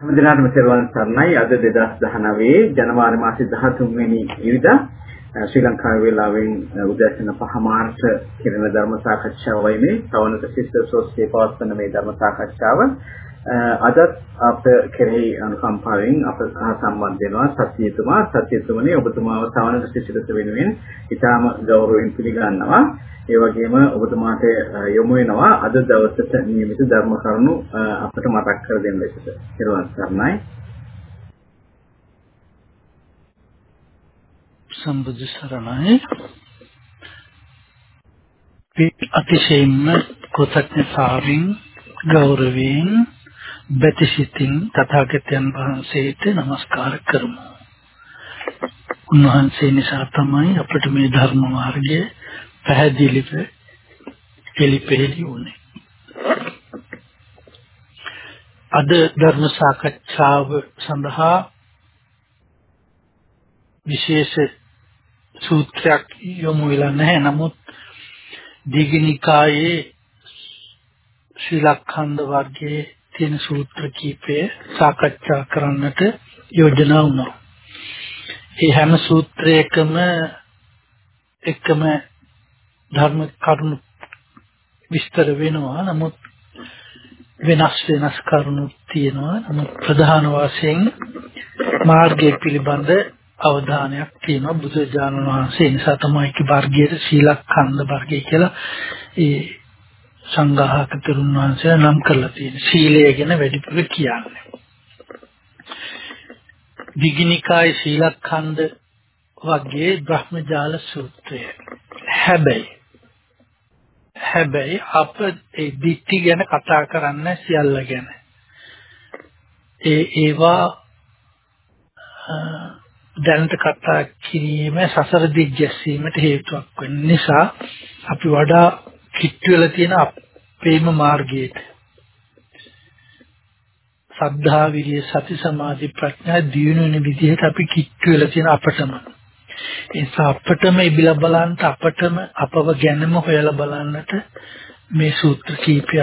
හැමදිනාටම තෙරුවන් සරණයි. අද 2019 ජනවාරි මාසේ 13 වෙනි ඉරිදා ශ්‍රී ලංකාවේ වේලාවෙන් උදෑසන 5 මාර්ච් කෙරෙන ධර්ම සාකච්ඡාවයි මේ. සවනත සිස්ටර් සෝස්ටේ පවත්වන මේ ධර්ම සාකච්ඡාව. අදත් අප කෙරෙහි අනුකම්පාවෙන් අප සහ සම්බන්ධ වෙනවා සත්‍යතුමා සත්‍යතුමනි ඔබතුමාව සවනත සිස්ටර්ස් වෙනුවෙන් ඉතාම ගෞරවයෙන් පිළිගන්නවා ඒ වගේම ඔබතුමාට යොමු වෙනවා අද දවසට නියමිත ධර්ම කරුණු අපට මතක් කර දෙන්න ලෙසට. ඊළඟ සර්ණයි. සම්බුදු සරණයි. අතිශයින්ම කෘතඥතාවෙන් ගෞරවයෙන් බැතිසිතින් තථාගතයන් වහන්සේට নমස්කාර කරමු. උන්වහන්සේ නිසා තමයි අපිට මේ ධර්ම මාර්ගය පැහැදිලිව එලිපෙහෙලි වුණේ. අද ධර්ම සාකච්ඡාව සඳහා විශේෂ සූත්‍රයක් යොමු වෙලා නැහැ. නමුත් දීඝනිකායේ ශීලඛණ්ඩ වර්ගයේ තියෙන සූත්‍ර කීපය සාකච්ඡා කරන්නට යෝජනා වුණා. මේ හැම සූත්‍රයකම එකම ධර්ම කරුණු විස්තර වෙනවා. නමුත් වෙනස් වෙනස් කරුණු තියෙනවා. නමුත් ප්‍රධාන වශයෙන් මාර්ගය පිළිබඳ අවධානයක් තියෙනවා බුදුජානක වහන්සේ. නිසා තමයි කි වර්ගයේ සීලඛණ්ඩ වර්ගය කියලා ඒ සංඝාහක තරුණ වහන්සේ නම් කරලා තියෙන සීලය ගැන වැඩිපුර කියන්නේ. දිගිනිකායේ සීලඛණ්ඩ වර්ගයේ බ්‍රහ්මජාල සූත්‍රය. හැබැයි හැබැයි අප ඒ දික්ටි ගැන කතා කරන්න සියල්ල ගැන. ඒ ඒවා දැනට කතා කිරීම සසර දිග්ගැසීමට හේතුවක් වෙන නිසා අපි වඩා කිට්ටු වෙලා තියෙන අපේම මාර්ගයට සද්ධා විරිය සති සමාධි ප්‍රඥා දියුණු වෙන විදිහට අපි කිට්ටු වෙලා තියෙන අපටම ඒ නිසා අපටම ඉබිලා බලන්න අපටම අපව ගැනම හොයලා බලන්නට මේ සූත්‍ර කීපය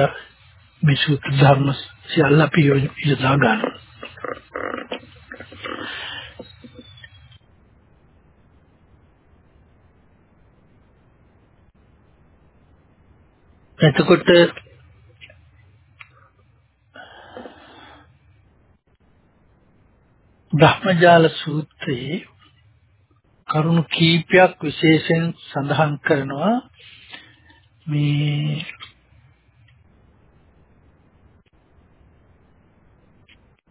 මේ සූත්‍ර ධර්ම සියල්ල අපි යොදා ගන්නවා. එතකොට බ්‍රහ්මජාල සූත්‍රයේ කරුණු කීපයක් විශේෂයෙන් සඳහන් කරනවා මේ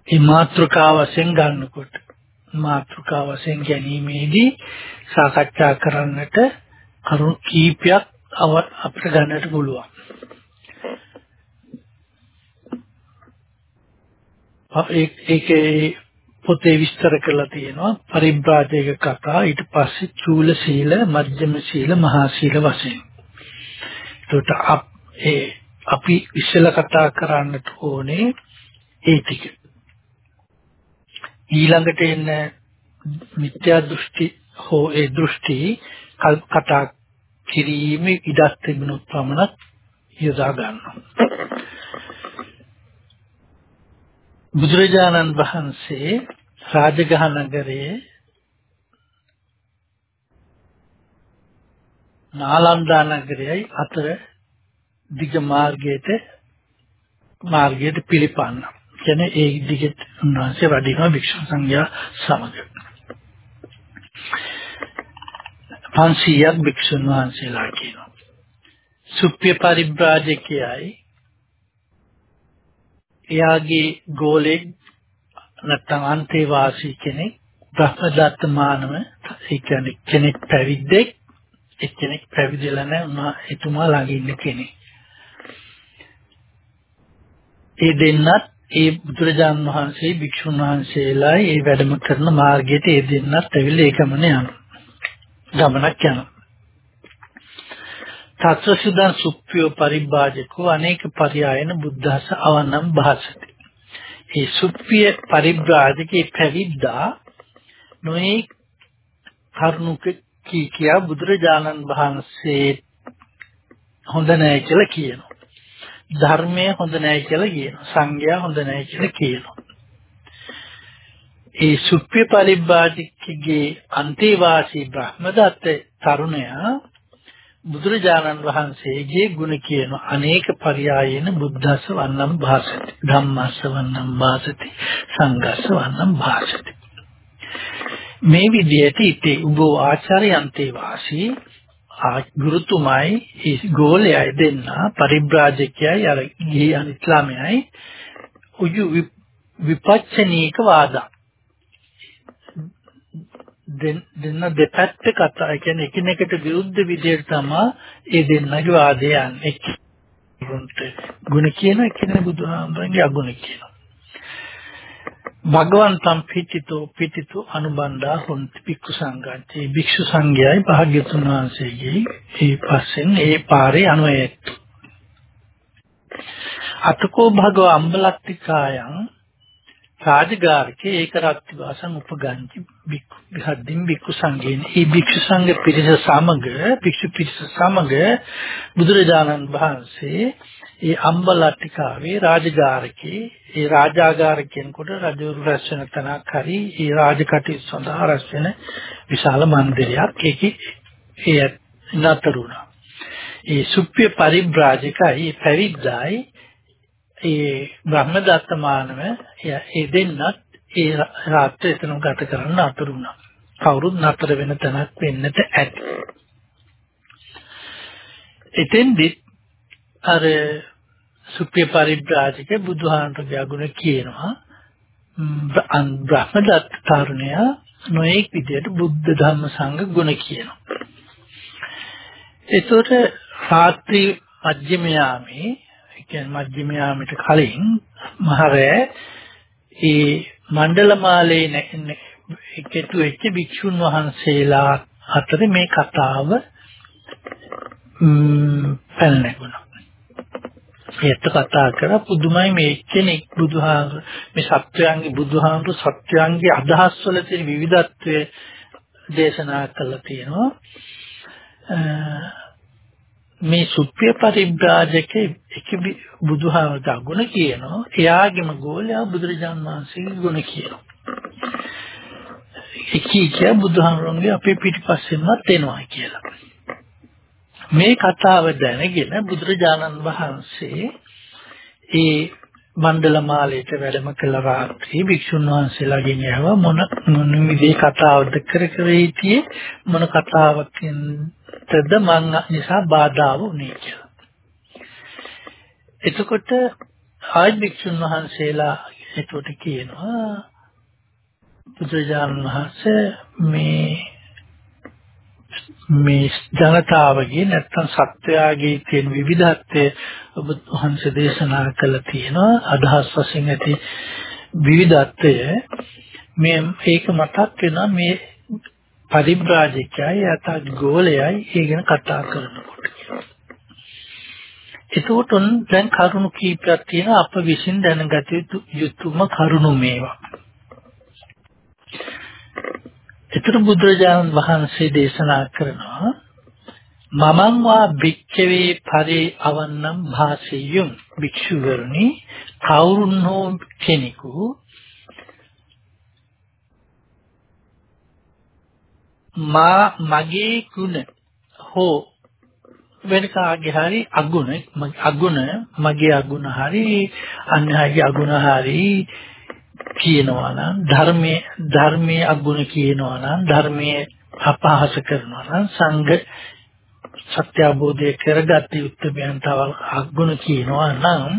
මේ මාත්‍රකා වශයෙන් ගන්නකොට මාත්‍රකා වශයෙන් ගැනීමේදී සාකච්ඡා කරන්නට කරුණු කීපයක් අපිට ගන්නට පුළුවන්. ඒකේ පොතේ විස්තර කරලා තියෙනවා පරිබ්‍රාජක කතා ඊට පස්සේ චූල සීල මධ්‍යම සීල මහා සීල වශයෙන්. ඒකට අප ඒ අපි ඉස්සෙල්ලා කතා කරන්නට ඕනේ ඒ ටික. ඊළඟට එන්න මිත්‍යා දෘෂ්ටි හෝ ඒ දෘෂ්ටි කතා කිරීම ඉඩක් තිබුණොත් පමණක් යොදා ගන්නවා. බුදුරජාණන් වහන්සේ රාජගහ නගරයේ නාලන්දා නගරයයි අතර දිග මාර්ගයට මාර්ගයට පිළිපන්න. කියන්නේ ඒ දිගට උන්වහන්සේ වඩිනවා වික්ෂු සංඝයා සමග. 500ක් වික්ෂුන් වහන්සේලා කියනවා. සුප්පිය පරිබ්‍රාජකයයි එයාගේ ගෝලෙක් නැත්නම් අන්තේවාසී කෙනෙක් බ්‍රහ්මදත්ත මානව ඒ කියන්නේ කෙනෙක් පැවිද්දෙක් එක්කෙනෙක් පැවිදිලා නැහැ උනා එතුමා ළඟ ඉන්න කෙනෙක්. ඒ දෙන්නත් ඒ බුදුරජාන් වහන්සේ භික්ෂුන් වහන්සේලා ඒ වැඩම කරන මාර්ගයට ඒ දෙන්නත් ඇවිල්ලා ඒ ගමන යනවා. ගමනක් යනවා. තත්සුදන් සුප්පියෝ පරිභාජකෝ අනේක පරයයන බුද්ධස අවනම් භාසති. ඒ සුප්පිය පරිභාජකේ පැවිද්දා නොයේ කරුණුක කී කියා බුදුරජාණන් වහන්සේ හොඳ නැහැ කියලා කියනවා. ධර්මය හොඳ නැහැ කියලා කියනවා. සංඝයා හොඳ නැහැ කියලා කියනවා. ඒ සුප්ප්‍ය පරිබ්බාජිකගේ අන්තේවාසී බ්‍රහ්මදත්ත තරුණයා බුදුරජාණන් වහන්සේගේ ගුණ කියන අනේක පරයයන බුද්දස්ස වන්නම් භාසති. ධම්මස්ස වන්නම් භාසති. සංඝස්ස වන්නම් භාසති. මේ විදිහට ඉතේ උඹ ආචාර්යයන්තේ වාසී ගුරුතුමයි ඒ ගෝලයයි දෙන්න පරිබ්‍රාජකයයි අර ගිහි ඉස්ලාමයයි උජු විපච්චනීක වාදා. දෙන්න දෙපැත්ත කතා. ඒ කියන්නේ එකිනෙකට විරුද්ධ විදිහට තමයි ඒ දෙන්නගේ වාදය යන්නේ. ගුණ කියන එකිනෙක බුදුහාමරගේ අගුණ කියනවා. භගවන්තම් පිටිතෝ පිටිතෝ අනුබන්දා හොන්ති භික්ඛු සංඝාචේ භික්ෂු සංඝයයි භාග්‍යතුන් වහන්සේගේ ඒ පස්සෙන් ඒ පාරේ අනුයේත් අතකෝ භගව අම්බලත්තිකායන් රාජගාරකේ ඒක රත්ති වාසං උපගන්ති. බික්කු විහද්දින් බික්කු සංඝේන ඒ භික්ෂු සංඝ පිරිස සමග භික්ෂු පිරිස සමග බුදුරජාණන් වහන්සේ ඒ අම්බලට්ටිකාවේ රාජගාරකේ ඒ රාජාගාර කියනකොට රජවරු රැස් වෙන තැනක් හරි ඒ රාජකටයුතු සඳහා රැස් වෙන විශාල මන්දිරයක් ඒකේ ඒ නතරුණා ඒ සුප්ප්‍ය පරිබ්‍රාජකයි පැවිද්දායි ඒ බ්‍රහ්මදත්ත මානව ඒ දෙන්නත් ඒ රාත්‍රිය එතනම ගත කරන්න අතුරු වුණා. කවුරුත් නතර වෙන තැනක් වෙන්නට ඇති. එතෙන්දි අර සුප්ප්‍ය පරිබ්‍රාජක බුදුහාමරගේ අගුණ කියනවා බ්‍රහ්මදත්ත තරුණයා නොඑක් විදියට බුද්ධ ධම්ම සංඝ ගුණ කියනවා. ඒතකොට රාත්‍රී මජ්ක්‍ධිම යාමේ කියන්නේ මජ්ක්‍ධිම යාමයට කලින් මහරෑ ඒ මණ්ඩලමාලේ එකතු වෙච්ච භික්ෂුන් වහන්සේලා අතර මේ කතාව පැන නැගුණා. ඒත් කතා කරා පුදුමයි මේ කෙනෙක් බුදුහාමර මේ සත්‍යයන්ගේ බුදුහාමර සත්‍යයන්ගේ අදහස් වල තියෙන විවිධත්වය දේශනා කළා තියෙනවා. මේ සුප්පිය පරිබ්‍රාජකේ එක බුදුහාමරගේ ගුණ කියනවා. එයාගේම ගෝලයා බුදුරජාන් වහන්සේගේ ගුණ කියනවා. එකී කිය බුදුහාමරගේ අපේ පිටිපස්සෙන්වත් එනවා කියලා. මේ කතාව දැනගෙන බුදුරජාණන් වහන්සේ ඒ මණ්ඩල මාලයට වැඩම කළ රාත්‍රී භික්ෂුන් වහන්සේලාගෙන් ඇහුවා මොන මොන විදිහේ කතාවක්ද කර කර හිටියේ? මොන කතාවකින්ද මං නිසා බාධා වුනේ කියලා. එතකොට ආයි භික්ෂුන් වහන්සේලා එතකොට කියනවා බුදුරජාණන් වහන්සේ මේ මේ ජනතාවගේ නැත්තම් සත්වයාගේ තියෙන විවිධත්වය ඔබ වහන්සේ දේශනා කළ තියෙනවා අදහස් වශයෙන් ඇති විවිධත්වය මේ ඒක මතක් වෙනවා මේ පරිබ්‍රාජකයයි යත ගෝලයයි. ඒ ගැන කතා කරනකොට. එතකොට දැන් කරුණු කීපයක් තියෙනවා අප විසින් දැනගත යුතුම කරුණු මේවා. එතන බුදුරජාණන් වහන්සේ දේශනා කරනවා මමං වා භික්ඛවේ පරේ අවන්නම් භාසෙය්‍යුම් භික්ෂුවරුනි කවුරුන් හෝ කෙනෙකු මා මගේ ගුණ හෝ වෙන කාගේ හරි අගුණ අගුණ මගේ අගුණ හරි අන්‍යගේ අගුණ හරි කියනවා නම් ධර්මයේ ධර්මයේ අගුණ කියනවා නම් ධර්මයේ අපහාස කරනවා නම් සංඝ සත්‍ය අවබෝධය කරගත් යුක්තයන් තව අගුණ කියනවා නම්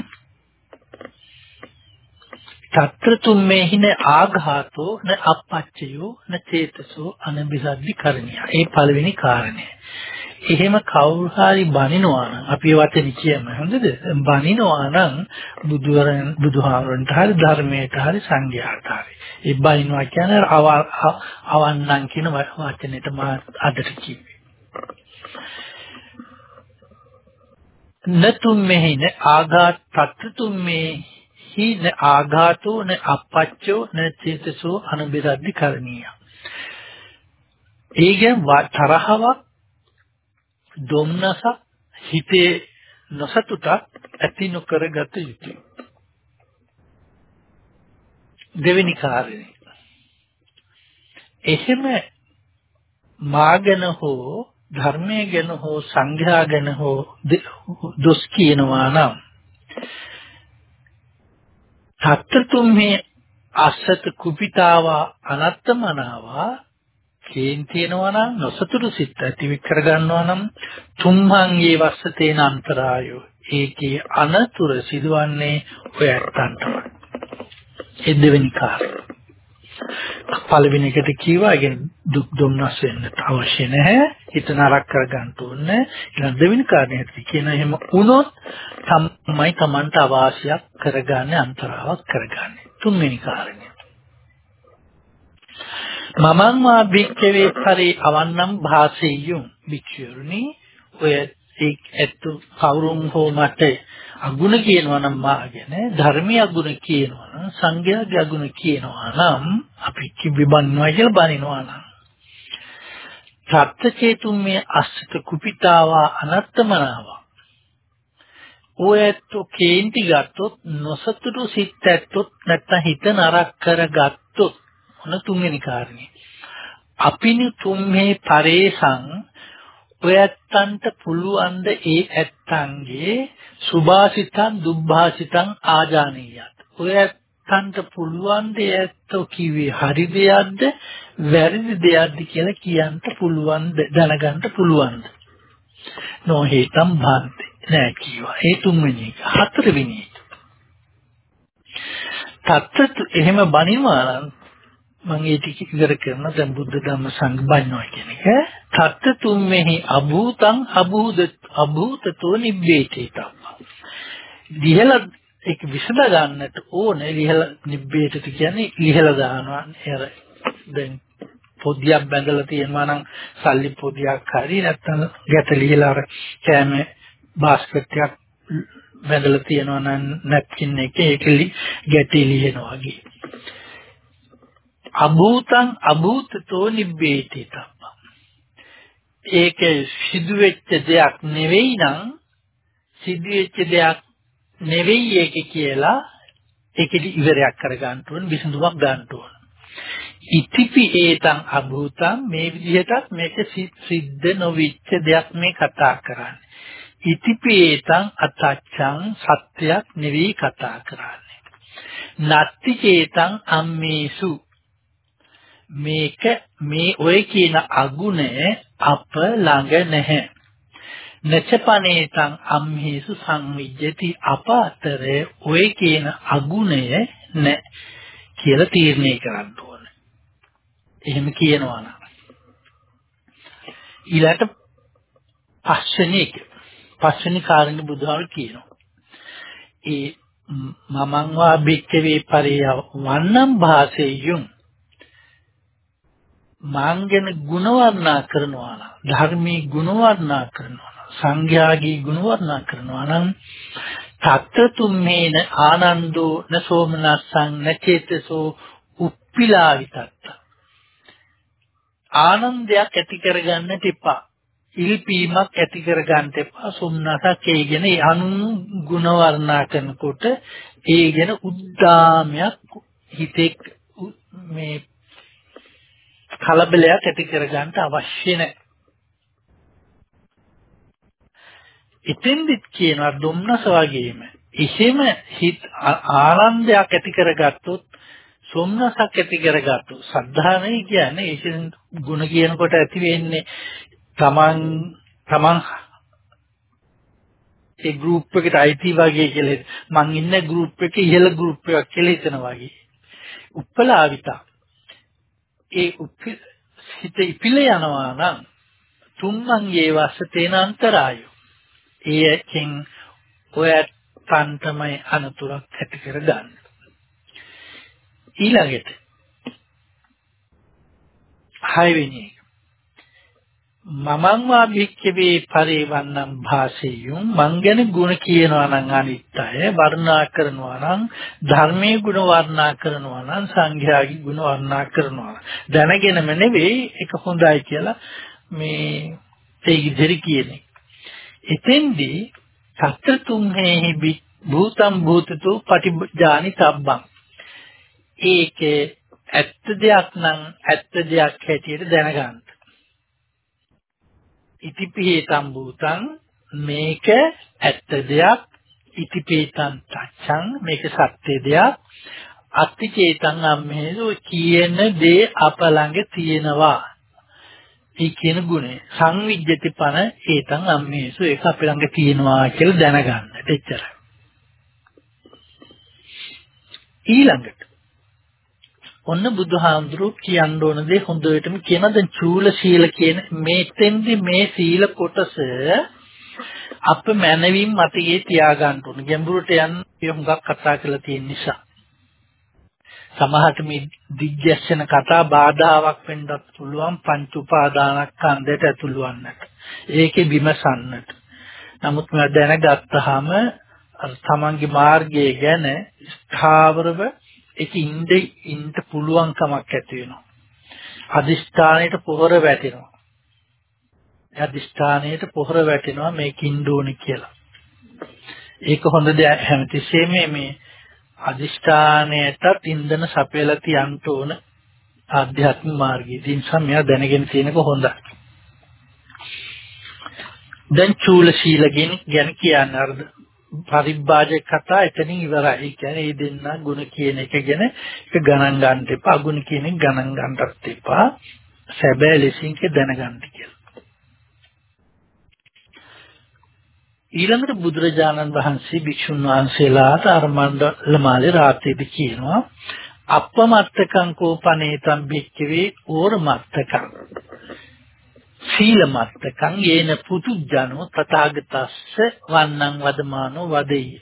తත්‍රතුම්මේහින ආඝාතෝ න අපච්චයෝ න චේතසෝ අනබිසද්දි කරණිය. ඒ පළවෙනි කාරණය. එහෙම කවුරු හරි බනිනවා නම් අපි වචන කියමු හොඳද? බනිනවා නම් බුදුරන් බුදුහාමරන්ට හරි ධර්මයට හරි සංඝයාට හරි. ඒ බනිනවා කියන්නේ අවන්නම් කියන වචනෙට මා අදට කිව්වේ. නතුම් මෙහින ආඝාත තත්තුම් හින ආඝාතෝ න අපච්චෝ න චේතසෝ අනුබිරද්දි කරණීය. ඒකෙන් තරහවක් දුම්නස හිතේ නොසතුටක් ඇති නොකරගත යුතුයි. දෙවෙනි කාරණේ එහෙම මාගෙන හෝ ධර්මයේ ගැන හෝ සංඝයා ගැන හෝ දොස් කියනවා නම් සත්‍යතුම්හි අසත කුපිතාවා අනත්තමනාවා කේන්තියනවා නම් නොසතුරු සිත් ඇති විකර ගන්නවා නම් තුම්හංගේ වස්සතේන අන්තරායෝ. ඒකේ අනතුර සිදුවන්නේ ඔය ඇත්තන්ටම ඒ දෙවෙනි කාරණා. පළවෙනි එකට කිව්වා ඒ දුක් දුම්නස් වෙන්න අවශ්‍ය නැහැ. හිත නරක කර ගන්න ඕනේ. ඊළඟ දෙවෙනි කාරණේට කියන එහෙම වුණොත් තමයි Tamanට අවාසියක් කරගන්නේ අන්තරාවක් කරගන්නේ. තුන්වෙනි කාරණය මමං වා භික්ඛවේ පරි අවන්නම් භාසෙය්‍යුම් භික්ෂුරුනි ඔය ඒත් කවුරුන් හෝ මට අගුණ කියනවා නම් මාගෙන ධර්මීය අගුණ කියනවා නම් සංඝයාගේ අගුණ කියනවා නම් අපි කිවිබන්නවා කියලා බනිනවා නම්. සත්‍යචේතුම් මේ අස්සත කුපිතාවා අනත්තමනාවා. ඔයත් කේන්ති ගත්තොත් නොසතුටු සිත් ඇත්තොත් නැත්තම් හිත නරක කරගත්තොත් මොන තුන්වෙනි කාරණේ? අපිනු තුම්මේ පරේසං ඔය ඇත්තන්ට පුළුවන් ද ඒ ඇත්තන්ගේ සුභාසිතං දුබ්භාසිතං ආජානීයත්. ඔය ඇත්තන්ට පුළුවන් ද ඇත්තෝ කිව්වේ හරි දෙයක්ද වැරදි දෙයක්ද කියලා කියන්න පුළුවන් දැනගන්න පුළුවන්ද? නොහේතම් භාන්ති නෑ කිව්වා ඒ තුන්වෙනි එක. හතරවෙනි එක. තත්ත්ව එහෙම බණිනවා නම් මම ඒ ටික ඉවර කරන දැන් බුද්ධ ධම්ම සංඝ බණ්ණෝ කියන එක. තත්ත තුම්මෙහි අභූතං අභූත අභූතතෝ නිබ්බේතේතම් දිහල ඒක විසඳ ගන්නට ඕනේ ලිහල නිබ්බේතට කියන්නේ ලිහල දානවා. එර දැන් පොදියක් බැඳලා තියෙනවා නම් සල්ලි පොදියක් හරි නැත්නම් ගැට ලිහලා අර කෑම බාස්කට් එකක් බැඳලා තියෙනවා නම් නැප්කින් එකේ ඒක ගැටි ලියනවා වගේ. අභූතං අභූතතෝ නිබ්බේති තබ්බං. ඒක සිදුවෙච්ච දෙයක් නෙවෙයි නම් සිදුවෙච්ච දෙයක් නෙවෙයි ඒක කියලා ඒකෙදි ඉවරයක් කර ගන්න ඕන විසඳුමක් ගන්න ඕන. ඉතිපි ඒතං අභූතං මේ විදිහටත් මේක සිද්ධ නොවිච්ච දෙයක් මේ කතා කරන්නේ. ඉතිපි ඒතං අතච්ඡං සත්‍යයක් නෙවෙයි කතා කරන්නේ. නත්ති චේතං අම්මේසු මේක මේ ඔය කියන අගුණය අප ළඟ නැහැ. නචපනේතං අම්හිසු සංවිජ්ජති අප අතර ඔය කියන අගුණය නැහැ කියලා තීරණය කරන්න ඕනේ. එහෙම කියනවා නම් ඊළඟට පස්වෙනි එක පස්වෙනි කාරණේ බුදුහාම කියනවා. ඒ මමං වා භික්ඛවේ පරිය වන්නම් භාසෙය්‍යුම් මාංගන ගුණ වර්ණනා කරනවා නම් ධර්මී ගුණ වර්ණනා කරනවා නම් සංඝයාගේ ගුණ වර්ණනා කරනවා නම් තත්ත්වතුම්මේන ආනන්දෝ නසෝමනස්සං නචේතසෝ උප්පිලාවිතත්ත ආනන්දයක් ඇති කරගන්නට එපා ඉල්පීමක් ඇති කරගන්න එපා සොම්නසක් ඒගෙන අනු ගුණ වර්ණනා කරනකොට ඒගෙන උද්දාමයක් හිතේ මේ කලබලයක් ඇති කරගන්න අවශ්‍ය නැහැ. ඉතින්දිත් කියනවා දුම්නස වගේම එහෙම හිත ආනන්දයක් ඇති කරගත්තොත් සොම්නසක් ඇති කරගත්තොත් සද්ධානයි කියන්නේ ඒකෙන් ಗುಣ කියනකොට ඇති වෙන්නේ තමන් තමන් ඒ ගෲප් එකට අයිති වගේ කියලා මං ඉන්න ගෲප් එකේ ඉහළ ගෲප් එකක් කියලා හිතනවා වගේ උප්පලාවිතා ඒ හිත ඉපිල යනවා නම් තුන්මන්ගේ වස්සතේන අන්තරාය. ඒකෙන් ඔය තන්තමයි අනතුරක් ඇති කරගන්න. ඊළඟට හයවෙනි එක මමං වා භික්ඛවේ පරිවන්නම් භාසෙයුම්. මං ගැන ಗುಣ කියනවා නම් අනිත් අය වර්ණනා කරනවා නම් ධර්මයේ ගුණ වර්ණනා කරනවා නම් සංඝයාගේ ගුණ වර්ණනා කරනවා දැනගෙනම නෙවෙයි ඒක හොඳයි කියලා මේ ඒ ඉදිරි කියන්නේ. එතෙන්දී සත්‍ය තුම්හෙහි භූතම් භූතතු පටිජානි තබ්බං ඒකේ ඇත්ත දෙයක් නම් ඇත්ත දෙයක් හැටියට දැනගන්න. ඉතිපිහෙතම් භූතං මේක ඇත්ත දෙයක් ඉතිපේතං තච්ඡං මේක සත්‍ය දෙයක් අත්තිචේතං අම්මේසෝ කියන දේ අප ළඟ තියෙනවා ඒ කියන ගුණය සංවිජ්ජති පන හේතං අම්මේසු ඒක අප ළඟ තියෙනවා කියලා දැනගන්න. එච්චරයි. ඊළඟට ඔන්න බුදුහාමුදුරු කියන්න ඕන දේ හොඳටම කියන දැන් චූල සීල කියන මේතෙන්දි මේ සීල කොටස අප මනවින් මතයේ තියාගන්න ඕන. ගැඹුරට යන්න හුඟක් කතා කරලා තියෙන නිසා. සමහරට මේ දිග්ගැස්සෙන කතා බාධාවක් වෙන්නත් පුළුවන් පංච උපාදානස්කන්ධයට ඇතුළු වන්නට. ඒකේ විමසන්නට. නමුත් මම දැනගත්තාම තමන්ගේ මාර්ගය ගැන ස්ථාවරව ඒක ඉඳ ඉන්න පුළුවන්කමක් ඇති වෙනවා. අදිෂ්ඨානයට පොහොර වැටෙනවා. අදිෂ්ඨානයට පොහොර වැටෙනවා මේකින් ඕනේ කියලා. ඒක හොඳ දෙයක් හැමතිස්සෙම මේ අදිෂ්ඨානයටත් ඉන්ධන සපයලා තියන්න ඕන ආධ්‍යාත්මික මාර්ගයේ. ඒ නිසා මෙයා දැනගෙන තියෙනක හොඳයි. දැන් චූල සීල ගැන කියන්න අර්ධ පරිබ්බාජක කතා එතනින් ඉවරයි. ඒ කියන්නේ මේ දෙන්නා ಗುಣ කියන එක ගැන එක ගණන් ගන්න එපා. අගුණ කියන එක ගණන් ගන්නත් එපා. සැබෑ ලෙසින් දැනගන්න කියලා. ඊළඟට බුදුරජාණන් වහන්සේ භික්ෂුන් වහන්සේලාට අරමණ්ඩල මාලේ රාත්‍රියේදී කියනවා අපමත්තකං කෝපනේතම් භික්ඛවේ ඕරමත්තකං සීලමත්තකං යේන පුතුජනෝ තථාගතස්ස වන්නං වදමානෝ වදෙයි.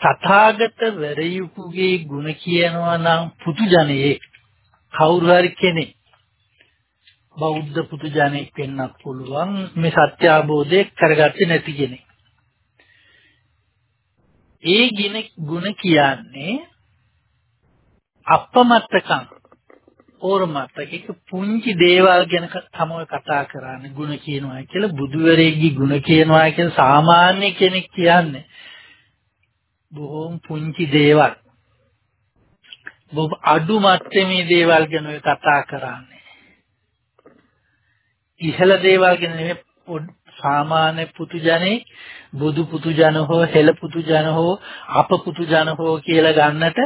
තථාගත වරයුකුගේ ගුණ කියනවා නම් පුතුජනයේ කවුරු හරි කෙනෙක් බෞද්ධ පුතුජනෙක් වෙන්නත් පුළුවන් මේ සත්‍ය අවබෝධය කරගත්තේ නැති කෙනෙක්. ඒ ගින ಗುಣ කියන්නේ අපමත්තකම් ඕරමත්තක පුංචි දේවල් ගැන තමයි කතා කරන්නේ ಗುಣ කියනවා කියලා බුදුවරේගේ ಗುಣ කියනවා කියන සාමාන්‍ය කෙනෙක් කියන්නේ බොහොම පුංචි දේවල් බොහොම අඩු මට්ටමේ දේවල් ගැන ඔය කතා කරන්නේ ඉහළ දේවල් ගැන නෙමෙයි සාමාන්‍ය පුතුජනේ බුදු පුතුජන හෝ හෙළ පුතුජන හෝ අප පුතුජන හෝ කියලා ගන්නට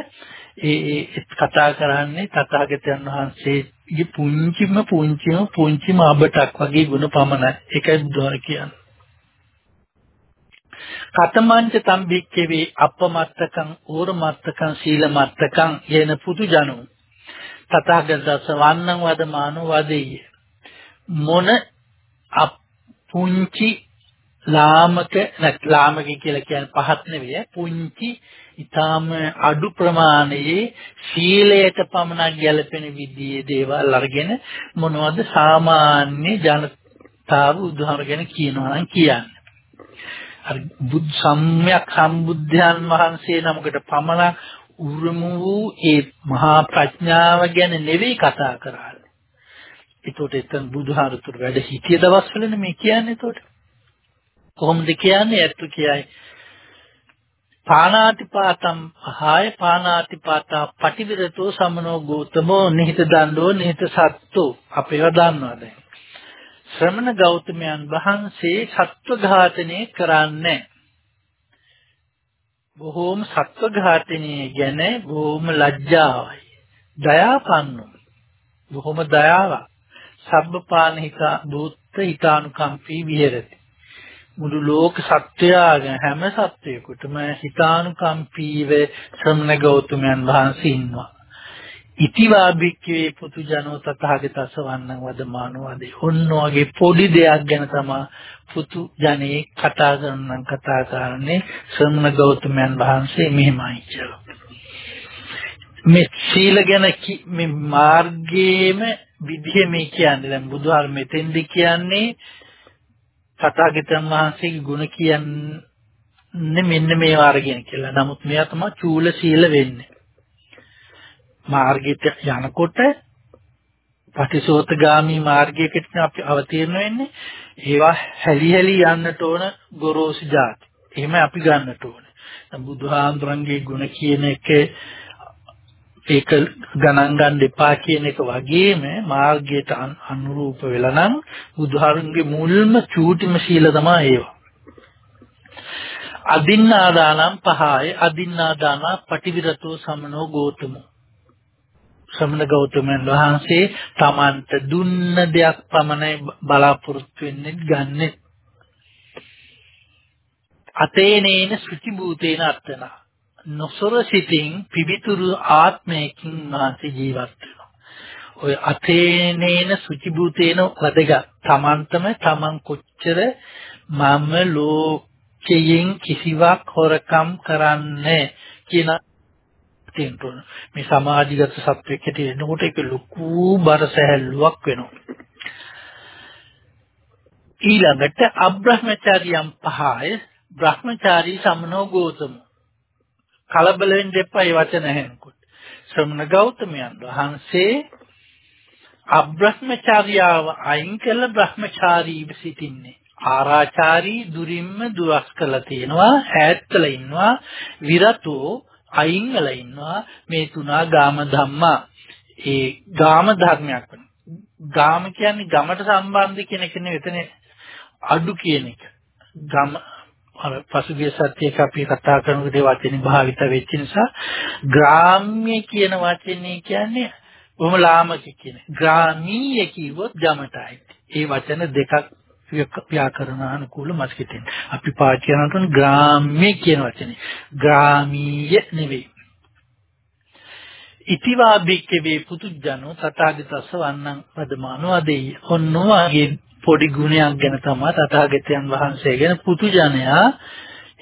ඒ කතා කරන්නේ තථාගතයන් වහන්සේගේ පුංචිම පුංචිම පුංචිම අබටක් වගේ ගුණ පමණයි. ඒකයි බුදුහාර කියන්නේ. කතමංච තම්බික්කවේ අපමත්තකං ඕරමත්තකං සීලමත්තකං යන පුතුජනෝ තථාගතස වන්නං වදමානෝ වදෙය මොන පුංචි ලාමක නැත් ලාමක කියලා කියන්නේ පහත් නෙවෙයි පුංචි ඊටාම අඩු ප්‍රමාණයේ සීලයට පමණක් ගැලපෙන විදිහේ දේවල් අරගෙන මොනවද සාමාන්‍ය ජනතාව උදාහරණ කියනවා නම් කියන්නේ අර බුද් සම්්‍යක් සම්බුද්ධයන් වහන්සේ නමකට පමණක් උරුම වූ ඒ මහා ප්‍රඥාව ගැන නෙවෙයි කතා කරන්නේ. ඒතකොට එතන බුදුහාරතුරු වැඩ සිටිය දවස්වලනේ මේ කියන්නේ ඒතකොට. කොහොමද කියන්නේ ඇත්ත කියයි පානාතිපාතම් පහය පානාතිපාතා පටිවිරතෝ සමනෝ ගෞතමෝ නිහිත දණ්ඩෝ නිහිත සත්තු. අපේව දන්නවා දැන්. ශ්‍රමණ ගෞතමයන් වහන්සේ සත්ව ඝාතනය කරන්නේ. බොහෝම සත්ව ඝාතනය ගැන බොහෝම ලැජ්ජාවයි. දයාපන්නු. බොහෝම දයාවක්. සබ්බපාන හිත දූත්ත හිතානුකම්පී විහෙරති. මුළු ලෝක සත්‍යයන් හැම සත්‍යයකටම හිතානුකම්පීව ශ්‍රමණ ගෞතමයන් වහන්සේ ඉන්නවා. ඉතිවා බික්කේ පුතු ජනෝ තථාගතස්ස වන්නං වදමානෝ වදේ. ඔන්න වගේ පොඩි දෙයක් ගැන තමයි පුතු ජනේ කතා කරනනම් කතා කරන්නේ ශ්‍රමණ ගෞතමයන් වහන්සේ මෙහෙමයි කියලා. මේ සීල ගැන මේ මාර්ගයේම විදිහ මේ කියන්නේ දැන් බුදුහාර මෙතෙන්දි කියන්නේ තථාගතයන් වහන්සේගේ ගුණ කියන්නේ මෙන්න මේ වාරගෙන කියලා. නමුත් මෙයා තමයි චූල සීල වෙන්නේ. මාර්ගයට යනකොට පටිසෝතගාමි මාර්ගයකට අපි අවතීර්ණ වෙන්නේ. ඒවා හැලි හැලි යන්නට ඕන ගොරෝසු જાති. එහෙම අපි ගන්නට ඕනේ. බුදුහාඳුරන්ගේ ගුණ කියන එක ඒක ගණන් ගන්න එපා කියන එක වගේම මාර්ගයට අනුරූප වෙලා නම් බුදුහාරුන්ගේ මුල්ම චූටිම සීල තමයි ඒවා. අදින්නාදානම් පහය අදින්නාදාන පටිවිරතෝ සමනෝ ගෝතමෝ. ශ්‍රමණ ගෞතමයන් වහන්සේ තමන්ට දුන්න දෙයක් පමණයි බලාපොරොත්තු වෙන්නේ ගන්නෙ අතේනේන සුචි භූතේන අත්තන. නොසොර සිතින් පිවිතුරු ආත්මයකින් වාසී ජීවත් වෙනවා ඔය අතේනේන සුචි භූතේන වදගත් තමන්ටම තමන් කොච්චර මම ලෝකයෙන් කිසිවක් හොරකම් කරන්නේ කියන තියෙන්න ඕන. මේ සමාජිගත සත්වෙක් හැටියට එනකොට ඒක ලොකු බර සැහැල්ලුවක් වෙනවා. ඊළඟට අබ්‍රහ්මචාරියම් පහය බ්‍රහ්මචාරී සමනෝ ගෝතම කලබල වෙන්න එපා මේ වචන ඇහෙනකොට. ශ්‍රමණ ගෞතමයන් වහන්සේ අබ්‍රහ්මචාරියාව අයින් කළ බ්‍රහ්මචාරීව සිටින්නේ. ආරාචාරී දුරින්ම දුරස් කළා තියෙනවා ඈත් කළා ඉන්නවා විරතෝ අයින් වෙලා ඉන්නවා මේ තුනා ගාම ධම්මා ඒ ගාම ධර්මයක් වෙන ගාම කියන්නේ ගමට සම්බන්ධ කියන එක නෙවෙයි අඩු කියන එක ගම අර පසුගිය සත්‍යයක අපි කතා කරනකොට ඒ වචනේ භාවිත වෙච්ච නිසා ග්‍රාම්‍ය කියන වචනේ කියන්නේ බොහොම ලාමක කියන. ග්‍රාමීය කිව්වොත් ගමටයි. ඒ වචන දෙකක් ව්‍යාකරණ අනුකූල මස්කිතෙන්. අපි පාවිච්චි කරනකොට ග්‍රාම්‍ය කියන වචනේ. ග්‍රාමීය නෙවෙයි. ඉතිවා බික්කවේ පුතුජනෝ තථාගතස්ස වන්නං පදමානෝ අදෙයි. ඔන්නෝගේ පොඩි ගුණයක් ගැන තමයි තථාගතයන් වහන්සේ ගැන පුතුජනයා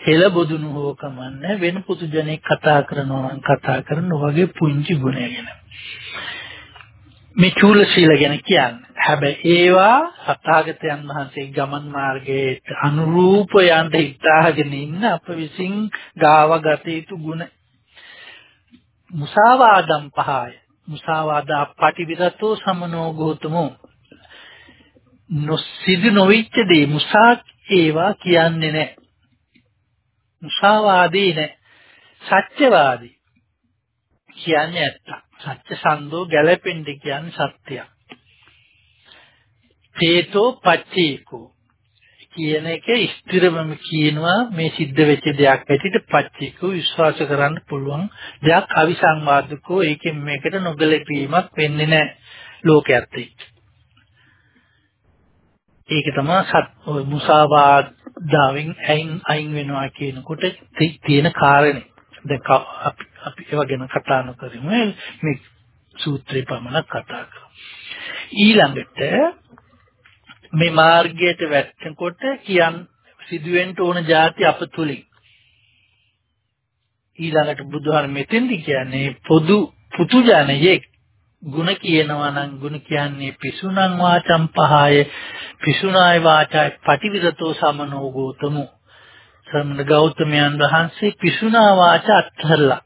හෙළ බොදුනු හෝ කමන්නේ වෙන පුතුජනෙක් කතා කරනවා නම් කතා කරන වගේ පුංචි ගුණය ගැන. මේ චූල ශීල ගැන කියන්නේ. හැබැයි ඒවා සත්‍යාගතයන් වහන්සේ ගමන් මාර්ගයේ අනුරූප යන්න හිතාගෙන ඉන්න අප විසින් ගාව ගත යුතු ගුණ. මුසාවාදම් පහය. මුසාවාදා පටිවිරතෝ සමනෝ ගෝතමෝ. නොසිදු නොවිච්ච දේ මුසා ඒවා කියන්නේ නැහැ. මුසාවාදී නැහැ. සත්‍යවාදී කියන්නේ ඇත්ත. සත්‍ය සන්දෝ ගැලපෙන්න කියන්නේ සත්‍යයක්. හේතෝ පච්චේකෝ කියන එක ස්ථිරවම කියනවා මේ සිද්ධ වෙච්ච දෙයක් ඇටිට පච්චේකෝ විශ්වාස කරන්න පුළුවන් දෙයක් අවිසංවාදකෝ ඒකෙන් මේකට නොගැලපීමක් වෙන්නේ නැහැ ලෝකයේත් ඒක තමයි සත් මුසාවාදාවෙන් අයින් අයින් වෙනවා කියනකොට තියෙන කාරණේ. දැන් අපි අපි ඒව ගැන කතා නොකරමු. මේ සූත්‍රේ පමණක් කතා කරමු. ඊළඟට මේ මාර්ගයට වැටෙනකොට කියන් සිදුවෙන්න ඕන જાති අප තුලින්. ඊළඟට බුදුහාර මෙතෙන්දි කියන්නේ පොදු පුතු ජනයේ ಗುಣ කියනවා නම් ಗುಣ කියන්නේ පිසුණං වාචම් පහය පිසුණාය වාචාය පටිවිදතෝ සමනෝ ගෝතමෝ ශ්‍රමණ ගෞතමයන් වහන්සේ පිසුණා වාච අත්හැරලා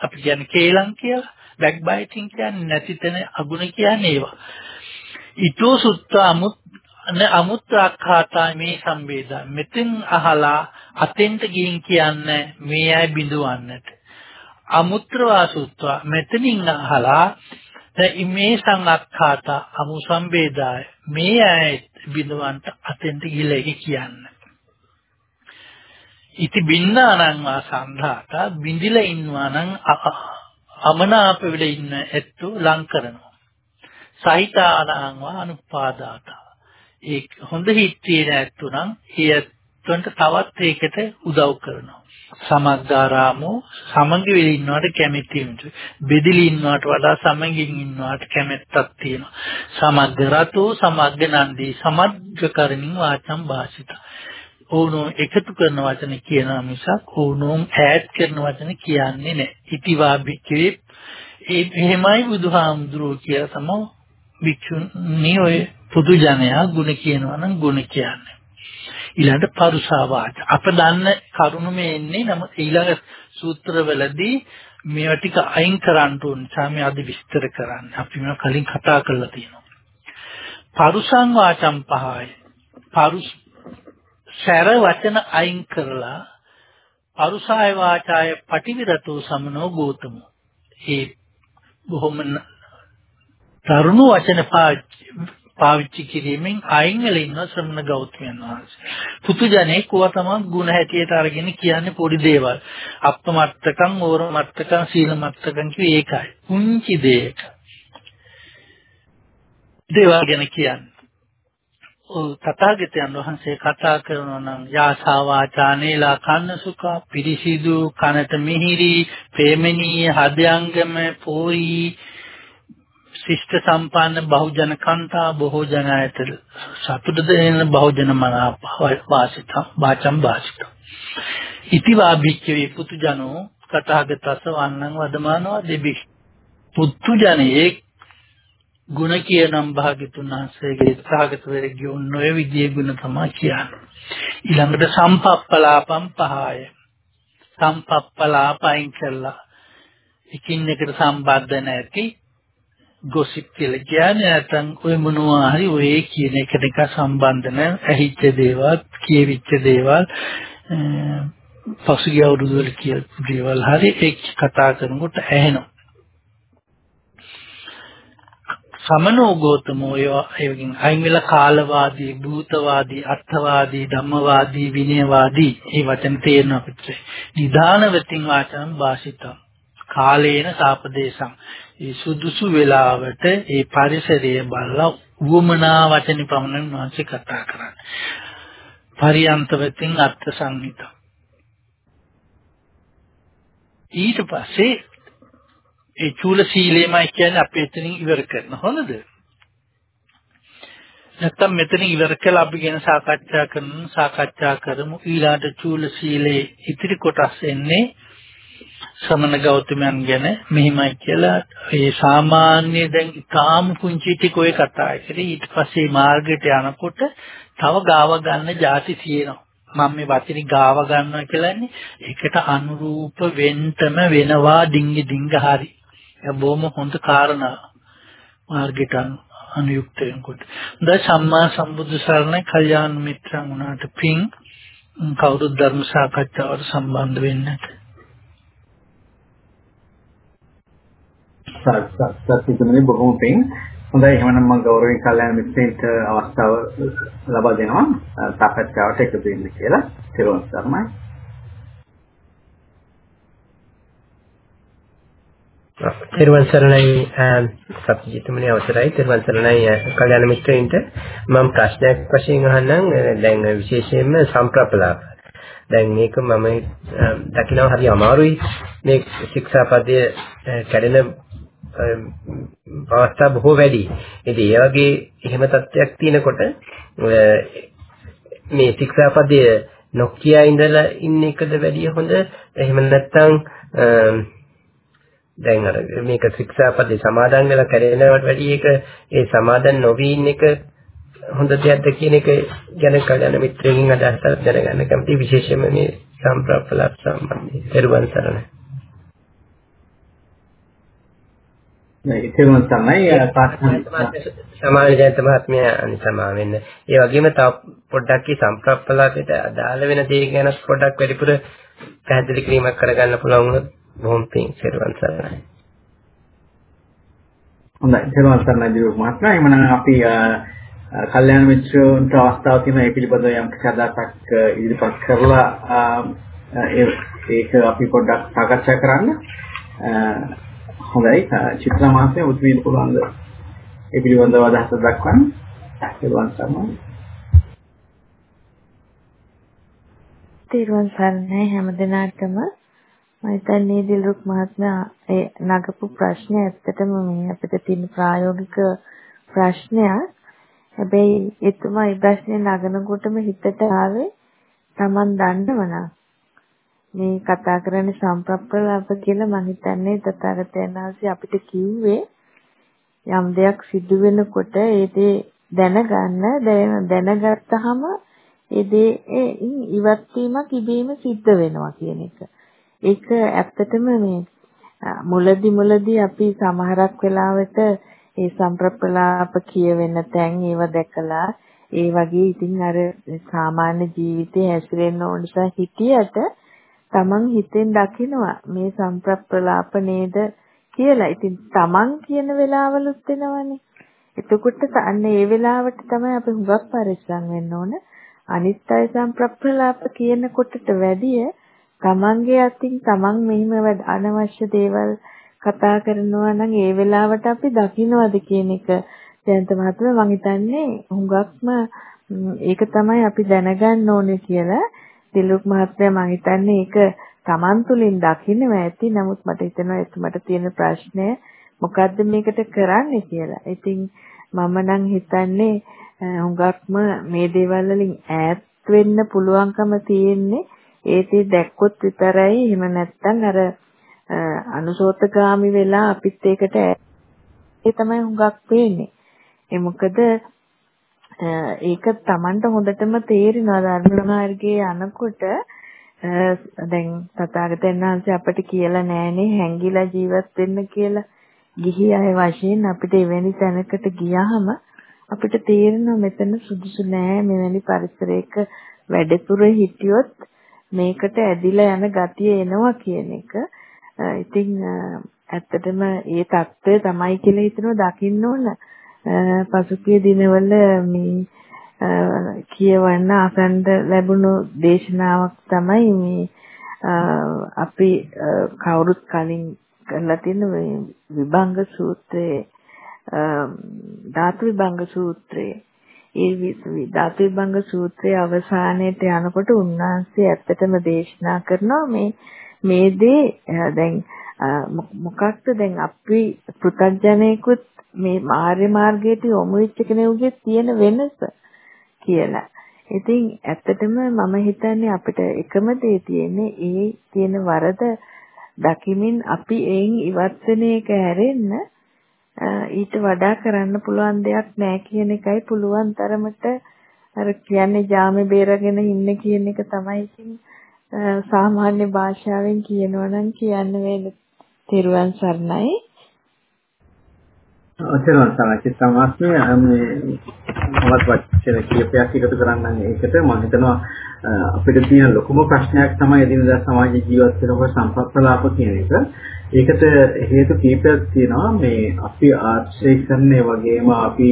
අපි කියන්නේ කේලම් කියලා බෑක් බයිටින් කියන්නේ නැති තැන අගුණ කියන්නේ ඒවා ඊතෝ සුත්ත අමුත් අමුත්‍රාඛාතා මේ සම්වේදා මෙතෙන් අහලා අතෙන්ට ගිහින් කියන්නේ මේ අය බිඳවන්නට අමුත්‍රවා සුත්වා මෙතනින් අහලා මේ සංඅක්ඛාතා අමු සම්වේදාය මේ අය බිඳවන්නට අතෙන්ට ගිහලා කියන්නේ ඉති බින්නානං වා සන්ධාතා බිඳිලා ඉන්නවා නම් අමනාප වෙල ඉන්න ඇත්තෝ ලං කරනවා. සහිතානං වා අනුපාදාතා. ඒ හොඳ හිත් තියෙන ඇත්තෝ නම් ඒ ඇත්තන්ට තවත් ඒකට උදව් කරනවා. සමද්දාරාමෝ සමගි වෙලා ඉන්නවට කැමැති වෙනවා. බෙදිලි ඉන්නවට වඩා සමගින් ඉන්නවට කැමැත්තක් තියෙනවා. සමග්ග රතෝ සමග්ග නන්දි සමග්ග කරණින් වාචම් භාසිත. ඕනෝ එකතු කරන වචන කියන මිසක් ඕනෝ ඈඩ් කරන වචන කියන්නේ නැහැ. ඉතිවා භික්කවේ ඒ එහෙමයි බුදුහාමුදුරුවෝ කියලා තමයි භික්ෂුන් නියෝය පුදු ජනයා ගුණ කියනවා නම් ගුණ කියන්නේ. ඊළඟට පරුසා වාච. අප දන්න කරුණ මේ එන්නේ නම ඊළඟ සූත්‍රවලදී මේවා ටික අයින් කරන්න ඕන නිසා මේ අද විස්තර කරන්න. අපි මේවා කලින් කතා කරලා තියෙනවා. පරුසං වාචම් පහයි. පරුස් සැර වචන අයින් කරලා අරුසාය වාචාය පටිවිරතෝ සමනෝ ගෝතමෝ ඒ බොහොම තරුණ වචන පාවිච්චි කිරීමෙන් අයින් වෙලා ඉන්න ශ්‍රමණ ගෞතමයන් වහන්සේ. පුතුජනේ කව තමයි ಗುಣ හැටියට අරගෙන කියන්නේ පොඩි දේවල්. අප්පමත්තකම්, ඕරමත්තකම්, සීලමත්තකම් කිය ඒකයි. පුංචි දෙයක. දේවල් ගැන කියන්නේ. තථාගතයන් වහන්සේ කතා කරනවා නම් යාසා වාචානේලා කන්න සුඛ පිරිසිදු කනට මිහිරි ප්‍රේමණීය හදයන්ගම පෝයි ශිෂ්ට සම්පන්න බහුජන කන්තා බොහෝ ජන ඇත සතුට දෙන බහුජන මනාප වාසිත වාචම් වාසිත ඉතිවා භික්ඛවේ පුතු ජනෝ කතාගතස වන්නං වදමානවා දෙබි පුතු ජනේ ಗುಣ කියනම් භාග්‍යතුන් වහන්සේගේ සාගත වෙරගිය ඔය විදිහේ ගුණ තමයි කියන්නේ. ඊළඟට සම්පප්පලාපම් පහය. සම්පප්පලාපයින් කළා. එකින් එකට සම්බන්ධ නැති ගොසිප් කියලා කියන්නේ නැත්නම් ඔය මොනවා හරි ඔය කියන එකට එක සම්බන්ධ නැ ඇහිච්ච දේවල්, කියවිච්ච දේවල් පසුගිය අවුරුදු වල කියපු දේවල් හරි එක් කතා කරනකොට ඇහෙනවා. සමනෝ ගෝතමෝ ඒවකින් අයින් වෙලා කාලවාදී, භූතවාදී, අර්ථවාදී, ධම්මවාදී, විනයවාදී මේ වචන තේරෙන අපිට. නිදානවතින් වාචන භාෂිතම්. කාලේන සාපදේශම්. ඒ සුදුසු වෙලාවට ඒ පරිසරය බලලා උවමනා වචන පමණින් වාසිය කතා කරන්නේ. පරියන්තවතින් අර්ථ සංහිතම්. ඊට පස්සේ ඒ චූල සීලයමයි කියන්නේ අපි එතනින් ඉවර කරන හොඳද? නැත්තම් මෙතන ඉවර කළා අපි ගැන සාකච්ඡා කරන සාකච්ඡා කරමු ඊළාට චූල සීලේ ඉතිරි කොටස් එන්නේ සමන ගෞතමයන් ගැන මෙහිමයි කියලා. ඒ සාමාන්‍ය දැන් ඊටාම කුංචි ටික ඔය කතා කරේ. ඊට පස්සේ මාර්ගයට යනකොට තව ගාව ගන්න જાති තියෙනවා. මම මේ වචනේ ගාව ගන්නවා කියලාන්නේ ඒකට අනුරූප වෙන්තම වෙනවා ඩිංගි ඩිංග හරි. බොහොම හොඳ කාරණා. මාර්ගයට අනුයුක්ත වෙනකොට. දැන් සම්මා සම්බුදු සරණයි. කල්යාණ මිත්‍රන් වුණාට පින්. කවුරුත් ධර්ම සාකච්ඡාවට සම්බන්ධ වෙන්නේ නැහැ. සත්‍යතුමනි බොහොම පින්. හොඳයි එහෙනම් මම ගෞරවයෙන් කල්යාණ මිත්‍රයින්ට අවස්ථාව ලබා දෙනවා සාකච්ඡාවට එකතු වෙන්න කියලා. ත්‍රිවංශ සර්මයි. තෙරුවන් සරණයි සත්‍යජිතමනි අවසරයි තෙරුවන් සරණයි කල්‍යාණ මිත්‍රයින්ට මම ප්‍රශ්නයක් වශයෙන් අහන්නම් දැන් විශේෂයෙන්ම සම්ප්‍රප්පලාප දැන් මේක මම දකිනවා හරි අමාරුයි මේ ශික්ෂාපදයේ කැඩෙන අවස්ථා බොහෝ වැඩි. ඉතින් ඒ වගේ එහෙම තත්ත්වයක් තියෙනකොට මේ ශික්ෂාපදයේ නොකිය ඉඳලා ඉන්න එකද වැඩිය හොඳ එහෙම නැත්නම් දැන් අර මේක ශික්ෂාපදේ සමාදන් වෙලා කරේනවට වැඩිය ඒක ඒ සමාදන් නොවි ඉන්න එක හොඳ දෙයක්ද කියන එක ගැන කල්යනා මිත්‍රයන්ගෙන් අදහසක් දැනගන්න කැමති විශේෂයෙන්ම මේ සම්ප්‍රප්පලත් සම්බන්ධයෙන් පෙරවන් සරණ. මේ තේරුම් තමයි සමාන ජයන්ත මහත්මයා අනිසමා වෙන්න. ඒ වගේම තව පොඩ්ඩක් මේ සම්ප්‍රප්පලකට අදාළ වෙන දේ ගැන පොඩ්ඩක් වැඩිපුර පැහැදිලි කිරීමක් කරගන්න පුළුවන් වුණොත් බොහොම පිං සර්වන් සරණයි. හොඳයි සර්වන් සරණයි දියුක් මහත්මයා. එhmenan අපි කල්යාණ මිත්‍රයන්ට අවස්ථාව තියෙන මේ පිළිබඳව යම් කිසි අදහසක් ඉදිරිපත් කරලා ඒක අපි පොඩ්ඩක් සාකච්ඡා කරන්න. හොඳයි චිත්‍රා මාසයේ උත්වීන පුළුවන්ද? ඒ පිළිබඳව අදහස දක්වන්න. සර්වන් සරණයි. තෙරුවන් සරණයි හැමදෙනාටම මම හිතන්නේ දිලරුක් මහත්මයා ඒ නගපු ප්‍රශ්නේ ඇත්තටම මේ අපිට තියෙන ප්‍රායෝගික ප්‍රශ්නයක්. හැබැයි එතුමා මේ ප්‍රශ්නේ නගනකොටම හිතට ආවේ Taman දන්නවනම් මේ කතා කරන්නේ සම්ප්‍රප්පලාප කියලා මම හිතන්නේ තථාගතයන් වහන්සේ අපිට කිව්වේ යම් දෙයක් සිදු වෙනකොට ඒ දේ දැනගන්න දැනගත්තාම ඒ දේ ඉවත් වීමක් ඉබේම සිද්ධ වෙනවා කියන එක. ඒක ඇත්තටම මේ මුලදි මුලදි අපි සමහරක් වෙලාවට ඒ සම්ප්‍රප්පලාප කියවෙන තැන් ඒව දැකලා ඒ වගේ ඉතින් අර සාමාන්‍ය ජීවිතේ හැසිරෙන්න ඕන හිටියට Taman හිතෙන් දකිනවා මේ සම්ප්‍රප්පලාප නේද කියලා. ඉතින් තමන් කියන වෙලාවලුත් වෙනවනේ. එතකොට අන්න ඒ වෙලාවට තමයි අපි හුඟක් පරිස්සම් වෙන්න ඕන. අනිත් අය සම්ප්‍රප්පලාප කියන කොටට වැඩිය තමන්ගේ අතින් තමන් මෙහිම අනවශ්‍ය දේවල් කතා කරනවා නම් ඒ වෙලාවට අපි දකින්නවද කියන එක ජයන්ත මහත්මයා මම හිතන්නේ හුඟක්ම ඒක තමයි අපි දැනගන්න ඕනේ කියලා දිලුක් මහත්මයා මම හිතන්නේ ඒක Taman තුලින් දකින්නව ඇති. නමුත් මට හිතෙනවා එතුමට තියෙන ප්‍රශ්නය මොකද්ද මේකට කරන්නේ කියලා. ඉතින් මම නම් හිතන්නේ හුඟක්ම මේ දේවල් වලින් ඈත් වෙන්න පුළුවන්කම තියෙන්නේ ඒටි දැක්කොත් විතරයි. එහෙම නැත්නම් අර අනුසෝතගාමි වෙලා අපිත් ඒකට ඒ තමයි හුඟක් පේන්නේ. ඒ මොකද ඒක Tamanට හොඳටම තේරෙනවා ධර්මනායකගේ යනකොට දැන් තථාගතයන් වහන්සේ අපට කියලා නෑනේ හැංගිලා ජීවත් වෙන්න කියලා ගිහි අය වශයෙන් අපිට එවැනි තැනකට ගියාම අපිට තේරෙනවා මෙතන සුදුසු නෑ මෙවැනි පරිසරයක වැඩපුර හිටියොත් මේකට ඇදිලා යන ගතිය එනවා කියන එක. ඉතින් ඇත්තටම ඒ தত্ত্বය තමයි කියලා හිතනවා දකින්න ඕන. පසුගිය දිනවල මේ කියවන්න අසන්න ලැබුණු දේශනාවක් තමයි මේ අපි කවුරුත් කලින් කරලා තියෙන විභංග සූත්‍රයේ ධාතු විභංග සූත්‍රයේ. ඒ ධාතු විභංග සූත්‍රයේ අවසානයේට යනකොට උන්වහන්සේ ඇත්තටම දේශනා කරනවා මේ මේ දේ දැන් මොකක්ද දැන් අපි පෘථග්ජනයෙකුත් මේ මාර්ය මාර්ගයට යොමු වෙච්ච කෙනෙකුගේ තියෙන වෙනස කියලා. ඉතින් ඇත්තටම මම හිතන්නේ අපිට එකම දේ තියෙන්නේ ඒ තියෙන වරද දකිමින් අපි එයින් ඉවත් වෙන එක හැරෙන්න ඊට වඩා කරන්න පුළුවන් දෙයක් නැහැ කියන එකයි පුළුවන් තරමට අර කියන්නේ ජාමේ බේරගෙන ඉන්න කියන එක තමයි ඉතින් සාමාන්‍ය භාෂාවෙන් කියනවා නම් කියන්න වෙන තෙරුවන් සරණයි. ඔතන තමයි චිත්තමාස්මේ මේ මමත් වචන කීපයක් එකතු කරන්නම් ඒකට. මම හිතනවා අපිට තියෙන ලොකුම ප්‍රශ්නයක් තමයි එදිනදා සමාජ ජීවත් වෙනකොට සම්ප්‍රප්පලාප කියන එක. ඒකට හේතු කීපයක් තියෙනවා. මේ අපි ආශ්‍රය කරන වගේම අපි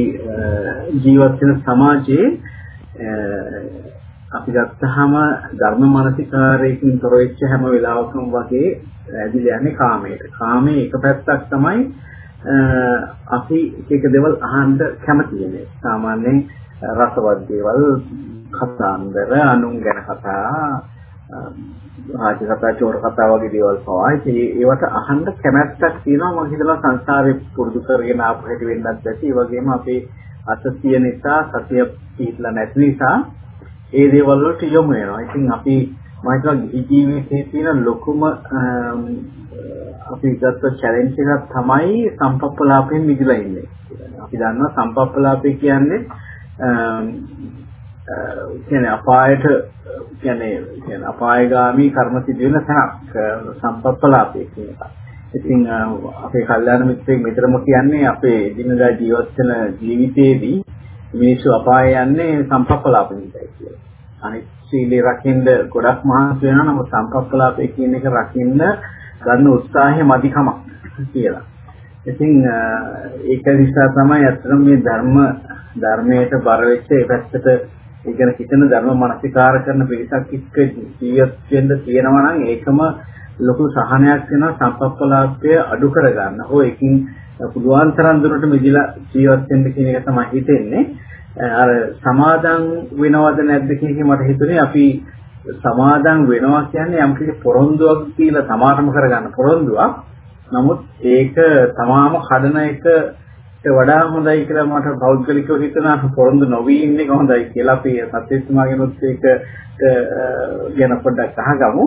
ජීවත් වෙන සමාජයේ අපි ගත්තාම ධර්ම මානසිකාරයකින් තොර වෙච්ච හැම වෙලාවකම වගේ ඇදිලා යන්නේ කාමයට. කාමයේ එක පැත්තක් තමයි අපි එක එක දේවල් අහන්න කැමති වෙන්නේ. සාමාන්‍යයෙන් රසවත් දේවල් කතාන්දර අනුන් ගැන කතා රාජ කතා චෝර කතා වගේ දේවල් පවා ඒවට අහන්න කැමැත්තක් තියෙනවා මම හිතලා සංසාරේ පුරුදු කරගෙන ආපු හැටි වෙන්නත් ඇති ඒ වගේම අපේ අසතිය නිසා සතිය පිටලා නැති නිසා ඒ දේවල් වලට යොමු වෙනවා. ඉතින් අපි මම හිතනවා ජීවිතයේ තියෙන ලොකුම අපි ගත්ත චැලෙන්ජ් එකක් තමයි සම්පප්පලාපයෙන් මිදලා ඉන්නේ. අපි දන්නවා සම්පප්පලාපය කියන්නේ කියන්නේ අපායට කියන්නේ කියන්නේ අපායগামী කර්ම සිදුවෙන තැනක් සම්පප්පලාපය කියන එක. ඉතින් අපේ කල්යාණ මිත්‍රයෙක් මෙතරම කියන්නේ අපේ දිනදා ජීවත් වෙන ජීවිතයේදී මිනිස්සු අපාය යන්නේ සම්පප්පලාප නිසායි කියලා. අනිත් සීලේ රකින්න ගොඩක් මහන්සි වෙනවා නමුත් සම්පප්පලාපය කියන එක රකින්න ගන්න උත්සාහය මදිකමක් කියලා. ඉතින් ඒක නිසා තමයි අත්‍තරම මේ ධර්ම ධර්මයට බර වෙච්ච ඒ පැත්තට ඉගෙන හිතන ධර්ම මානසිකාර කරන පිරිසක් එක්ක ජීවත් වෙන්න තියෙනවා නම් ඒකම ලොකු සහනයක් වෙනවා සම්පප්පලාපය අඩු කරගන්න. ඕ එකකින් පුළුවන් තරම් දුරට මිදිලා ජීවත් වෙන්න කියන එක තමයි හිතෙන්නේ. අර සමාදම් වෙනවද නැද්ද කියන එක මට හිතුනේ අපි සමාදන් වෙනවා කියන්නේ යම්කිසි පොරොන්දුවක් කියලා තමාටම කරගන්න පොරොන්දුවක්. නමුත් ඒක තමාම කඩන එකට වඩා හොඳයි කියලා මට පෞද්ගලිකව හිතෙනවා පොරොන්දු නොවි ඉන්නේ කොහොඳයි කියලා අපි සත්‍යස්මාගෙනුත් ඒක ගැන පොඩ්ඩක් අහගමු.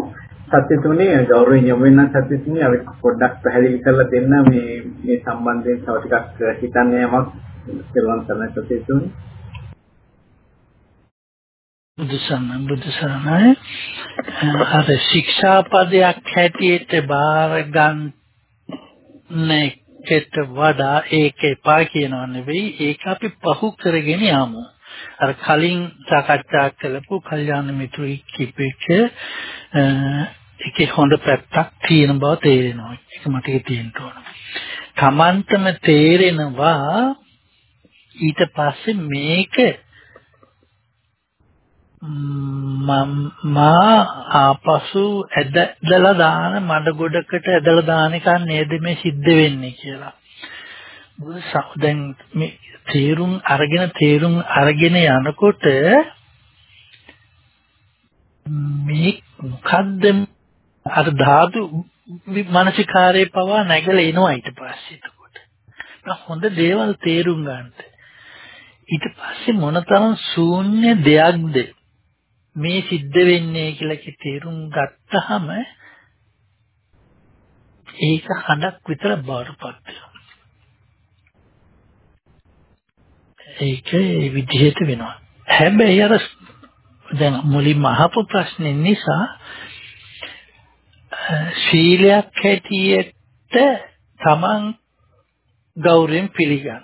සත්‍යතුනේ ගෞරවයෙන් යොමු වෙන සත්‍යතුනේ අපි පොඩ්ඩක් පැහැදිලි කරලා දෙන්න මේ මේ සම්බන්ධයෙන් තව ටිකක් හිතන්න යමක් කියලා තමයි සත්‍යතුනේ. බුදුසරණ බුදුසරණයි අර ශික්ෂාපදයක් හැටියට බාර ගන්න එකට වඩා ඒක එපා කියනව නෙවෙයි ඒක අපි පහු කරගෙන යමු. අර කලින් සාකච්ඡා කළපු කල්යාණ මිත්‍රි කිපෙක ඒකේ හොඳ පැත්තක් තියෙන බව තේරෙනවා. ඒක මට තියෙන්න ඕන. Tamanටම තේරෙනවා ඊට පස්සේ මේක මා ආපසු ඇදලා දාන මඩ ගොඩකට ඇදලා දාන එක නේද මේ සිද්ධ වෙන්නේ කියලා. මොකද දැන් මේ තේරුම් අරගෙන තේරුම් අරගෙන යනකොට මේ මොකද්ද අර ධාතු මානසිකාරයේ පවා නැගලා එනවා ඊට පස්සේ එතකොට. හොඳ දේවල් තේරුම් ගන්නට. ඊට පස්සේ මොනතරම් ශූන්‍ය දෙයක්ද මේ සිද්ධ වෙන්නේ කියලා තේරුම් ගත්තාම ඒක හඩක් විතර බාරපත් ඒක ඒ විදිහට වෙනවා. හැබැයි අර දැන් මුලින්ම අහපු ප්‍රශ්නේ නිසා ශීලයක් හැටියට තමන් ගෞරවයෙන් පිළිගන්න.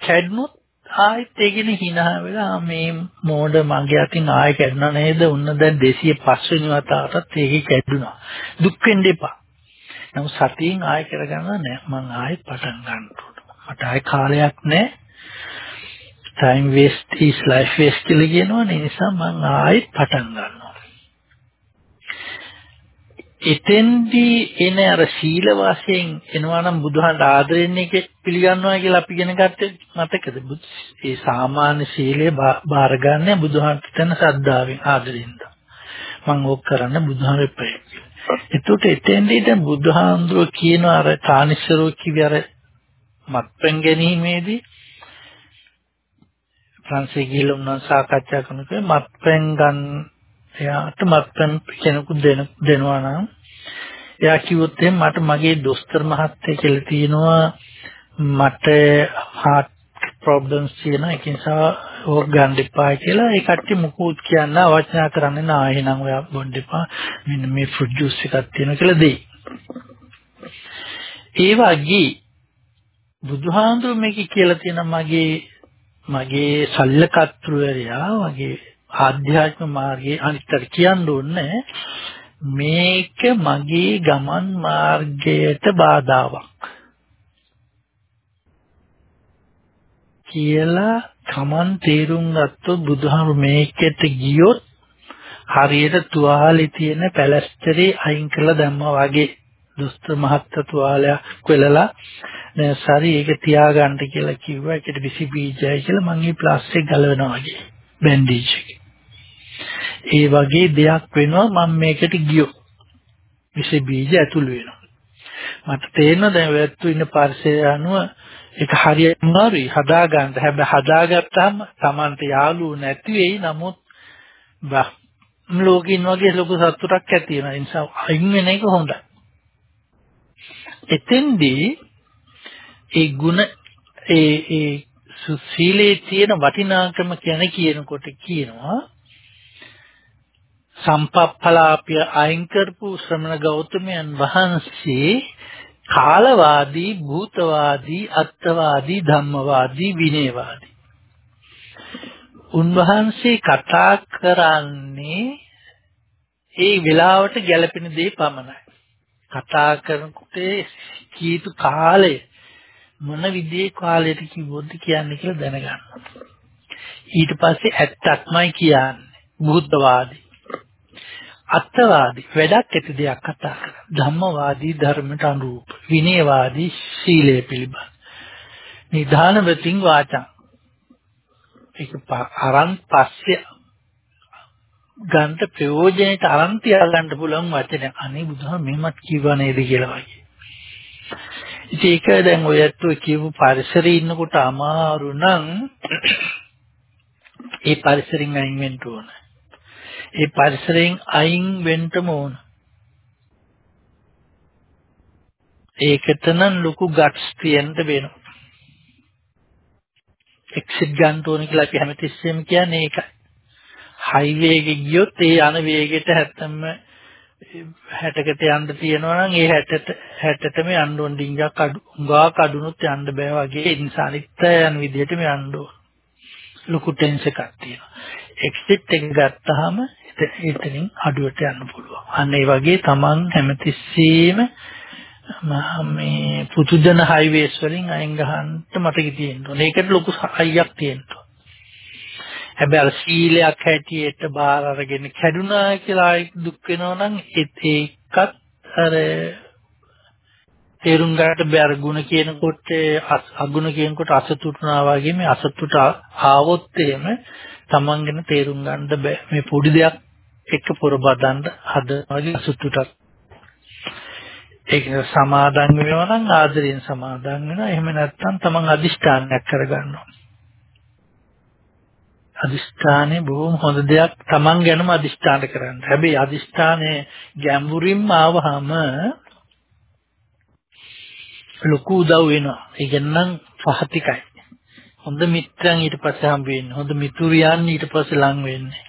කැඩුනොත් ආයෙත් ඒකෙන hina වෙලා මේ මෝඩ මගේ අතින් ආයෙ කැඩුණා නේද? උන්න දැන් 205 වෙනි වතාවටත් ඒකේ කැඩුනා. දුක් වෙන්න එපා. නමුත් සතියෙන් ආයෙ කරගන්න නෑ. මං ආයෙත් පටන් ගන්න මට ආයෙ කාලයක් නෑ. time waste is life waste කියලා කියනවනේ. ඒ නිසා මං ආයෙත් පටන් ගන්නවා. එතෙන්දී එන අර සීල වශයෙන් එනවා නම් බුදුහාමට ආදරෙන්න එක පිළිගන්නවා කියලා අපි ඉගෙන ගත්තේ මතකද? ඒ සාමාන්‍ය සීලය බාර ගන්න බුදුහාමට තන ශ්‍රද්ධාවෙන් ආදරෙන්ද. මම ඕක කරන්න බුදුහාමේ ප්‍රේ. එතකොට එතෙන්දී දැන් බුදුහාමුදුරුවෝ කියන අර කානිස්සරෝ කිවි අර මත්පැන් ගැනීමේදී ෆ්‍රාන්සේ ගිහිල්ලා උන්වහන්සේ සාකච්ඡා කරනකොට මත්පැන් ගන්න එයාට මත්පැන් කෙනෙකු දෙනවා නම් එයා කිව්වොත් එහෙනම් මට මගේ දොස්තර මහත්තයා කියලා තියෙනවා මට heart problems තියෙන ඒක නිසා ඕක ගන්න එපා කියලා. ඒ කට්ටිය මුකුත් කියන්න අවචනා කරන්නේ නැහැ. එහෙනම් ඔයා බොන්න එපා. මෙන්න මේ ෆෘට් ජූස් එකක් තියෙනවා කියලා දෙයි. ඒ වගේ බුදුහාඳුර මේක කියලා තියෙන මගේ මගේ සල්ලකත්රුවරයා මගේ ආධ්‍යාත්ම මාර්ගයේ අනිත්තර කියන්න ඕනේ මේක මගේ ගමන් මාර්ගයට බාධාවක්. කියලා Taman තේරුම් ගත්තොත් බුදුහාම මේකට ගියොත් හරියට තුවාලේ තියෙන පැලස්තරේ අයින් කරලා දැම්මා වගේ. දුස්තර මහත්ත තුවාලයක් වෙලලා සරි ඒක තියාගන්න කියලා කිව්වා. ඒකට විසි බීජයි කියලා මම මේ ප්ලාස්ටික් ගලවනවා වගේ. බැන්ඩේජ් එක. ඒ වගේ දෙයක් වෙනවා මම මේකට ගියොත් විස බීජ ඇතුළු වෙනවා. මට තේරෙනවා දැන් වැත්තු ඉන්න පරිසරය අනුව ඒක හරියට අමාරුයි හදාගන්න. හැබැයි හදාගත්තාම Tamante යාළුවෝ නැති වෙයි. නමුත් ලෝකින් වගේ ලොකු සතුටක් ඇති වෙනවා. ඒ නිසා අයින් වෙන එක හොඳයි. එතෙන්දී ඒ ಗುಣ ඒ ඒ සීලේ තියෙන වටිනාකම කියන කියනකොට කියනවා සම්පප්පලාපය අයින් කරපු ශ්‍රමණ ගෞතමයන් වහන්සේ කාලවාදී භූතවාදී අත්වාදී ධම්මවාදී විනයවාදී උන්වහන්සේ කතා කරන්නේ ඒ වෙලාවට ගැළපෙන දේ පමණයි කතා කරනකොට කීතු කාලය මොන විදිහේ කාලයට කිව්වොත් කියන්නේ කියලා දැනගන්න. ඊට පස්සේ ඇත්තක්මයි කියන්නේ බුද්ධවාදී. අත්වාදී වැඩක් ඇති දෙයක් කතා කරා. ධම්මවාදී ධර්මයට අනුරූප. විනයවාදී සීලය පිළිබඳ. නිධානවතින් වාචං. ඒක අරන් පස්සේ ගන්න ප්‍රයෝජනෙට අරන් තියාගන්න පුළුවන් වචනයක්. අනේ බුදුහාම මෙහෙමත් කිව්වා නේද කියලා වගේ. ඉතින් ඒක දැන් ඔය ඇත්තෝ කියපු පරිසරේ ඉන්නකොට අමාරු නම් ඒ පරිසරෙන් අයින් වෙන්න ඕන. ඒ පරිසරයෙන් අයින් වෙන්නම ඕන. ඒකට නම් ලොකු ගට්ස් තියෙන්න වෙනවා. එක්සිට් ගන්න ඕන කියලා අපි හැමතිස්සෙම කියන්නේ ඒකයි. හයිවේ එකේ ගියොත් ඒ යන වේගෙට හැත්තම 60කට යන්න තියෙනවා නම් ඒ 60ට 60ටම යන්න ඕන ඩිංගක් අඩු උඟා කඩුනොත් යන්න බෑ වගේ ඒ නිසා අනිත් යන විදිහටම යන්න ඕන ලොකු ටෙන්ස් එකක් තියෙනවා එක්සිට් එක ගත්තාම එතනින් අඩුවට යන්න පුළුවන්. අන්න ඒ වගේ Taman හැමතිස්සෙම මේ පුදුජන හයිවේස් වලින් අයින් ගහන්න මතක තියෙන්න ඕනේ. ඒකට ලොකු අයියක් තියෙන්න හැබැයි අර සීලයක් හැටියට බාර අරගෙන කැඩුනා කියලා දුක් වෙනවා නම් ඒකත් අර තේරුම් ගන්නට බැර ಗುಣ කියනකොට අගුණ කියනකොට අසතුටුනා වගේ මේ අසතුට ආවොත් එහෙම Taman ගැන තේරුම් ගන්න බෑ මේ පොඩි දෙයක් එක්ක පොරබදන්න හද වගේ අසතුටක් ඒක සමාදන් වෙනවා නම් ආදරයෙන් සමාදන් වෙනවා එහෙම නැත්නම් Taman අදිෂ්ඨානයක් කරගන්නවා අදිෂ්ඨානේ බොහොම හොඳ දෙයක් Taman ගැනම අදිෂ්ඨාන කරන්න. හැබැයි අදිෂ්ඨානේ ගැඹුරින්ම ආවහම ලොකු උදව් වෙනවා. ඒක නම් පහතිකයි. හොඳ මිත්‍රයන් ඊට පස්සේ හම්බ වෙන්නේ. හොඳ මිතුරියන් ඊට පස්සේ ලං වෙන්නේ.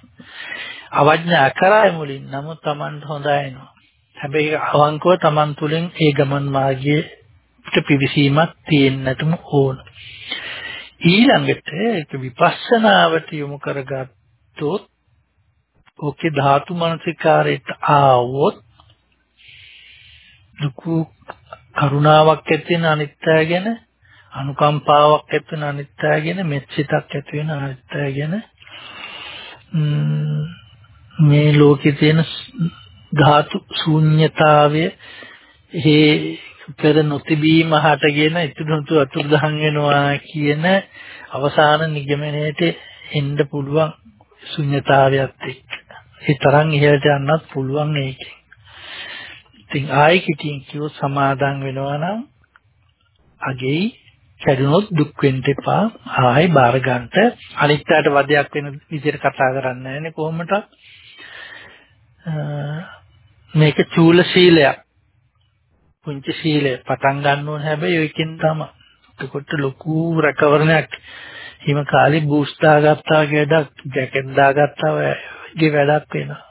අවඥා කරාය මුලින් නමුත් Tamanට හොඳයිනවා. හැබැයි අවංකව Taman තුලින් ඒ ගමන් මාර්ගයේ පිවිසීමක් තියෙන්නටම ඕන. ඊළඟට ඒක විපස්සනාවට යොමු කරගත්තොත් ඔකේ ධාතු මනසිකාරයට ආවොත් දුකු කරුණාවක් ඇති වෙන අනිත්‍යය ගැන අනුකම්පාවක් ඇති වෙන අනිත්‍යය ගැන මෙච්චිතක් ඇති වෙන අනිත්‍යය ගැන මේ ලෝකේ තියෙන ධාතු ශූන්‍යතාවය හේ පෙර නොතිබීම හටගෙන ඉතුරුතු අතුරුදහන් වෙනවා කියන අවසාන නිගමනයට එන්න පුළුවන් ශුන්්‍යතාවයත් එක්ක. ඒ තරම් ඉහළට යන්නත් පුළුවන් ඒකෙන්. ඉතින් ආයි කිටින් කිව්ව සමාදන් වෙනවා නම් අගෙයි කැඩුනොත් දුක් වෙන්න එපා ආයි බාර ගන්නට අනිත්‍යයට වදයක් වෙන විදිහට කතා කරන්නේ නැහැනේ කොහොමද මේක චූල ශීලයක් පුංචි සීලය පටන් ගන්න ඕන හැබැයි ඔයකින් තමයි. එතකොට ලොකු රැකවරණයක් හිම කාලේ බූස්ට් දාගත්තා වගේඩක් ජැකට් දාගත්තා වගේ වැඩක් වෙනවා.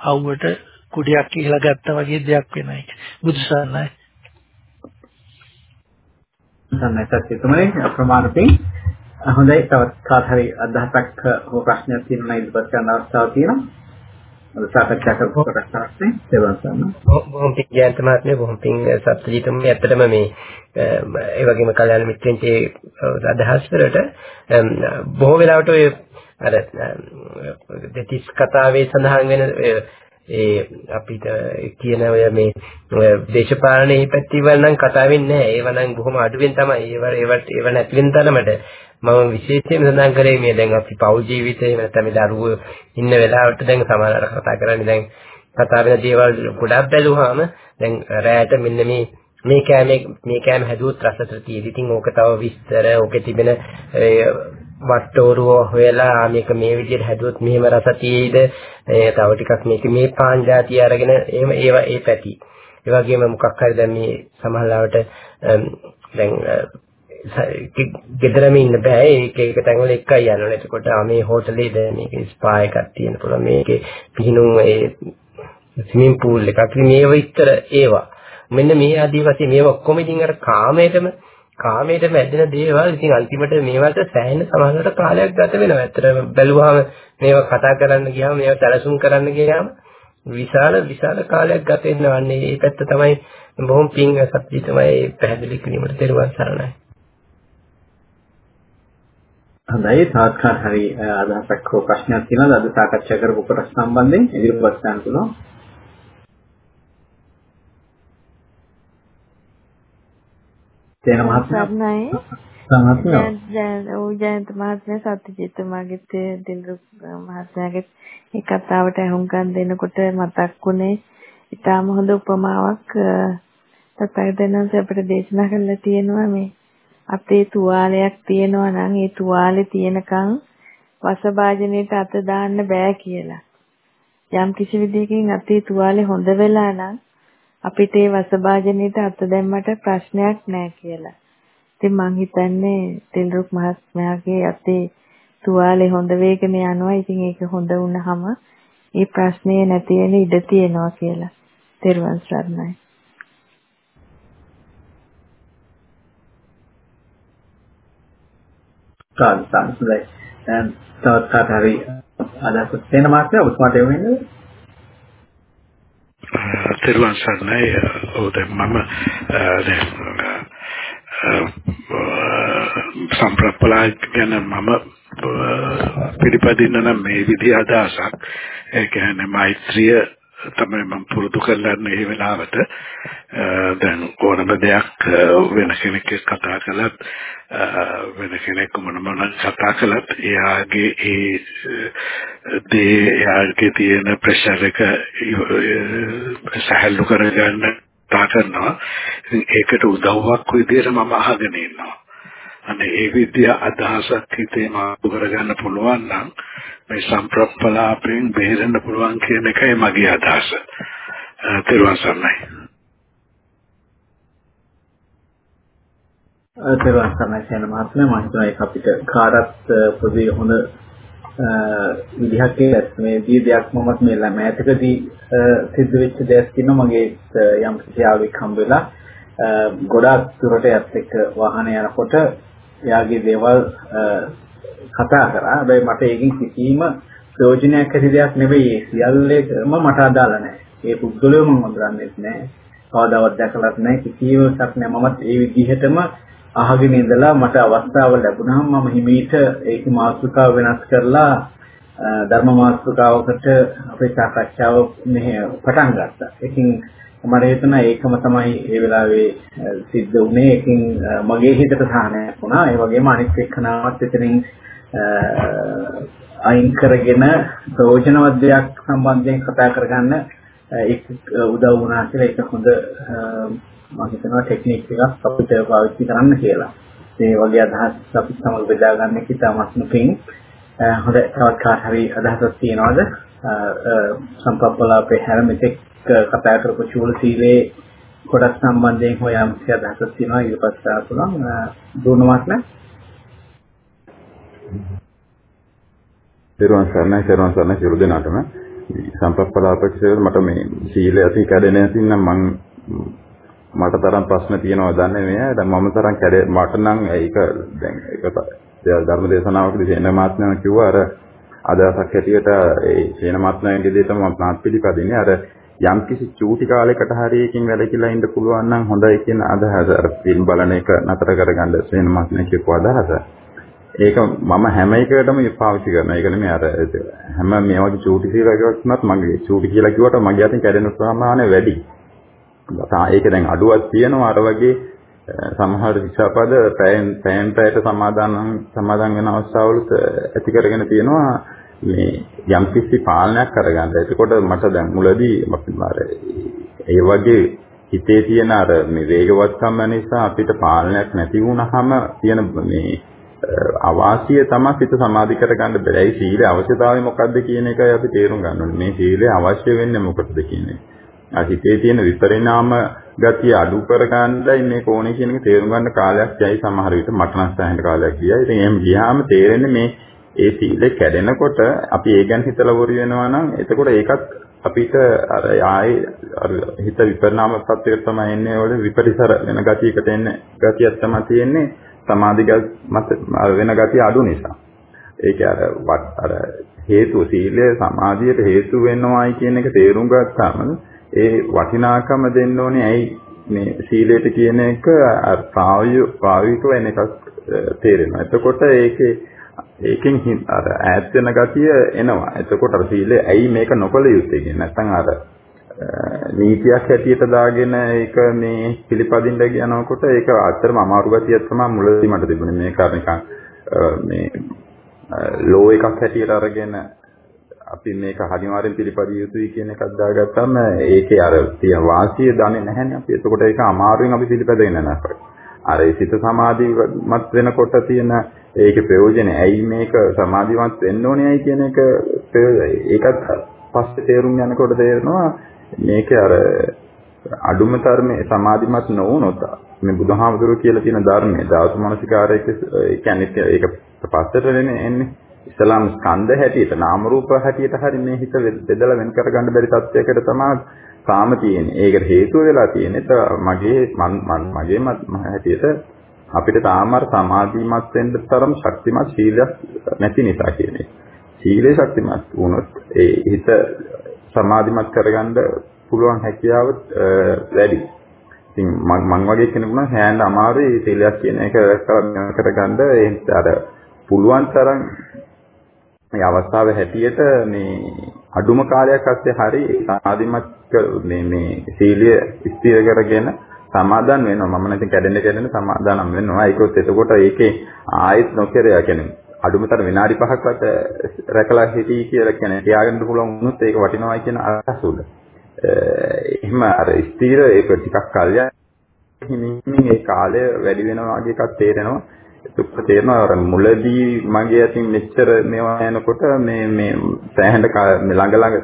අවුවට කුඩියක් කියලා ගත්තා වගේ දෙයක් වෙනවා ඒක. බුදුසන්නයි. සන්නයිසත් එතුමනි අප්‍රමාණකින් හොඳයි තවත් කාට හරි අදහසක් හෝ ප්‍රශ්නයක් තියෙනවා ඉදිරිපත් කරන්න අවස්ථාවක් තියෙනවා. සාකච්ඡා කරපු කොටස් තමයි සේවා කරන. බොහොම පිං ජයන්ත මහත්මයා බොහොම පිං සත්‍යජිතම ඇත්තටම මේ ඒ වගේම කල්‍යාණ මිත්‍රෙන්ගේ අදහස් වලට බොහෝ වෙලාවට ඔය අර දෙතිස් කතාවේ සඳහන් වෙන ඒ අපිට කියන ඔය මේ දේශපාලනයේ පැතිවල නම් කතා වෙන්නේ නැහැ. ඒව නම් බොහොම අඩුවෙන් තමයි. ඒව ඒවට ඒව නැති වෙන තරමට මම විශේෂයෙන්ම සඳහන් කරේ මේ දැන් අපි පෞල් ජීවිතේ නැත්නම් මේ දරුවෝ ඉන්න වෙලාවට දැන් සමහරවල් කතා කරන්නේ දැන් කතා වෙන දේවල් ගොඩක් බැලුවාම දැන් රැයට මෙන්න මේ මේ කෑමේ මේ කෑම හැදුවොත් රසතර තියෙදි. ඉතින් ඕක තව විස්තර ඕකේ තිබෙන වට්ටෝරුව හොයලා මේක මේ විදිහට හැදුවොත් මෙහෙම රස තියෙයිද? තව ටිකක් මේක මේ පාන් જાතිය අරගෙන එහෙම ඒවා ඒ පැති. ඒ වගේම මොකක් හරි දැන් මේ සමහරවට දැන් ගෙදරම ඉන්න බෑ ඒක ඒක තැන්වල එකයි යනවා එතකොට මේ හෝටලේ දැන් මේක ස්පා එකක් තියෙන පුළුවන් මේකේ පිහිනුම් ඒ ස්විමින් pool එකක් මේව විතර ඒවා මෙන්න මේ ආදී වශයෙන් මේවා ඔක්කොම ඉතින් අර කාමයටම කාමයට මැදෙන දේවල් ඉතින් අන්තිමට මේවට සෑහෙන සමානකට කාලයක් ගත වෙනවා. ඇත්තටම බැලුවාම මේවා කතා කරන්න ගියාම මේවා සැලසුම් කරන්න ගියාම විශාල විශාල කාලයක් ගත වෙනවා. අන්නේ මේ පැත්ත තමයි බොහොම පිං සත්‍ය තමයි පැහැදිලි කිරීමට දරුවන් සරණයි. හොඳයි. තාත්කාර හරි අදහසක් හෝ ප්‍රශ්නයක් තියෙනවද? අද සාකච්ඡා කරපු කොටස් සම්බන්ධයෙන් ඉදිරිපත් කරන්න පුළුවන්. තේන මහත්මයා? සමහත්මයා ඔව් ජයන්ත මහත්මයා සත්‍යජිත්තුමාගෙත් දිල්රු මහත්මයාගෙත් ඒ කතාවට අහුම්කම් දෙනකොට මතක් වුණේ ඊටාම හොඳ උපමාවක්. තථාගතයන් අපිට දේශනා කරලා තියෙනවා මේ අපේ තුවාලයක් තියෙනවා නම් ඒ තුවාලේ තියෙනකන් වසභාජනයට අත දාන්න බෑ කියලා. යම් කිසි විදිහකින් අපේ තුවාලේ හොඳ වෙලා නම් අපිට ඒ වසභාජනයට අත දැම්මට ප්‍රශ්නයක් නෑ කියලා. ඉතින් මං හිතන්නේ තිල්රුක් මහත්මයාගේ අතේ තුවාලේ හොඳ වේගන යනවා. ඉතින් ඒක හොඳ වුණාම ඒ ප්‍රශ්නේ නැති වෙන ඉඩ තියෙනවා කියලා. තෙරුවන් සරණයි. සාදු සාදු හොඳයි. දැන් තවත් කාට හරි අදහස් තියෙන මාත්‍ර උස්මට එමු වෙන්නේ තෙරුවන් සරණයි. ඔව් දැන් මම දැන් සම්ප්‍රප්පලා ගැන මම පිළිපදින්න නම් මේ විදිහ අදහසක්. ඒ කියන්නේ මෛත්‍රිය තමයි මම පුරුදු කරලා මේ වෙලාවට. දැන් ඕනම දෙයක් වෙන කෙනෙක් කතා කළත් වෙන කෙනෙක් මොන මොන කතා කළත් එයාගේ ඒ දේ එයාගේ තියෙන ප්‍රෙෂර් එක සහැල්ලු කරගන්න තා කරනවා. ඉතින් ඒකට උදව්වක් විදියට මම අහගෙන ඉන්නවා. අනේ ඒ විද්‍ය අදහසක් හිතේ මාරු කරගන්න පුළුවන් නම් මේ සම්ප්‍රප්පලාපෙන් බේරෙන්න පුළුවන් කියන එකයි මගේ අදහස. තෙරුවන් සරණයි. තෙරුවන් සරණයි කියන මහත්මයා මම හිතනවා ඒක අපිට කාටත් පොදුවේ හොඳ විදිහක් කියලා මේ දී දෙයක් මමත් මේ ළමෑතකදී සිද්ධ වෙච්ච දෙයක් තියෙනවා මගේ යම් කිසියාවෙක් හම්බ වෙලා ගොඩාක් දුරට යත් එක්ක වාහනේ යනකොට එයාගේ දේවල් කතා කරා. හැබැයි මට ඒකෙන් කිසිම ප්‍රයෝජනයක් ඇති දෙයක් නෙවෙයි. සියල්ලම මට අදාළ නැහැ. ඒ පුද්ගලයෝ මම හඳුනන්නේ නැහැ. කවදාවත් දැකලත් නැහැ. කිසිම එකක් නැහැ. මමත් ඒ විදිහටම අහගෙන ඉඳලා මට අවස්ථාව ලැබුණාම මම හිමීට ඒක මාතෘකාව වෙනස් කරලා ධර්ම මාතෘකාවකට අපේ සාකච්ඡාව මෙහෙ පටන් ගත්තා. ඒකින් මට හිතුණා ඒකම තමයි ඒ වෙලාවේ සිද්ධ වුණේ. ඒකින් මගේ හිතට සාහනයක් වුණා. ඒ වගේම අනිත් එක්කනාවත් එතනින් අයින් කරගෙන ප්‍රයෝජනවත් දෙයක් සම්බන්ධයෙන් කතා කරගන්න ඒක උදව් වුණා කියලා ඒක හොඳ මම හිතනවා ටෙක්නික් එකක් අපිට පාවිච්චි කරන්න කියලා. මේ වගේ අදහස් අපි සමග බෙදා ගන්න කිතාමත්ම පිං හොඳ තවත් කාට හරි අදහසක් තියෙනවද? සම්පප්පලාපේ හැර මෙතෙක් කතා කරපු චූල සීලේ කොටස් සම්බන්ධයෙන් හොයම් අදහසක් තියෙනවා ඊට පස්සේ ආ පුළුවන් දුන්නවත් නෑ. පෙරවන් සරණයි පෙරවන් සරණයි සියලු දෙනාටම. සම්පප්පලාපකසේ මට මේ සීලය ඇති කැඩෙන ඇති නම් මං මට තරම් ප්‍රශ්න තියෙනවා දන්නේ නෑ. දැන් මම තරම් කැඩේ මට නම් ඒක දැන් ඒක ධර්ම දේශනාවකදී සේන මාත්මයන් කිව්වා අර අදහසක් හැටියට ඒ සේන මාත්මයන්ගේ දේ තමයි මම නාත් පිළිපදින්නේ. අර යම් කිසි චූටි කාලයකට හරි එකකින් වැළකීලා ඉන්න පුළුවන් නම් හොඳයි කියන අදහස අර ෆිල්ම් බලන එක නතර කරගන්න සේන මාත්මයන් කියපු අදහස ඒක මම හැම එකකටම පාවිච්චි කරනවා. ඒක නෙමෙයි අර හැම මේ වගේ චූටි කියලා එකක් වුණත් මගේ චූටි කියලා කිව්වට මගේ අතින් කැඩෙන ප්‍රමාණය වැඩි. ඒක දැන් අඩුවක් තියෙනවා අර වගේ සමහර ශික්ෂාපද පැයෙන් පැයෙන් පැයට සමාදාන සමාදන් වෙන අවස්ථාවල ඇති කරගෙන තියෙනවා මේ යම් කිසි පාලනයක් කරගන්න. එතකොට මට දැන් මුලදී අර ඒ වගේ හිතේ තියෙන අර මේ වේගවත්කම නිසා අපිට පාලනයක් නැති වුණාම තියෙන මේ අවාසිය තමයි සිත සමාධි කරගන්න බැරි. සීල අවශ්‍යතාවය මොකක්ද කියන එකයි අපි තේරුම් ගන්න ඕනේ. මේ සීලය අවශ්‍ය වෙන්නේ මොකටද කියන එක. හිතේ තියෙන විපරිණාම ගතිය අඩු කරගන්නයි මේ කෝණේ කියන එක තේරුම් ගන්න කාලයක් යයි සමහර විට මට නම් සෑහෙන කාලයක් ගියා. ඉතින් එහෙම ගියාම තේරෙන්නේ මේ ඒ සීලය කැඩෙනකොට අපි ඒ ගැන හිතලා වරි වෙනවා නම් එතකොට ඒකත් අපිට අර ආයේ අර හිත විපරිණාම පත්‍යයට තමයි එන්නේ වල විපරිසර වෙන ගතියකට එන්නේ ගතියක් තමයි තියෙන්නේ. සමාධිගත මත වෙන ගතිය අඩු නිසා. ඒක අර අර හේතු සීලය සමාධියට හේතු වෙනවායි කියන එක තේරුම් ගත්තාම ඒ වටිනාකම දෙන්න ඕනේ ඇයි මේ සීලයට කියන එක ප්‍රායෝගිකව එන එකක් තේරෙනවා. එතකොට ඒකේ ඒකෙන් අර ඈත් වෙන ගතිය එනවා. එතකොට අර සීලය ඇයි මේක නොකළ යුත්තේ කියන්නේ නැත්නම් අර නීතියක් හැටියට දාගෙන ඒක මේ පිළිපදින්න යනකොට ඒක අත්‍තරම අමාරු ගතියක් තමයි මුලදී මට තිබුණේ මේක නිකන් මේ ලෝ එකක් හැටියට අරගෙන අපි මේක අනිවාර්යෙන් පිළිපදිය යුතුයි කියන එකක් දාගත්තාම ඒකේ අර තියෙන වාසිය දන්නේ නැහැනේ අපි. එතකොට ඒක අමාරුවෙන් අපි පිළිපදගෙන යනවා. අර සිත සමාධිමත් වෙනකොට තියෙන ඒකේ ප්‍රයෝජන ඇයි මේක සමාධිමත් වෙන්න ඕනේයි කියන එක ඒකත් පස්සේ තේරුම් යනකොට තේරෙනවා මේකේ අර අඩුම තරමේ සමාධිමත් නොවුනොත් මේ බුදුහාමුදුරුවෝ කියලා තියෙන ධර්මයේ ධාතු මනසිකාරයක ඒ කියන්නේ ඒක පස්සට වෙන්නේ එන්නේ. ඉස්ලාම් ස්කන්ධ හැටියට නාම රූප හැටියට හරි මේ හිත බෙදලා වෙන් කරගන්න බැරි තත්යකට තමයි සාම තියෙන්නේ. ඒකට හේතුව වෙලා තියෙන්නේ මගේ මගේ හැටියට අපිට තාම අර සමාධිමත් වෙන්න තරම් ශක්තිමත් ශීලයක් නැති නිසා කියන්නේ. සීලේ ශක්තිමත් වුණොත් ඒ හිත සමාධිමත් කරගන්න පුළුවන් හැකියාව වැඩි. ඉතින් මම වගේ කෙනෙකුට නම් හෑන්න අමාරුයි සීලයක් කියන එක කරගන්න ඒ අර පුළුවන් තරම් මේ අවස්ථාවේ හැටියට මේ අඩුම කාලයක් අස්සේ හරි සමාධිමත් මේ මේ සීලය ස්ථිර කරගෙන සමාදන් වෙනවා. මම නැතිනම් කැඩෙන්න කැඩෙන්න සමාදානම් වෙනවා. ඒකත් එතකොට ඒකේ ආයෙත් නොකරය කියන්නේ අඩුමතර විනාඩි 5ක්වත් රැකලා හිටී කියලා කියන්නේ තියාගන්න පුළුවන් වුණොත් ඒක වටිනවයි කියන අදහස උඩ. එහෙම අර ස්ථිර ඒක ටිකක් කල්ය හිමින් ඒ කාලය වැඩි වෙනවා වගේ එකක් තේරෙනවා. ඒක තේරෙනවා අර මුලදී මගේ අතින් මෙච්චර මේවා යනකොට මේ මේ සෑහෙන ළඟ ළඟ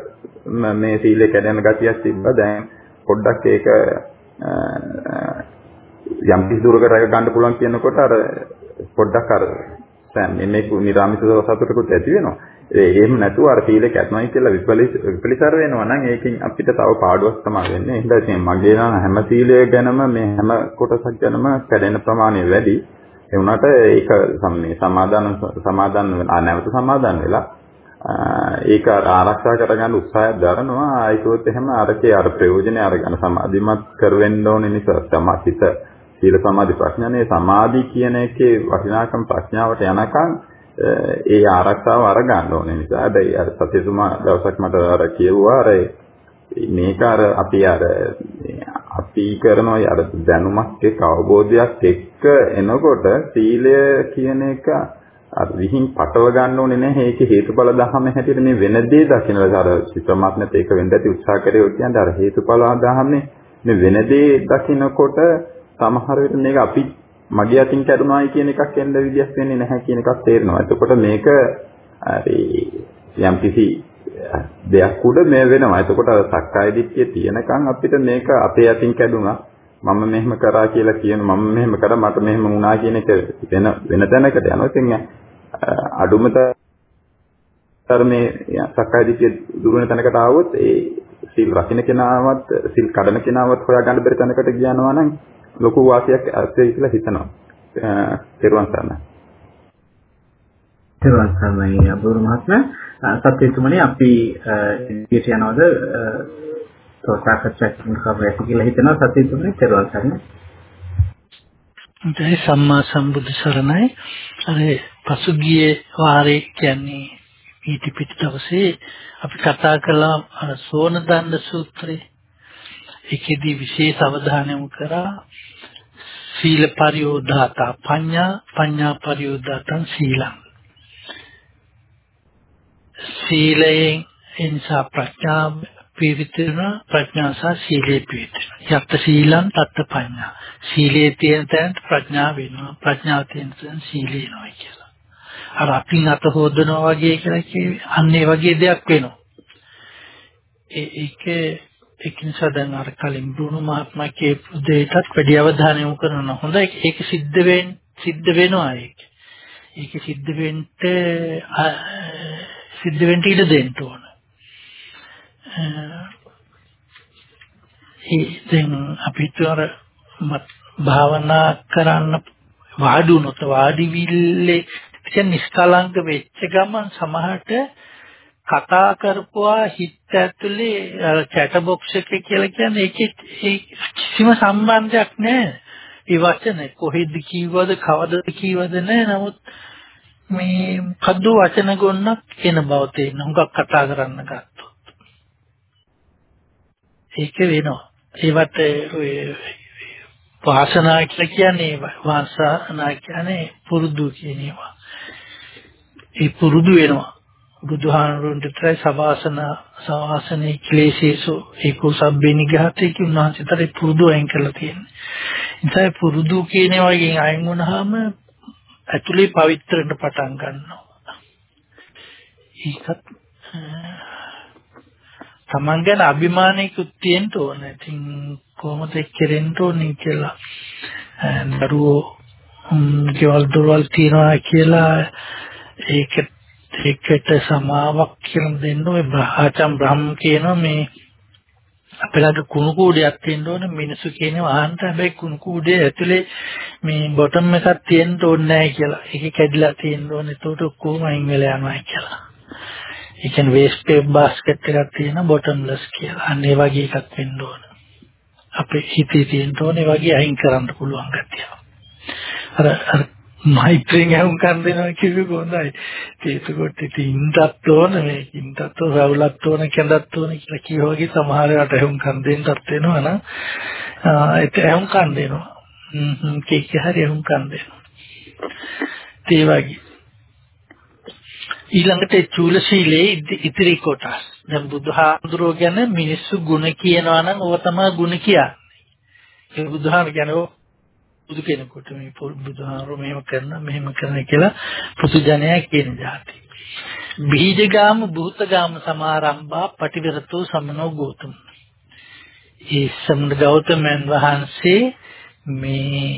මේ සීලේ කැඩෙන ගතියක් තිබ්බා දැන් පොඩ්ඩක් ඒක යම් කිසි දුරකට රැක ගන්න පුළුවන් කියනකොට අර පොඩ්ඩක් අර දැන් මේක නිරාමිත සතුටකුත් ඇති වෙනවා. ඒ එහෙම නැතුව අර සීල කැඩනයි කියලා විපලිතර වෙනවා නම් ඒකෙන් අපිට තව පාඩුවක් තමයි වෙන්නේ. එහෙනම් ඉතින් මගේ නම් හැම සීලය ගැනම මේ හැම කොටසක් ගැනම කැඩෙන ප්‍රමාණය වැඩි. ඒ වුණාට ඒක මේ සමාදාන සමාදාන නැවත සමාදාන වෙලා ඒක ආරක්ෂා කරගන්න උත්සාහයක් දරනවා. ඒකවත් එහෙම අරකේ අර ප්‍රයෝජනේ අරගෙන සමාධිමත් කරවෙන්න ඕනේ නිසා සමාධිත සීල සමාධි ප්‍රඥානේ සමාධි කියන එකේ වටිනාකම ප්‍රඥාවට යනකම් ඒ ආරක්ෂාව අරගන්න ඕනේ නිසා. හැබැයි අර සතිතුමා දවසක් මට අර කියුවා අර මේක අර අපි අර අපි කරන අර දැනුමක් එක්ක අවබෝධයක් එක්ක එනකොට සීලය කියන එක අර විහිං පටව ගන්න ඕනේ නැහැ. ඒකේ හේතුඵල ධහම හැටියට මේ වෙන දේ දකින්නලා අර සිතමත් නැත ඒක වෙන්න ඇති උත්සාහ කරේ ඔය කියන්නේ අර හේතුඵල ධහමනේ මේ වෙන දේ දකින්නකොට සමහර විට මේක අපි මගේ අතින් කැඩුනායි කියන එකක් එන්න විදියක් වෙන්නේ නැහැ කියන එකක් තේරෙනවා. එතකොට මේක යම් කිසි දෙයක් උඩ මේ වෙනවා. එතකොට සක්කාය දිට්ඨිය තියෙනකන් අපිට මේක අපේ අතින් කැඩුනා. මම මෙහෙම කරා කියලා කියන මම මෙහෙම කරා මට මෙහෙම වුණා කියන එක වෙන වෙන තැනකට යනවා. ඉතින් අඩුමත ධර්මයේ සක්කාය දිට්ඨිය දුර වෙන තැනකට ආවොත් ඒ සිල් රකින්න කෙනාවත් සිල් කඩන කෙනාවත් හොයාගන්න බැරි තැනකට ගියනවා නම් ලොකු වාසියක් ඇත්තේ කියලා හිතනවා. තෙරුවන් සරණයි. තෙරුවන් සරණයි අබුරු මහත්මයා. සත්‍යතුමනි අපි ඉතිරියට යනවද සාකච්ඡා කරන්න කියලා හිතනවා සත්‍යතුමනි තෙරුවන් සරණයි. ඒ සම්මා සම්බුදු සරණයි. අර පසුගියේ වාරේ කියන්නේ ඊට පිට දවසේ අපි කතා කළා අර සෝන දණ්ඩ සූත්‍රේ. ඒකෙදී විශේෂ අවධානය යොමු කරා සීල පරියෝධාතා පඤ්ඤා පඤ්ඤා පරියෝධාතං සීලං. සීලයෙන් එනිසා ප්‍රඥා පිවිතුන ප්‍රඥා සහ සීලේ පිවිතුන. යත් සීලං තත් පඤ්ඤා. සීලේ තියෙන තැනට ප්‍රඥා වෙනවා. ප්‍රඥාව තියෙන තැන සීලේ වෙනවා කියලා. අර අපින් අත හොදනවා වගේ කියලා කිව්වේ අන්න ඒ වගේ දෙයක් වෙනවා. ඒ ඒකේ ඒක නිසා දැන් අර කලින් බ්‍රුණු මහත්මයා කියපු දෙයටත් වැඩි අවධානය යොමු කරනවා. හොඳයි ඒක සිද්ධ වෙන්න සිද්ධ වෙනවා ඒක. ඒක සිද්ධ වෙන්න සිද්ධ වෙන්න ඉඩ දෙන්න ඕන. ඒ දැන් අපිට අර භාවනා කරන්න වාඩි වුණොත් වාඩි විල්ලේ කියන්නේ නිස්කලංක වෙච්ච ගමන් සමහරට කතා කරපුවා හිත ඇතුලේ අර චැට බොක්ස් එකේ කියලා කියන්නේ ඒකේ කිසිම සම්බන්ධයක් නැහැ. ඒ වචන කොහෙද කීවද කවදද කීවද නැහැ. නමුත් මේ කද්දු වචන ගොන්නක් එන බව තේරෙන. හුඟක් කතා කරන්න ගත්තොත්. ඒක වෙනවා. ඒවට ඔය වාසනා කියලා කියන්නේ වාසනා කියන්නේ පුරුදු කියන ඒවා. ඒ පුරුදු වෙනවා. බුදුහාමුදුරන්ට විතරයි සවාසන සවාසනේ ක්ලේශේසු ඒකෝ සබ්බේ නිගහතේ කියන උන්වහන්සේතර පුරුදු අයින් කරලා තියෙන්නේ. ඉතින් පුරුදු කියන වගේ අයින් වුණාම ඇතුලේ පවිත්‍රෙන්න පටන් ගන්නවා. ඒකත් තමන් ගැන අභිමානයකුත් තියෙන්න ඕන. ඉතින් කොහොමද කෙරෙන්න ඕනේ කියලා දරුවෝ ගෙවල් දොරවල් තියනවා කියලා ඒකට ඒකට සමාවක් කියලා දෙන්න ඔය ආචම් බ්‍රහ්ම කියනවා මේ අපලගේ කුණු කූඩයක් තියෙන්න ඕන මිනිස්සු කියනවා අහන්ත හැබැයි කුණු කූඩේ ඇතුලේ මේ බොටම් එකක් තියෙන්න ඕනේ නැහැ කියලා. ඒක කැඩිලා තියෙන්න ඕනේ. ඒකට කොහොම අයින් වෙලා යනවා කියලා. ඒ කියන්නේ වේස්ට් පේපර් බාස්කට් එකක් තියෙන බොටම්ලස් කියලා. අන්න ඒ වගේ එකක් වෙන්න ඕන. අපේ හිතේ තියෙන තෝනේ වගේ අයින් කරන්න පුළුවන් ගැතිය. අර අර මෛත්‍රියෙන් හුම් කන් දෙනවා කිව්වේ කොහොඳයි. ඒකකොට තින්ටත් ඕන මේ තින්ටත් රවුලත් ඕන කැඳත් ඕන කියලා කිව්ව වගේ සමහර වෙලාවට හුම් කන් දෙන්නත් වෙනවා නම් ඒක හුම් කන් දෙනවා. හ්ම් කීක හරි හුම් කන් දෙනවා. ඒ වගේ ඊළඟට චූල ශීලයේ ඉතිරි කොටස්. දැන් බුදුහාමුදුරුව ගැන මිනිස්සු ಗುಣ කියනවා නම් ඕව තමයි ಗುಣ කියන්නේ. ඒ බුදුහාම කියන්නේ බුදු කෙනෙකුට මේ බුදුහාමුදුරුව මෙහෙම කරන මෙහෙම කරන කියලා පුදුජනයා කියන જાති. බීජගාම භූතගාම සමාරම්භා පටිවිරතෝ සමනෝ ගෝතම. ඒ සම්ද ගෞතමයන් වහන්සේ මේ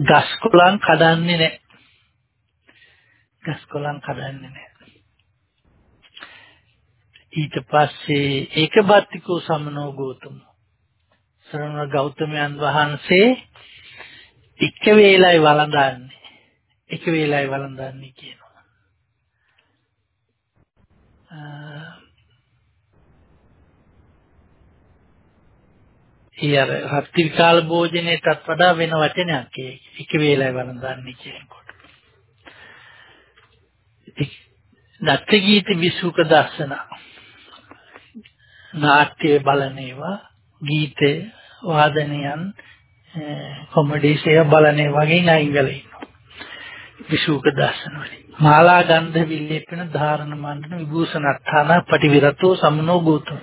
ගස් කොළන් කඩන්නේ නැහැ. ගස් කොළන් කඩන්නේ නැහැ. ඊට පස්සේ ඒකබත්තිකෝ සමනෝ ගෝතම. සරණ ගෞතමයන් වහන්සේ එක වේලයි වළඳන්නේ. එක වේලයි වළඳන්නේ කියනවා. ඊයර රත්ති කාල භෝජනයටත් වඩා වෙන වචනයක් ඒක. එක වේලයි වළඳන්නේ කියනකොට. දත්ත ගීත විසුක දර්ශන නාට්‍ය බලන ඒවා ගීතේ වාදනයන් කොමඩිස් ඒවා බලන්නේ වගේ නයිංගල ඉන්නවා. විසුක දර්ශන වලින් මාලා ගන්ධ විල්ලේපන ධාරණ මණ්ඩන විභූෂණත්තාන පටිවිරතෝ සම්නෝ ගෝතම.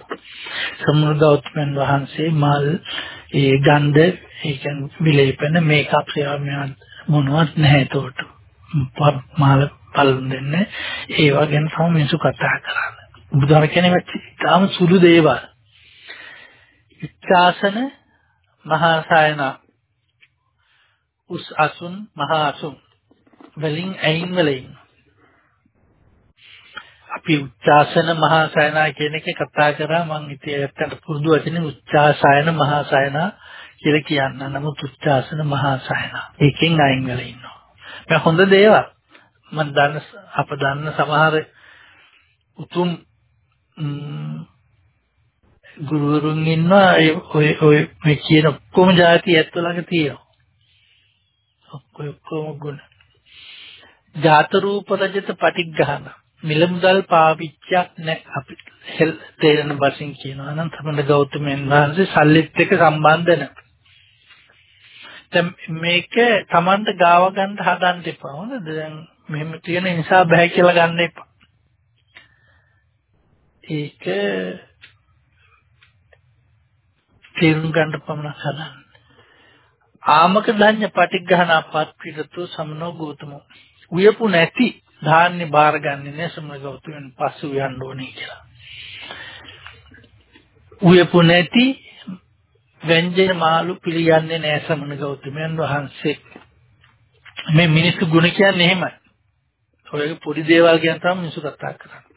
සම්මුණ ගෞතමයන් වහන්සේ මල් ඒ ගන්ධ ඒ කියන්නේ විලේපන මේකප් සේවා මොනවත් නැහැ ඒතකොට මාල පලන් දෙන්නේ. ඒවා ගැන තමයි මිනිස්සු කතා කරන්නේ බුදුහාම කියන්නේ තාම සුළු දේවල්. උච්චාසන මහා සායන. උස් අසුන් මහා අසුන් වලින් ඇයින් වලින් අපි උච්චාසන මහා සායන කියන එක කතා කරා මම ඉතින් ඇත්තට පුරුදු වචනේ උච්චාසයන මහා සායන කියලා කියන්න. නමුත් උච්චාසන මහා සායන. ඒකෙන් අයින් වෙලා ඉන්නවා. මේ හොඳ දේවල්. මම දන්න අප දන්න සමහර උතුම් ගුරුවරුන් ඉන්නවා ඔය ඔය මේ කියන ඔක්කොම જાති ඇත්ත ළඟ තියෙනවා. ඔක්කොම ඔක්කොම ගුණ. ජාත රූප රජත පටිග්ගහන මිල මුදල් පාවිච්චයක් නැහැ අපි තේරෙන බසින් කියනවා නම් තමයි ගෞතමයන් වහන්සේ සල්ලිත් එක්ක සම්බන්ධ නැහැ. දැන් මේක Tamanට ගාව ගන්න හදන්න එපා. හොඳද? දැන් මෙහෙම තියෙන නිසා බෑ කියලා ගන්න එපා. ඒක තේරුම් ගන්න පමණක් හදන්න. ආමක ධඤ්ඤ පටිඝහනාපත් පිටතු සමනෝ ගෝතමෝ. උයපු නැති ධාන්‍ය බාරගන්නේ නැහැ සමන ගෞතමයන් පස්සු යන්න ඕනේ කියලා. උයපු නැති ව්‍යංජන මාළු පිළිගන්නේ නැහැ සමන ගෞතමයන් වහන්සේ. මේ මිනිස්සු ගුණ කියන්නේ එහෙමයි. ඔය පොඩි දේවල් ගැන තමයි මිනිස්සු කතා කරන්නේ.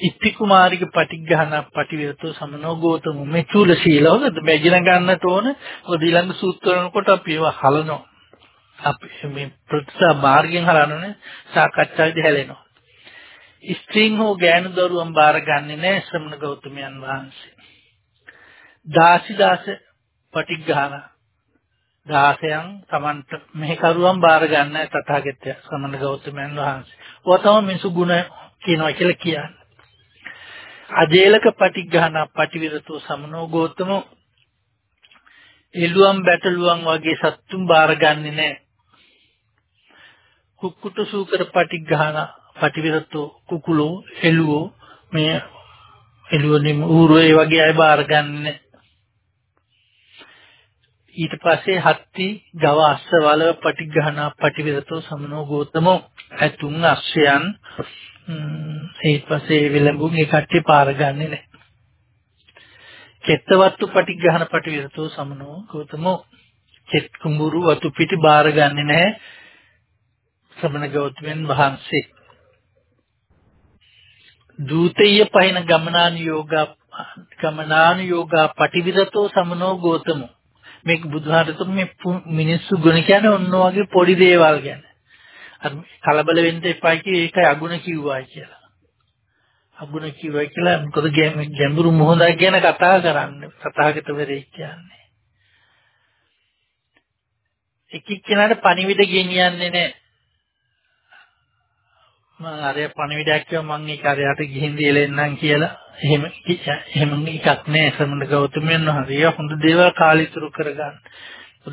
ඉත්ති කුමාරික පටිඝහන පටිවිරතෝ සමනෝ ගෝතම මේ චූල ශීලවලද මේ ඉගෙන ගන්නට ඕන මොකද ඊළඟ සූත්‍ර වලකොට අපි ඒවා හලනවා. අපි මේ ප්‍රතිසා මාර්ගයෙන් හලනනේ සාකච්ඡාවේදී හැලෙනවා. ස්ත්‍රීන් හෝ ගෑනු දරුවන් බාරගන්නේ නැහැ ශ්‍රමණ ගෞතමයන් වහන්සේ. දාසි දාස පටිඝහන දාසයන් Tamanට මෙහි කරුවන් බාර ගන්න තථාගතය ශ්‍රමණ ගෞතමයන් වහන්සේ. ඔය තමයි මිනිසු ගුණ කියනවා කියලා කියන්නේ. අජේලක පටිඝාන පටිවිරතු සමනෝ ගෝතම. එළුවම් බැටළුවන් වගේ සත්තුන් බාරගන්නේ නැහැ. කුක්කුට සූකර පටිඝාන පටිවිරතු කුකුලෝ එළුවෝ මේ එළුවනේ ඌරෝ ඒ වගේ අය බාරගන්නේ ඊට පස්සේ හත්ති ගව අස්සවල පටිඝාන පටිවිරතු සමනෝ ගෝතමෝ. ඇතුන් අස්සයන් ඊට පස්සේ විලඟුන් ඒ කට්ටිය පාර ගන්නෙ නැහැ. චෙත්තවත්තු පටිඝහන පටිවිරතෝ සමනෝ ගෞතමෝ චෙත් කුඹුරු වතු පිටි බාර ගන්නෙ නැහැ. සමන ගෞතමයන් වහන්සේ. දූතීය පහින ගමනානුയോഗා ගමනානුയോഗා පටිවිරතෝ සමනෝ ගෞතමෝ මේක බුදුහාරතුම මේ මිනිස්සු ගුණ කියන්නේ ඔන්න ඔයගේ පොඩි දේවල් ගැන. අර කලබල වෙන්න එපා කිය ඒකයි අගුණ කිව්වා කියලා. අගුණ කිව්වා කියලා මොකද ගැඹුරු මොහොතක් ගැන කතා කරන්නේ සතහාගතවරේ කියන්නේ. එක එක්කෙනාට පණිවිඩ ගෙනියන්නේ නැහැ. මම අරය පණිවිඩයක් කිව්වා මම ඒක අරයට ගිහින් දීලෙන්නම් කියලා. එහෙම එහෙම එකක් නෑ ශ්‍රමණ ගෞතමයන් වහන්සේ. හොඳ දේවල් කාලීතුරු කරගන්න.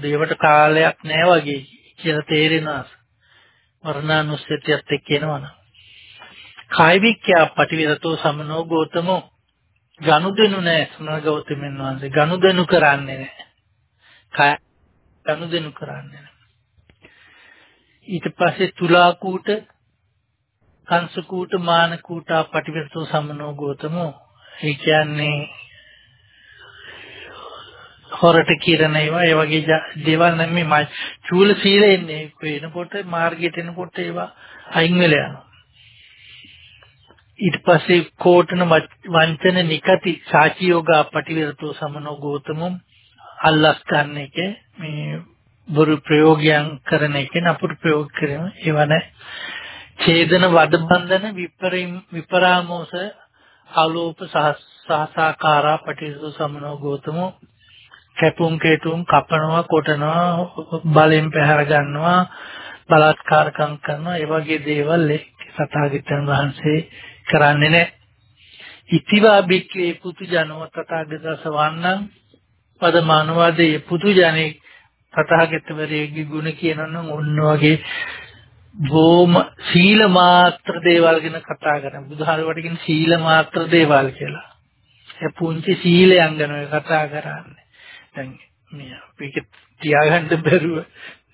ඒවට කාලයක් නෑ වගේ කියලා තේරෙනවා. වර්ණානුස්සතියත් එක්ක එනවනම්. කායිවික්ඛ්‍යා පටිවිරතෝ සමනෝ ගෝතමෝ ගනුදෙනු නෑ ශ්‍රමණ ගෞතමයන් වහන්සේ. ගනුදෙනු කරන්නේ නෑ. කාය ගනුදෙනු කරන්නේ නෑ. ඊට පස්සේ තුලා කූට කංශකූට මානකූටා පටිවිරතෝ සමනෝ ගෝතමෝ ඒ කියන්නේ හොරට කිරණ ඒවා ඒ වගේ දේවල් නම් මේ චූල සීල එන්නේ. වෙනකොට මාර්ගයට එනකොට ඒවා අයින් වෙලා යනවා. ඊට පස්සේ කෝටන වංචන නිකති සාචියෝගා පටිවිරතෝ සමනෝ ගෝතමෝ අල්ලස් ගන්න එක මේ බොරු ප්‍රයෝගයන් කරන එක නපුරු ප්‍රයෝග කරන ඒවා නැහැ ඡේදන වද බන්ධන විපරාමෝස ආලෝප සහසාකාරා පටිසු සමනෝ ගෝතමෝ කැපුම් කේතුම් කපනවා කොටනවා බලෙන් පැහැර ගන්නවා බලත්කාරකම් කරනවා ඒ වගේ දේවල් සතාගතයන් වහන්සේ කරන්නේ නැහැ ඉතිවා බික්කේ පුතු ජනව තථාගතස වන්නං පද මානවාදයේ පුතු ජනේ තථාගතවරයෙක්ගේ ගුණ කියනනම් ඔන්න වගේ බොම සීල මාත්‍ර දේවල් ගැන කතා කරන බුදුහාරවට කියන සීල මාත්‍ර දේවල් කියලා. ඒ පුංචි සීලයන් ගැන කතා කරන්නේ. දැන් මේ මේක තියාගන්න බැරුව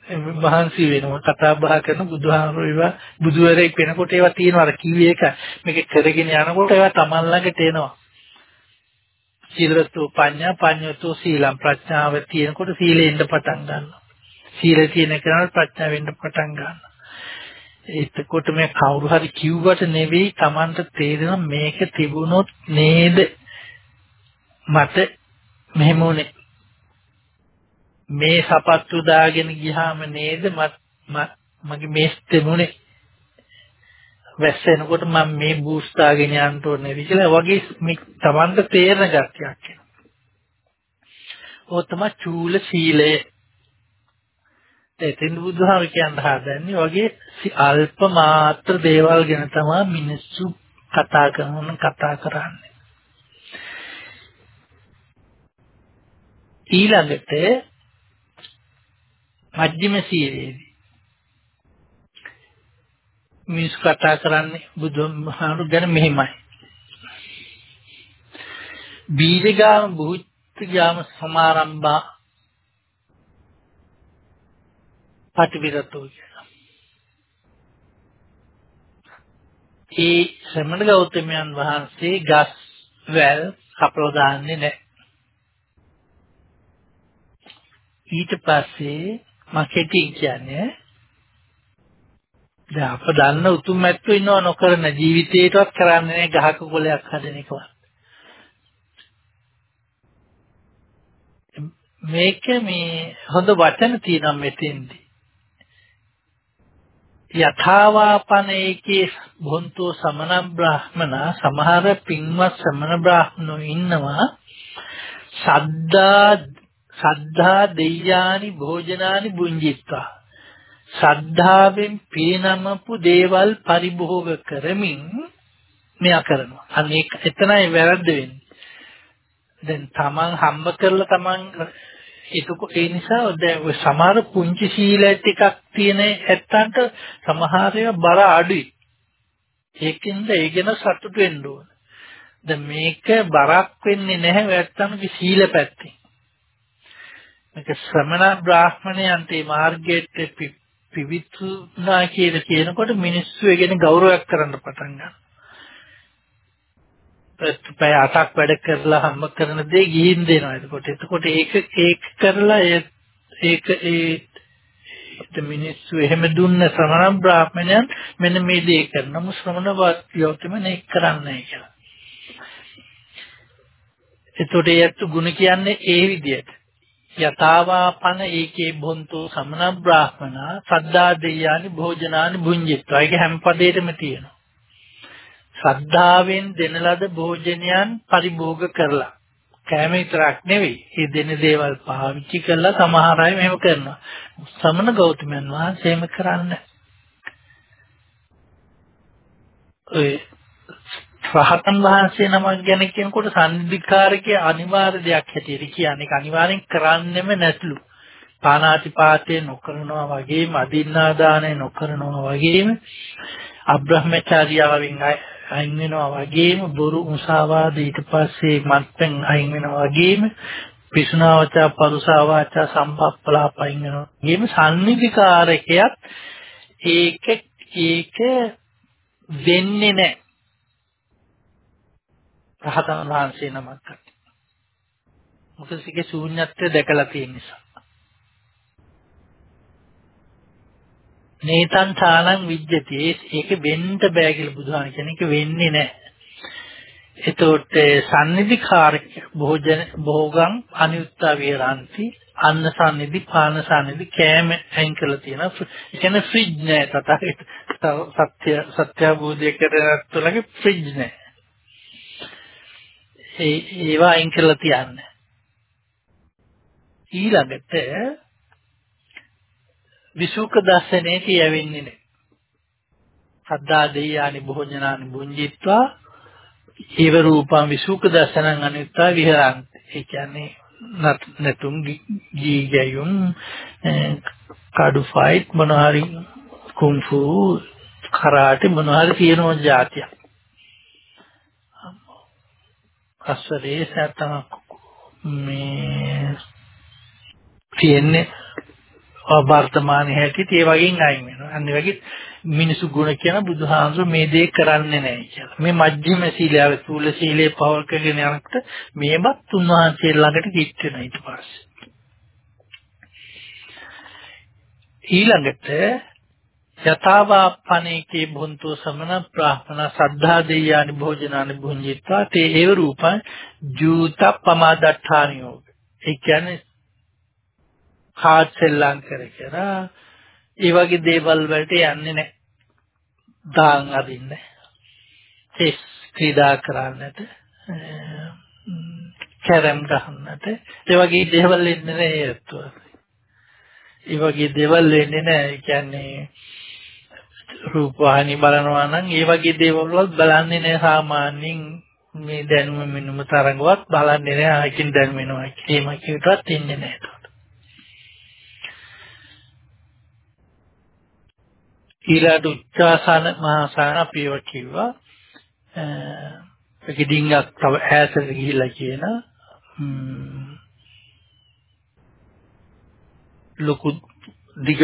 මහන්සි වෙනවා කතා බහ කරන බුදුහාමුදුරුවෝ ඒවා බුදුවරයෙක් වෙනකොට ඒවා තියෙනවා. අර කිව්වේ එක මේක කරගෙන යනකොට ඒවා Taman ළඟට එනවා. සීලවතු පඤ්ඤා පඤ්ඤවතු සීලම්. ප්‍රඥාව තියෙනකොට සීලෙන්න පටන් ගන්නවා. සීල තියෙන කෙනාට ප්‍රඥාවෙන්න පටන් ගන්නවා. එතකොට මේ කවුරු හරි කිව්වට නෙවෙයි Tamanට තේරෙන මේක තිබුණොත් නේද? මට මෙහෙම උනේ. මේ සපත්තු දාගෙන ගියාම නේද මගේ මේස් තිබුණේ වැස්සෙනකොට මම මේ බූස්ට් දාගෙන යන්න ඕනේ කියලා වගේ මේ Tamanට තේරෙන ගැටයක් එනවා. ඕක තමයි චූල සීලය එතෙන් බුදුහාම කියන්න හදන්නේ වගේ අල්ප මාත්‍ර දේවල් ගැන තමයි මිනිස්සු කතා කරන කතා කරන්නේ. ඊළඟට මජ්ක්‍ධිම සීලයේදී මිනිස්සු කතා කරන්නේ බුදුහාමුදුරු ගැන මෙහෙමයි. බීජගාම බුද්ධ සමාරම්භා පටිවිරතෝ කියලා. ඒ ශ්‍රමණ ගෞතමයන් වහන්සේ ගස් වැල් කපලා දාන්නේ නැහැ. ඊට පස්සේ මාකටිං කියන්නේ දැන් අප දන්න උතුම් ඇත්තෝ ඉන්නව නොකරන ජීවිතේටවත් කරන්නේ නැහැ ගහක කොලයක් හදන එකවත්. මේක මේ හොඳ වචන තියෙනවා මෙතෙන්දී. යථාවාපනේකේ බොන්තෝ සමන බ්‍රාහ්මන සමහර පින්වත් සමන බ්‍රාහ්මනෝ ඉන්නවා සද්දා සද්ධා දෙය්‍යානි භෝජනානි බුඤ්ජිත්වා ශ්‍රද්ධාවෙන් පිරිනමපු දේවල් පරිභෝග කරමින් මෙයා කරනවා. අනේක එතනයි වැරද්ද වෙන්නේ. දැන් තමන් හම්බ කරලා තමන් ඒක ඒ නිසා දැන් ඔය සමහර පුංචි සීල ටිකක් තියෙන ඇත්තන්ට සමහර ඒවා බර අඩුයි. ඒකින්ද ඒ ගැන සතුටු වෙන්න ඕන. දැන් මේක බරක් වෙන්නේ නැහැ වැත්තන්ගේ සීල පැත්තෙන්. මේක ශ්‍රමණ බ්‍රාහ්මණයන්ට මේ මාර්ගයට පිවිතුනා කියලා කියනකොට මිනිස්සු ඒ ගැන ගෞරවයක් කරන්න පටන් ගන්නවා. පැය 8ක් වැඩ කරලා හම්බ කරන දේ ගිහින් දෙනවා. එතකොට එතකොට ඒක ඒක කරලා ඒක ඒ මිනිස්සු එහෙම දුන්න ශ්‍රමණ බ්‍රාහ්මණයන් මෙන්න මේ දේ කරනම ශ්‍රමණ වාක්‍යෝතම නේ කරන්නේ කියලා. එතකොට ඒත් ගුණ කියන්නේ ඒ විදිහට. යතාවාපන ඒකේ බොන්තෝ සමන බ්‍රාහ්මනා සද්දා දෙයානි භෝජනානි භුංජිත්වා. ඒක හැම පදේටම තියෙනවා. ශ්‍රද්ධාවෙන් දෙන ලද භෝජනයන් පරිභෝග කරලා කෑම විතරක් නෙවෙයි. මේ දෙන දේවල් පාවිච්චි කරලා සමහර අය මෙහෙම කරනවා. සමන ගෞතමයන් වහන්සේ එහෙම කරන්නේ ඔය රහතන් වහන්සේ නමක් ගැන කියනකොට සම්දිකාරකයේ අනිවාර්ය දෙයක් හැටියට කියන්නේ. අනිවාර්යෙන් කරන්නෙම නැතුළු පානාතිපාතේ නොකරනවා වගේම අදින්නා දානේ නොකරනවා වගේම අබ්‍රහ්මචාරියාවෙන් අයින් වෙනවා වගේම බොරු මුසාවාද ඊට පස්සේ මත්පැන් අයින් වෙනවා වගේම පිසුනාවචා පරුසාවාචා සම්පප්පලාප අයින් වෙනවා වගේම සම්නිධිකාරකයක් ඒක ඒක වෙන්නේ නැහැ. රහතන් වහන්සේ නමක් මොකද සිගේ ශූන්‍යත්වය දැකලා තියෙන නිසා. නේතං ඡානං විජ්ජති. ඒක වෙන්න බෑ කියලා බුදුහාම කියන එක වෙන්නේ නැහැ එතකොට සම්නිධිකාරක භෝජන භෝගං අනිත්‍ය වේරාන්ති. අන්න සම්නිධි පාන සම්නිධි කෑම අයින් කරලා තියෙනවා. ඒ කියන්නේ ෆ්‍රිජ් නෑ. තථාගත සත්‍ය සත්‍ය අවබෝධය කරගත්තලගේ ෆ්‍රිජ් නෑ. ඒ ඒවා අයින් කරලා තියන්න. ඊළඟට විසුක දර්ශනේ කියවෙන්නේ නේ. සද්දා දෙයානි භෝජනානි බුඤ්ජිත්වා ඒව රූපං විසුක දර්ශනං අනිත්තා විහරಂತಿ. ඒ කියන්නේ නතුම් ගීගයුම් කඩු ෆයිට් මොනහරි කුන්ෆු කරාටි මොනහරි තියෙන જાතියක්. අස්වරේ සතම මේ තියෙන්නේ වර්තමානයේ හැටියට ඒ වගේන් අයින් වෙනවා. අන්න ඒ වගේ මිනිසු ගුණ කියන බුදුහාමුදුරු මේ දේ කරන්නේ නැහැ කියලා. මේ මජ්ක්‍ධිම සීලය, සූල සීලේ පවල් කරගෙන යනකොට මේවත් තුන්වහන්සේ ළඟට කිට් වෙනවා ඊට පස්සේ. ඊළඟට යථාවාපනේකේ භුන්තෝ සමන ප්‍රාප්තන සද්ධා දෙයානි භෝජනානි භුංජිත්වා. තේ ඒව රූපං ජූත පමාදට්ඨානියෝ ඒ කියන්නේ කාඩ් සෙල්ලම් කර කර ඒ වගේ දේවල් වලට යන්නේ නැහැ. දාන් අදින්නේ. චෙස් ක්‍රීඩා කරන්නට කැරම් ගහන්නට. ඒ වගේ දේවල් ඉන්නේ නැහැ ඒ වගේ දේවල් වෙන්නේ නැහැ. ඒ කියන්නේ රූපවාහිනී බලනවා නම් ඒ වගේ දේවල් වල බලන්නේ නැහැ සාමාන්‍යයෙන්. මේ දැනුම මෙන්නම තරඟවත් බලන්නේ නැහැ. ආකින් දැනුම වෙනවා කියම කියුවත් ඉන්නේ නැහැ ඒකට. ඊළඟ උච්චාසන මහාසන අපිව කිව්වා. ඒක ඩිංගක් තව ඈතට ගිහිල්ලා කියන ලොකු දිග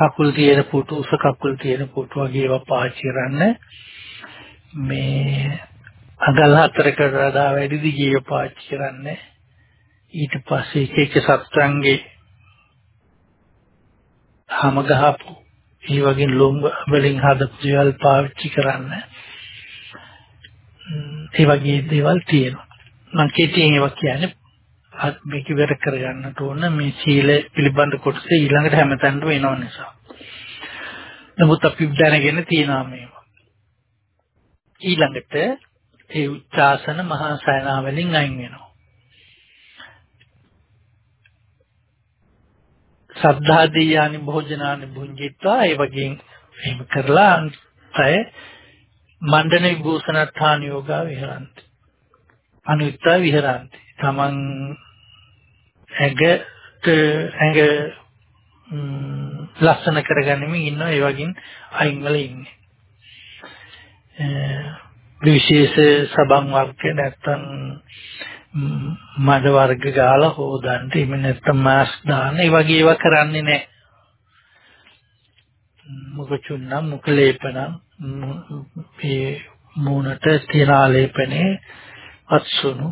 කකුල් තියෙන පුටු උස කකුල් තියෙන පුටු වගේ ඒවා පාවිච්චි කරන්න. මේ අඟල් හතරකට වඩා වැඩි දිගේ පාවිච්චි කරන්න. ඊට පස්සේ එක එක සත්‍රංගේ හැම ගහපු ඒ වගේ ලොම් වලින් හදපු දේවල් පාවිච්චි කරන්න. ඒ වගේ දේවල් තියෙනවා. මම කෙටියෙන් ඒවා කියන්නේ මේක ඉවර කරගන්නට ඕන මේ සීල පිළිබඳ කොටස ඊළඟට හැමතැනම වෙනව නිසා. නමුත් අපි දැනගෙන තියනවා මේවා. ඊළඟට ඒ උච්චාසන මහා සයනාවලින් අයින් වෙනවා. සද්ධා දීයානි භෝජනානි භුංජිත්වා ඒ වගේ එහෙම කරලා අය මණ්ඩන විභූෂණත්ථාන යෝගා විහරಂತಿ. අනුත්තා විහරಂತಿ. තමන් ඇඟට ඇඟ ලස්සන කරගන්නමින් ඉන්නවා ඒ වගේම අයින් වල ඉන්නේ. විශේෂ සබන් වර්ග නැත්තම් මඩ වර්ග ගාලා හොදන්න එහෙම නැත්තම් මාස්ක් දාන්න ඒ වගේ ඒවා කරන්නේ නැහැ. මුඛ චුන්නම් මුඛ ලේපනම් මේ මූණට තිරාලේපනේ අත්සුණු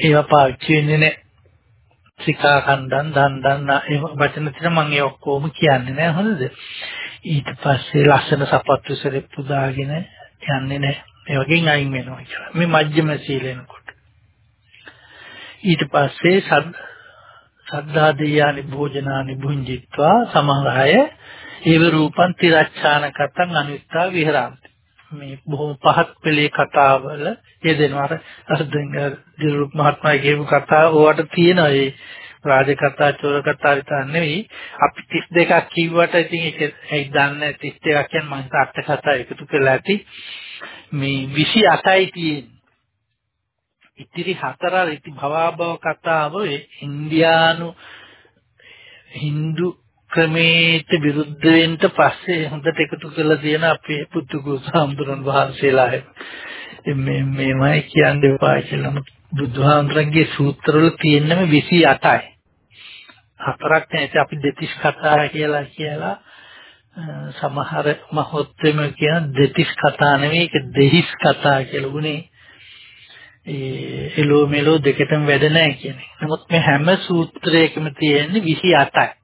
ඒවා පාවිච්චි වෙන්නේ නැහැ. සිකා කණ්ඩන් දන් දන් ඒ වචන තියෙන මම ඒ ඔක්කොම කියන්නේ නැහැ හොඳද? ඊට පස්සේ ලස්සන සපත්තු සෙරෙප්පු දාගෙන යන්නේ නැහැ ඒ වගේ අයින් වෙනවා කියලා. මේ මජ්ක්‍ධිම සීලෙනකොට ඊට පස්සේ සද්ධා දෙයානි භෝජනානි භුංජිත්වා සමහර අය ඒව රූපං තිරච්ඡාන කතං අනිත්තා විහරಂತಿ මේ බොහොම පහත් පෙළේ කතාවල යෙදෙනවා. අර දිරුක් මහත්මයා කියපු කතාව ඕවට තියෙන ඒ රාජ කතා චෝර කතා විතර නෙවෙයි. අපි 32ක් කිව්වට ඉතින් ඒක ඒ දන්නේ 32ක් කියන්නේ මම හිතා අට කතා එකතු කරලා ඇති. මේ 28යි තියෙන්නේ. ඉතිරි හතර ඉති භවාභව කතාව ඉන්දියානු Hindu ක්‍රමයට විරුද්ධ වෙන්න පස්සේ හොඳට එකතු කරලා තියෙන අපේ පුතුගුරු සාම්දුරන් වහන්සේලා මේ මේමයි කියන්න එපා කියලා බුදුහාමුදුරන්ගේ සූත්‍රවල තියෙනම 28යි. හතරක් නැති අපි දෙතිස් කතා කියලා කියලා සමහර මහොත්වෙම කියන දෙතිස් කතා නෙවෙයි ඒක දෙහිස් කතා කියලා උනේ. ඒ එලෝ මෙලෝ දෙකටම වැඩ නැහැ කියන්නේ. නමුත් මේ හැම සූත්‍රයකම තියෙන්නේ 28යි.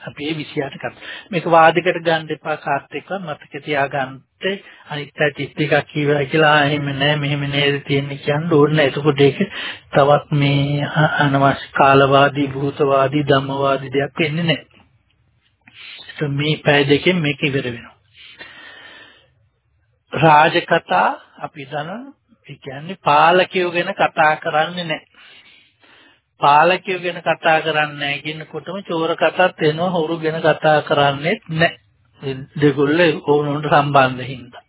අපි ඒ 28 කතා. මේක වාදයකට ගන්න එපා කාත් එක්ක මතක තියාගන්න. අනිත් පැය 31ක් කියවයි කියලා එහෙම නෑ මෙහෙම නේද තියෙන්නේ කියන්න ඕනේ නෑ. එතකොට ඒක තවත් මේ අනවශ්‍ය කාලවාදී භූතවාදී ධම්මවාදී දෙයක් වෙන්නේ නෑ. ඒක මේ පැය දෙකෙන් මේක ඉවර වෙනවා. රාජකතා අපි දන්නවා ඒ කියන්නේ පාලකයෝ ගැන කතා කරන්නේ නැහැ. පාලකයෝ ගැන කතා කරන්නේ නැහැ කියනකොටම චෝර කතාත් එනවා හොරු ගැන කතා කරන්නේත් නැහැ. දෙගොල්ලෝ ඕනොන්ට සම්බන්ධ හින්දා.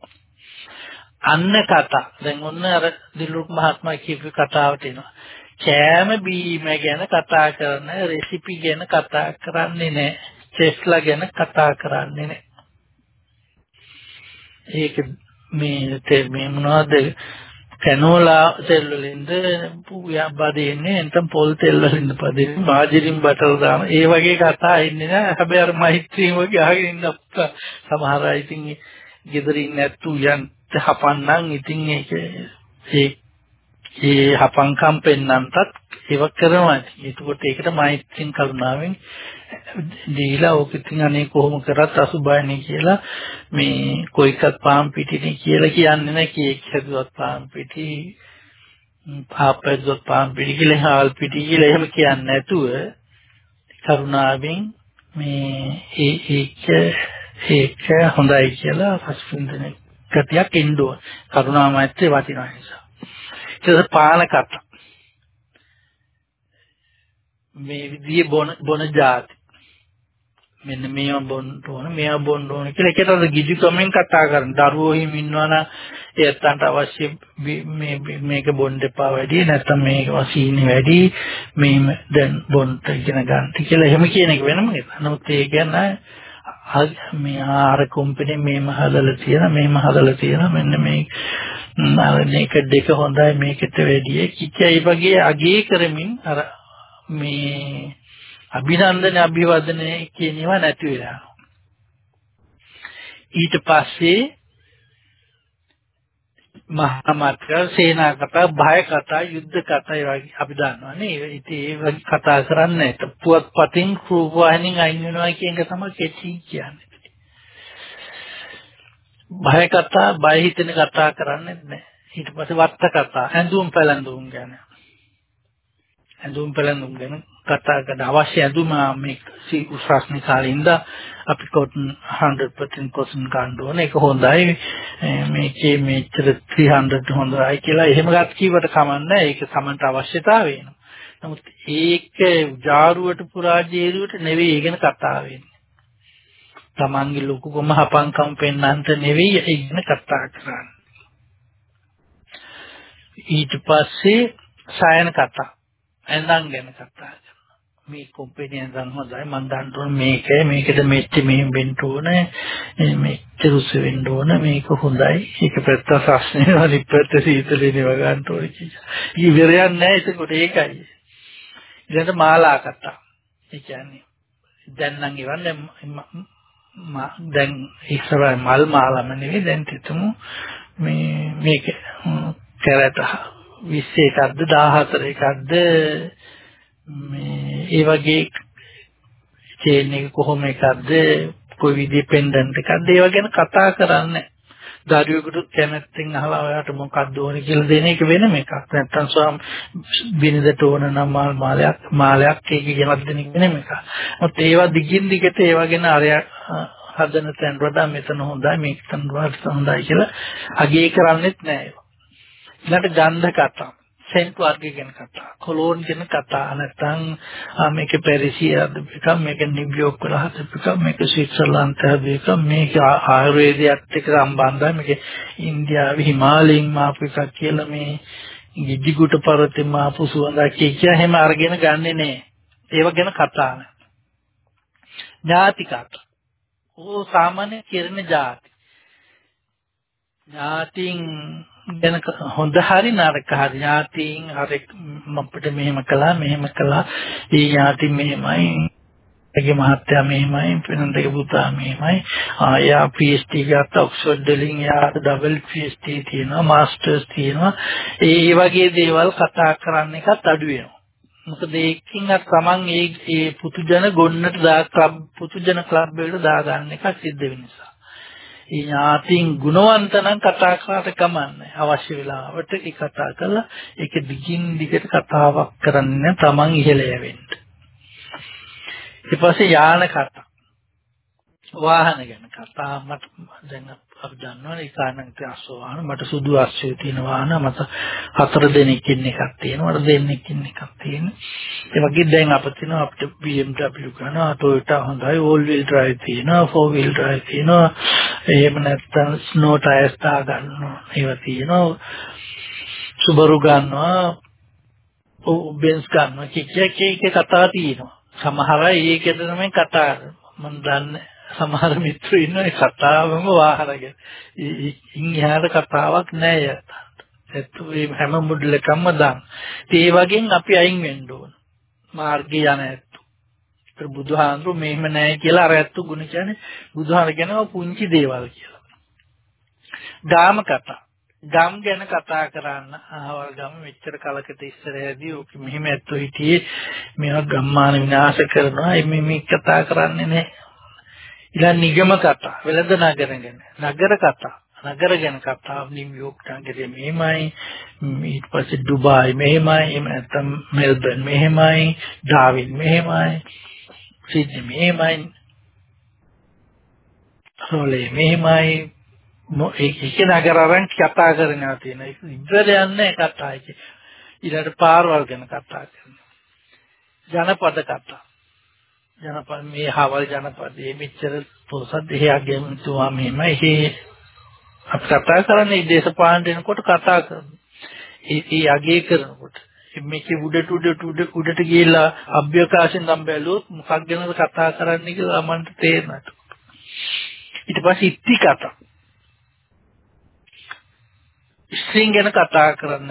අන්න කතා. දැන් ඔන්න අර දිලුක් මහත්මයා කියපු කතාවට එනවා. කෑම බීම ගැන කතා කරන රෙසිපි ගැන කතා කරන්නේ නැහැ. චෙස්ලා ගැන කතා කරන්නේ නැහැ. ඒක මේ මේ මොනවද කැනෝලා තෙල් වලින්ද පුයා බදින්නේ නැත්නම් පොල් තෙල් වලින්ද බදින්නේ මාජරින් බටර් දාන. ඒ වගේ කතා ඉන්නේ නෑ. හැබැයි අර මෛත්‍රිය වගේ අහගෙන ඉන්න සමහර අය ඉතින් ගෙදරින් නැත්තු යන් හපන්නම් ඉතින් ඒක ඒ ඒ හපංකම් පෙන්නන්ටත් ඒව කරනවා. එතකොට ඒකට මෛත්‍රියෙන් කරුණාවෙන් දීලා ඕක ඉතින් අනේ කොහොම කරත් අසුබයනේ කියලා මේ කොයිකත් පාම් පිටිනේ කියලා කියන්නේ නැහැ. කේක් හැදුවත් පාම් පිටි පාපෙද්දොත් පාම් පිටි කියලා හාල් පිටි කියලා එහෙම කියන්නේ නැතුව කරුණාවෙන් මේ ඒ ඒක ඒක හොඳයි කියලා පස්පින්දන ගතියක් එන්න ඕන. කරුණා මෛත්‍රිය වටිනා නිසා. ඒක පාලකත් මේ විදිහේ බොන බොන જાති. මෙන්න මේවා බොන්න ඕන මේවා බොන්න ඕන කියලා ඒකට අර ගිජු කමෙන් කතා කරන. දරුවෝ හිම ඉන්නවනම් ඒත්තන්ට අවශ්‍ය මේ මේක බොන්න එපා වැඩි. නැත්නම් මේක වසීනේ වැඩි. මේ දැන් බොන්න ඉගෙන ගන්න කියලා එහෙම කියන එක වෙනම නේද? නමුත් ඒ කියන්නේ මේ ආර කම්පැනි මේම හදලා තියෙන මේම හදලා තියෙන. මෙන්න මේ මේක දෙක හොඳයි මේකට වැඩිය. කිචයි වගේ අගේ කරමින් අර මේ අභිනන්දන අභිවදනය කියන ඒවා නැති වෙලා. ඊට පස්සේ මහා මාත්‍ර සේනා කතා භය කතා යුද්ධ කතා ඒ වගේ අපි දන්නවා නේ. ඉතින් ඒ වගේ කතා කරන්නේ පුවත්පතින් රූපවාහිනියෙන් අයින් වෙනවා කියන එක තමයි කෙටි කියන්නේ. භය කතා බය හිතෙන කතා කරන්නේ නැහැ. ඊට පස්සේ වත්ත කතා ඇඳුම් පැළඳුම් ගැන. ඇඳුම් පැළඳුම් ගැන කතා කරන අවශ්‍ය ඇඳුම මේ උස්රස්නි කාලේ ඉඳලා අපි කොටන් 100% කොටන් ගන්න ඕනේ. ඒක හොඳයි. මේකේ මෙච්චර 300 හොඳයි කියලා එහෙම ගත් කීවට කමන්නේ ඒක සමන්ට අවශ්‍යතාවය වෙනවා නමුත් ඒක ජාරුවට පුරාජේරුවට නෙවෙයි ඉගෙන කතා වෙන්නේ. තමන්ගේ ලොකුකම හපංකම් පෙන්නන්ට නෙවෙයි ඉගෙන කතා කරන්නේ. ඊට පස්සේ සායන කතා. ඇඳන් ගැන කතා. කරනවා මේ කම්පැනි ඇඳන් හොඳයි මම දන්න ඕන මේකයි මේකද මෙච්ච මෙහෙම වෙන්න ඕන මෙච්ච රුස වෙන්න ඕන මේක හොඳයි. ඒක පැත්ත සස්නේ අනිත් පැත්ත සීතලේ නෙව ගන්න ඕන කියලා. ඉවරයක් නැහැ ඒකට ඒකයි. ඊළඟට මාලා කතා. ඒ කියන්නේ දැන් නම් ඉවන්නේ දැන් ඉස්සර මල් මාලම නෙවෙයි දැන් තිතුමු මේ මේක කැරට 20 එකක්ද 14 එකක්ද මේ ඒ වගේ චේන් එක කොහොම එකක්ද කොයි විදිහේ පෙන්ඩන්ට් එකක්ද ඒව ගැන කතා කරන්නේ දරුවෙකුට කැමැත්තෙන් අහලා ඔයාට මොකක්ද ඕනේ කියලා දෙන එක වෙනම එකක්. නැත්තම් ස්වාම බිනදට ඕන නම් මාල් මාලයක් මාලයක් ඒක ගෙනත් දෙන එක වෙනම එකක්. මොකද ඒවා දිගින් දිගට ඒවා ගැන අරය හදන තැන් වඩා මෙතන හොඳයි මේක තන හොඳයි කියලා අගේ කරන්නේත් නෑ ඒවා. ඊළඟට ගන්ධ කතා. සෙන්ට් වර්ග ගැන කතා කොලෝන් ගැන කතා නැත්නම් මේක පැරිසියාද එක මේක නිව්යෝක් වල හදපු එක මේක ස්විට්සර්ලන්ත හදපු එක මේක ආයුර්වේදයට එක්ක සම්බන්ධයි මේක ඉන්දියාවේ හිමාලයෙන් මාපු එකක් කියලා මේ ගිජ්ජිකුට පර්වතෙන් මාපු සුවඳක් කිය එහෙම අරගෙන ගන්නෙ නෑ. ඒව ගැන කතා නෑ. ඥාති කතා ඕ සාමාන්‍ය කිරණ જાති ඥාතින් ගැන හොඳ හරි නරක හරි ඥාතීන් හරි අපිට මෙහෙම කළා මෙහෙම කළා. ඒ ඥාති මෙහෙමයි. ඒගේ මහත්තයා මෙහෙමයි වෙනදගේ පුතා මෙහෙමයි. ආයා PhD ගත්ත ඔක්ස්ෆර්ඩ් වලින් යාට ඩබල් PhD තියෙනවා මාස්ටර්ස් තියෙනවා. ඒ වගේ දේවල් කතා කරන්න එකත් අඩු වෙනවා. මොකද ඒකින් අර තමන් ඒ ඒ පුතුජන ගොන්නට දා ක්ලබ් පුතුජන ක්ලබ් වලට දාගන්න එක සිද්ධ වෙන නිසා. ඒ ඥාතින් ගුණවන්ත නම් කතා කරාට කමන්නේ. අවශ්‍ය වෙලාවට ඒ කතා කරලා ඒක දිගින් දිගට කතාවක් කරන්න තමන් ඉහළ යවෙන්න. ඊට පස්සේ යාන කතා. වාහන ගැන කතා. මට දැන් අපි දන්නවනේ ඒකානන්ත අස්සෝවාහන මට සුදු අස්සෝ තියෙන වාහන මට හතර දෙනෙක්ින් එකක් තියෙනවා මට දෙන්නෙක්ින් එකක් තියෙනවා. ඒ වගේ දැන් අපිට තියෙනවා අපිට BMW ගන්නවා Toyota හොඳයි all wheel drive තියෙනවා four wheel drive තියෙනවා. එහෙම නැත්නම් snow tires දා ගන්නවා. ඒවා තියෙනවා. Subaru ගන්නවා. Benz ගන්නවා. කිච්ච එක කතා තියෙනවා. සමහර අය ඒකද තමයි කතා මම දන්නේ. සමහර මිත්‍රයෝ ඉන්නවා ඒ කතාවම වාහනගෙන. ඉන් එහාට කතාවක් නෑ යත්. ඒත් මේ හැම මුඩලකම දාන්න. ඒ වගේන් අපි අයින් වෙන්න ඕන. මාර්ගේ යන ඇත්තු. ඒතර බුදුහාඳුරු මෙහෙම නෑ කියලා අර ඇත්තු ගුණ කියන්නේ බුදුහාම කියනවා පුංචි දේවල් කියලා. ගාම කතා. ගම් ගැන කතා කරන්න ආවල් ගම මෙච්චර කලකට ඉස්සරහදී ඔක මෙහෙම ඇත්තෝ හිටියේ මේවා ගම්මාන විනාශ කරනවා මේ මේ කතා කරන්නේ නැහැ ඊළඟ නිගම කතා වෙළඳ නගර ගැන නගර කතා නගර ගැන කතා නිව්යෝක් නගරේ මෙහෙමයි. ඊට පස්සේ ඩුබායි මෙහෙමයි එහෙම නැත්නම් මෙල්බන් මෙහෙමයි ඩාවින් මෙහෙමයි සිඩ්නි මෙහෙමයි රෝලේ මෙහෙමයි. ඒක නගර අරන් කතා කරනවා තියෙන ඒක ඉස්සර යන්නේ කතා එක. ඊළඟ පාරවල් ගැන කතා කරනවා. ජනපද කතා. ජනපද මේ හවල් ජනපදයේ මෙච්චර පොසත් එහාගෙන් තුවා මෙහෙම එහි අපි කතා කරන්නේ දේශපාලන දෙනකොට කතා කරනවා. ඒ ඒ අගේ කරනකොට මේකේ උඩට උඩට උඩ උඩට ගිහිල්ලා අභ්‍යවකාශයෙන් නම් බැලුවොත් මොකක් ගැනද කතා කරන්නේ කියලා මන්ට තේරෙනවා. ඊට පස්සේ ඉත්ති කතා. ස්ත්‍රීන් ගැන කතා කරන්න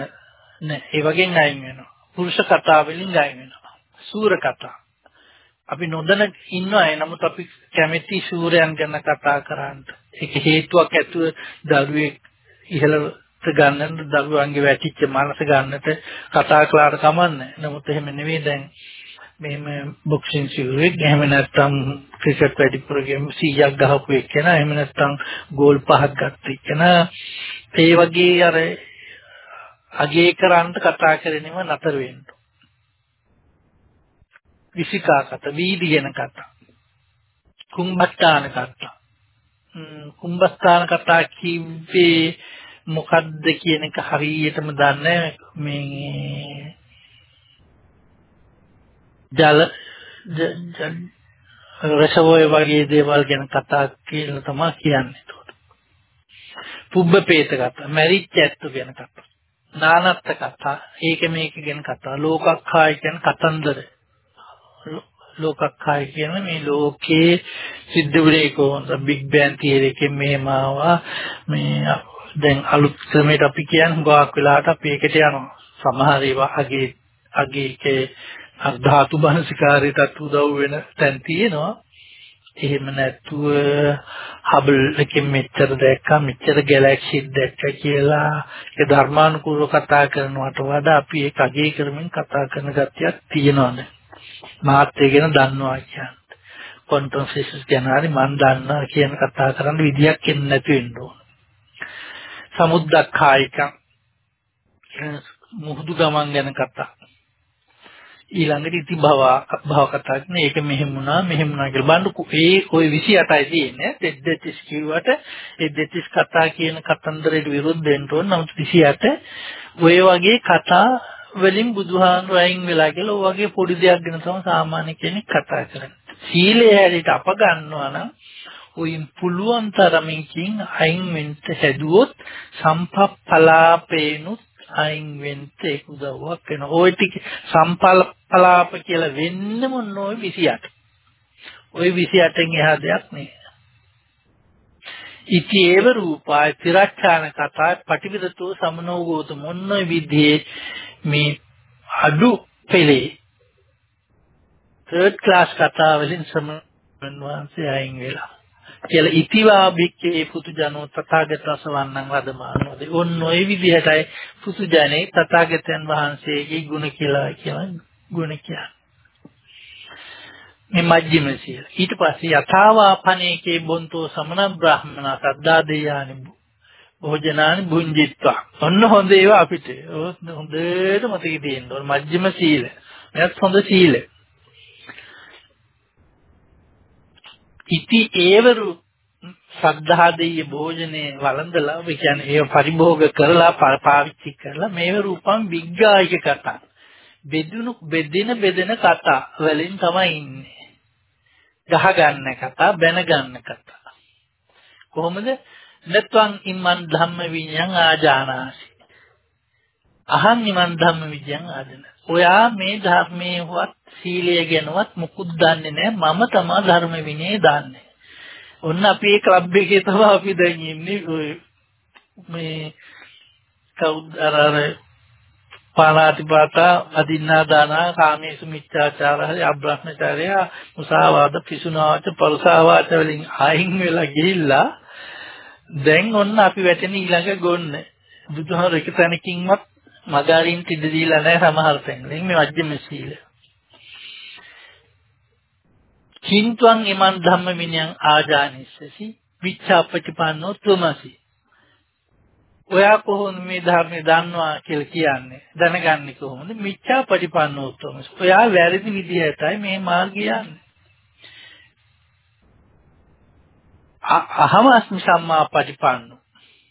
නෑ. ඒ වගේන් අයින් වෙනවා. පුරුෂ කතා වලින් අයින් වෙනවා. සූර කතා. අපි නොදැන ඉන්න අය නමුත් අපි කැමැති ශූරයන් ගැන කතා කරන්න. ඒක හේතුවක් ඇතුව දරුවෙක් ඉහළට ගන්නට දරුවන්ගේ වැටිච්ච මනස ගන්නට කතා කළාට කමන්නේ. නමුත් එහෙම නෙවෙයි දැන් මෙහෙම බොක්සින් ශූරෙක් එහෙම නැත්නම් ක්‍රිකට් වැඩිපුර ගේම් 100ක් ගහපු එක්කෙනා එහෙම නැත්නම් ගෝල් පහක් ගත්ත එක්කෙනා ඒ වගේ අර අගේ කරන්න කතා කරනව නතර වෙන්න. විසිකා කත වීදි ගැන කතා. කුම්භස්ථාන කතා. කුම්භස්ථාන කතා කිව්වේ මොකද්ද කියන එක හරියටම දන්නේ මේ ජල රසවෝය වගේ දේවල් ගැන කතා කියලා තමයි කියන්නේ. පුබ්බ පේත කතා, මැරිච්ච ඇත්තු ගැන කතා, නානත්ත කතා, ඒක මේක ගැන කතා, ලෝකක්ඛාය කියන කතන්දර. ලෝකක්ඛාය කියන මේ ලෝකේ සිද්ධ වුණේ කොහොමද බිග් බෑන් තියරි එකෙන් මෙහෙම ආවා. මේ දැන් අලුත් ක්‍රමයට අපි කියන්නේ ගොඩක් වෙලාවට අපි ඒකට යනවා. සමහර ඒවා අගේ අගේකේ ධාතු බහසිකාරයටත් උදව් වෙන තැන් තියෙනවා. එහෙම නැතුව හබල් එකෙන් මෙච්චර දැක්කා මෙච්චර ගැලැක්සි දැක්කා කියලා ඒ ධර්මානුකූලව කතා කරනවට වඩා අපි ඒක අගේ කරමින් කතා කරන ගතියක් තියෙනවානේ මාත්‍ය ගැන දන්නවා කියන්නේ. ක්වොන්ටම් ෆිසික්ස් ගැන හරි මම දන්නවා කියන කතා කරන්න විදියක් එන්නේ නැති වෙන්න ඕන. සමුද්දක්ඛායික මුහුදු ගමන් ගැන කතා. ඊළඟට ඉති භව භව කතා කරන ඒක මෙහෙම වුණා මෙහෙම වුණා කියලා. බලන්නකො ඒ ওই 28යි තියෙන්නේ. දෙද්දෙතිස් කිව්වට ඒ දෙතිස් කතා කියන කතන්දරයට විරුද්ධ වෙන්න ඕන. නමුත් 28 ඔය වගේ කතා වලින් බුදුහාමුදුරු අයින් වෙලා කියලා ඔය වගේ පොඩි දෙයක් ගැන තමයි සාමාන්‍ය කෙනෙක් කතා කරන්නේ සීලය හැටියට අප ගන්නවා නම් ඔයින් පුළුවන් තරමකින් අයින් වෙන්න හැදුවොත් සම්පප්පලාපේනුත් අයින් වෙන්න ඒක උදව්වක් වෙනවා. ওই ටික සම්පලාප කියලා වෙන්නම නෝයි 28. ওই 28න් එහා දෙයක් නේ. ඉති ඒව රූපාය තිරච්ඡාන කතා පටිවිදතෝ සමනෝ ගෝතම මොන විදිහේ මේ අඩු පෙළේ third class කතා වලින් සමන් වහන්සේ අයින් වෙලා කියලා ඉතිවා බික්කේ පුතුජනෝ තථාගතස වන්නං වදමානෝද ඔන්න ඔය විදිහටයි පුතුජනේ තථාගතයන් වහන්සේගේ ගුණ කියලා කියලා ගුණ කියන්නේ. මේ මජ්ක්‍ධිම සීල ඊට පස්සේ යථාවාපනේකේ බොන්තෝ සමන බ්‍රාහ්මන සද්දා දෙයානි භෝජනානි භුංජිත්වා. ඔන්න හොඳ ඒවා අපිට. හොඳට මතක තියෙන්න. ඕන මජ්ක්‍ධිම සීල. මෙයත් හොඳ සීල. ඉති ඒවරු සද්ධාදීය භෝජනේ වළඳලා ඒ කියන්නේ ඒව පරිභෝග කරලා පාවිච්චි කරලා මේව රූපම් විග්ගායික කතා. බෙදුණු බෙදෙන බෙදෙන කතා වලින් තමයි ඉන්නේ. ගහ ගන්න කතා බැන ගන්න කතා. කොහොමද? නත්වං ඉම්මන් ධම්ම විඤ්ඤං ආජානාසි. අහං ඉමන් ධම්ම විඤ්ඤං ආදන ඔයා මේ ධර්මයේවත් සීලය ගැනවත් මුකුත් දන්නේ නැහැ. මම තමයි ධර්ම විනය දන්නේ. ඔන්න අපි ඒ ක්ලබ් එකේ තමයි අපි දැන් ඉන්නේ. මේ කවුද? අර අර පාණාතිපාතා අදින්නා දානා කාමේසු මිච්ඡාචාර හරි අබ්‍රහ්මචාරය මුසාවාද පිසුනාච පරුසාවාච වලින් අයින් වෙලා ගිහිල්ලා දැන් ඔන්න අපි වැටෙන ඊළඟ ගොන්න බුදුහාර එක තැනකින්වත් මගාරින් තිද දීලා නැහැ සමහර තැන්. මේ මජ්ක්‍ධිම සීල. කින්තුං ඉමන් ධම්ම විනයං ආජානිස්සසි විච්ඡාපටිපන්නෝ තුමසි. ඔයා කොහොමද මේ ධර්මය දන්නවා කියලා කියන්නේ? දැනගන්නේ කොහොමද? මිච්ඡාපටිපන්නෝ තුමසි. ඔයා වැරදි විදිහටයි මේ මාර්ගය යන්නේ. අහමස්මි සම්මා පටිපන්නෝ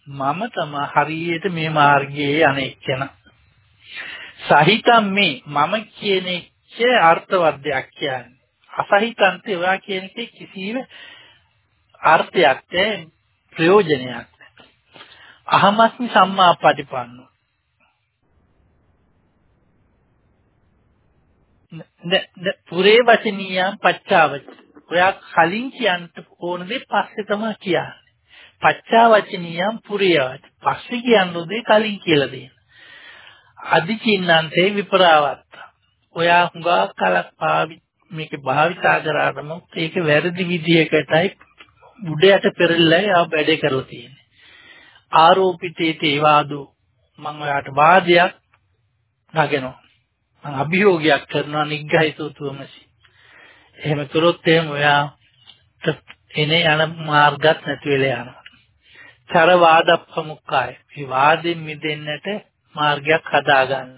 මම තමයි හරියට මේ මාර්ගයේ අනෙක්කන සහිතම් මේ මම කියන එක අර්ථවත් දෙයක් කියන්නේ. අසහිතන්ත ඔයා කියන එකේ කිසිම අර්ථයක් නැහැ ප්‍රයෝජනයක් නැහැ. අහමස්මි සම්මා පටිපන්නෝ. න පුරේ වචනියම් පච්චාවච. ඔයා කලින් කියන්න ඕන දේ පස්සේ තමයි කියන්නේ. පච්චාවචනියම් පුරියවච. පස්සේ කියන්න දේ කලින් කියලා දෙන්න. අදිචින්නන්තේ විපරාවත්ත. ඔයා හුඟා කලක් පාවි මේක භාවිතා කරාටම ඒක වැරදි විදිහකටයි උඩයට පෙරල්ලයි ආ වැඩේ කරලා තියෙන්නේ. ආරෝපිතේ තේවාදෝ මම ඔයාට වාදයක් නගනවා. මම අභියෝගයක් කරනවා නිග්ගහිතෝතුමසි. එහෙම කරොත් එහෙම ඔයා එනේ යන මාර්ගත් නැති වෙලා යනවා. චර වාදප්පමුක්ඛාය. මේ වාදෙන් මිදෙන්නට මාර්ගයක් හදාගන්න.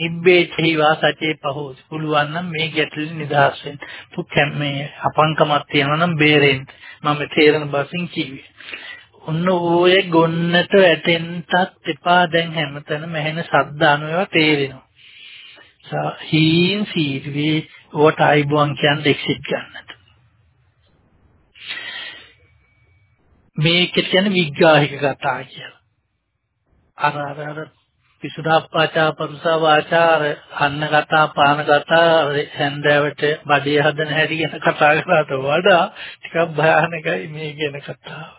නිබ්බේචහි වා සචේ පහෝස්. පුළුවන් නම් මේ ගැටලෙ නිදහස් වෙන්න. පුතම් මේ අපංකමක් තියෙනවා නම් බේරෙන්න. මම තේරෙන බසින් කිව්වේ. ඔන්න ඕයේ ගොන්නට වැටෙන්නත් එපා දැන් හැමතැනම ඇහෙන ශබ්ද අනුව තේරෙනවා. හීන් සීර්වේ ඕට අයිබුවන් කියන්නේ එක්සිට් ගන්නට. මේක කියන්නේ විග්‍රාහික කතා කියලා. අර අර අර පිසුඩාප්පාචා පරුසා වාචාර අන්න කතා පාන කතා හැන්දෑවට බඩේ හදන හැටි ගැන කතා කරාට වඩා ටිකක් භයානකයි මේ කියන කතාව.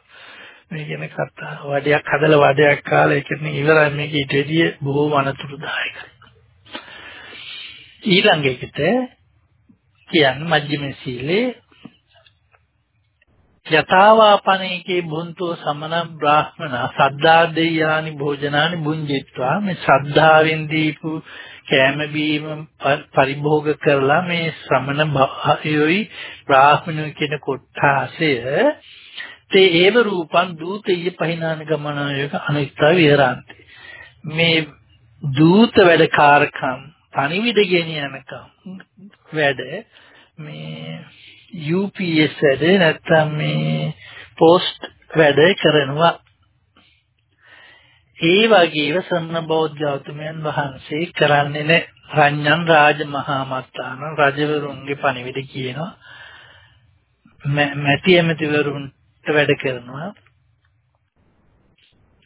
මේ කියන කතාව වඩයක් හදලා වඩයක් කාලා ඒකනේ ඉවරයි මේක ඊට වැඩිය බොහෝම අනතුරුදායකයි. ඊළඟ එකට කියන්නේ මජ්ක්‍ධිම සීලේ යථාවාපනේකේ බුන්තෝ සමන බ්‍රාහ්මණ සද්දා දෙයානි භෝජනානි බුංජිත්වා මේ ශ්‍රද්ධාවෙන් දීපු කෑම බීම පරිභෝග කරලා මේ ශ්‍රමණ භායෝයි බ්‍රාහ්මණයෝ කියන කොටාසය තේ ඒව රූපං දූතය පහිනාන ගමනායක අනිත්‍ය විහරන්ති. මේ දූත වැඩකාරකම් පණිවිඩ ගෙනියනකම් වැඩ මේ UPS වැඩ නැත්තම් මේ පෝස්ට් වැඩ කරනවා. ඒ වගේව සම්න බෞද්ධාතුමයන් වහන්සේ කරන්නේ නැහැ රඤ්ඤන් රාජ මහා මත්තාන රජවරුන්ගේ පණිවිඩ කියනවා. මැටි ඇමතිවරුන්ට වැඩ කරනවා.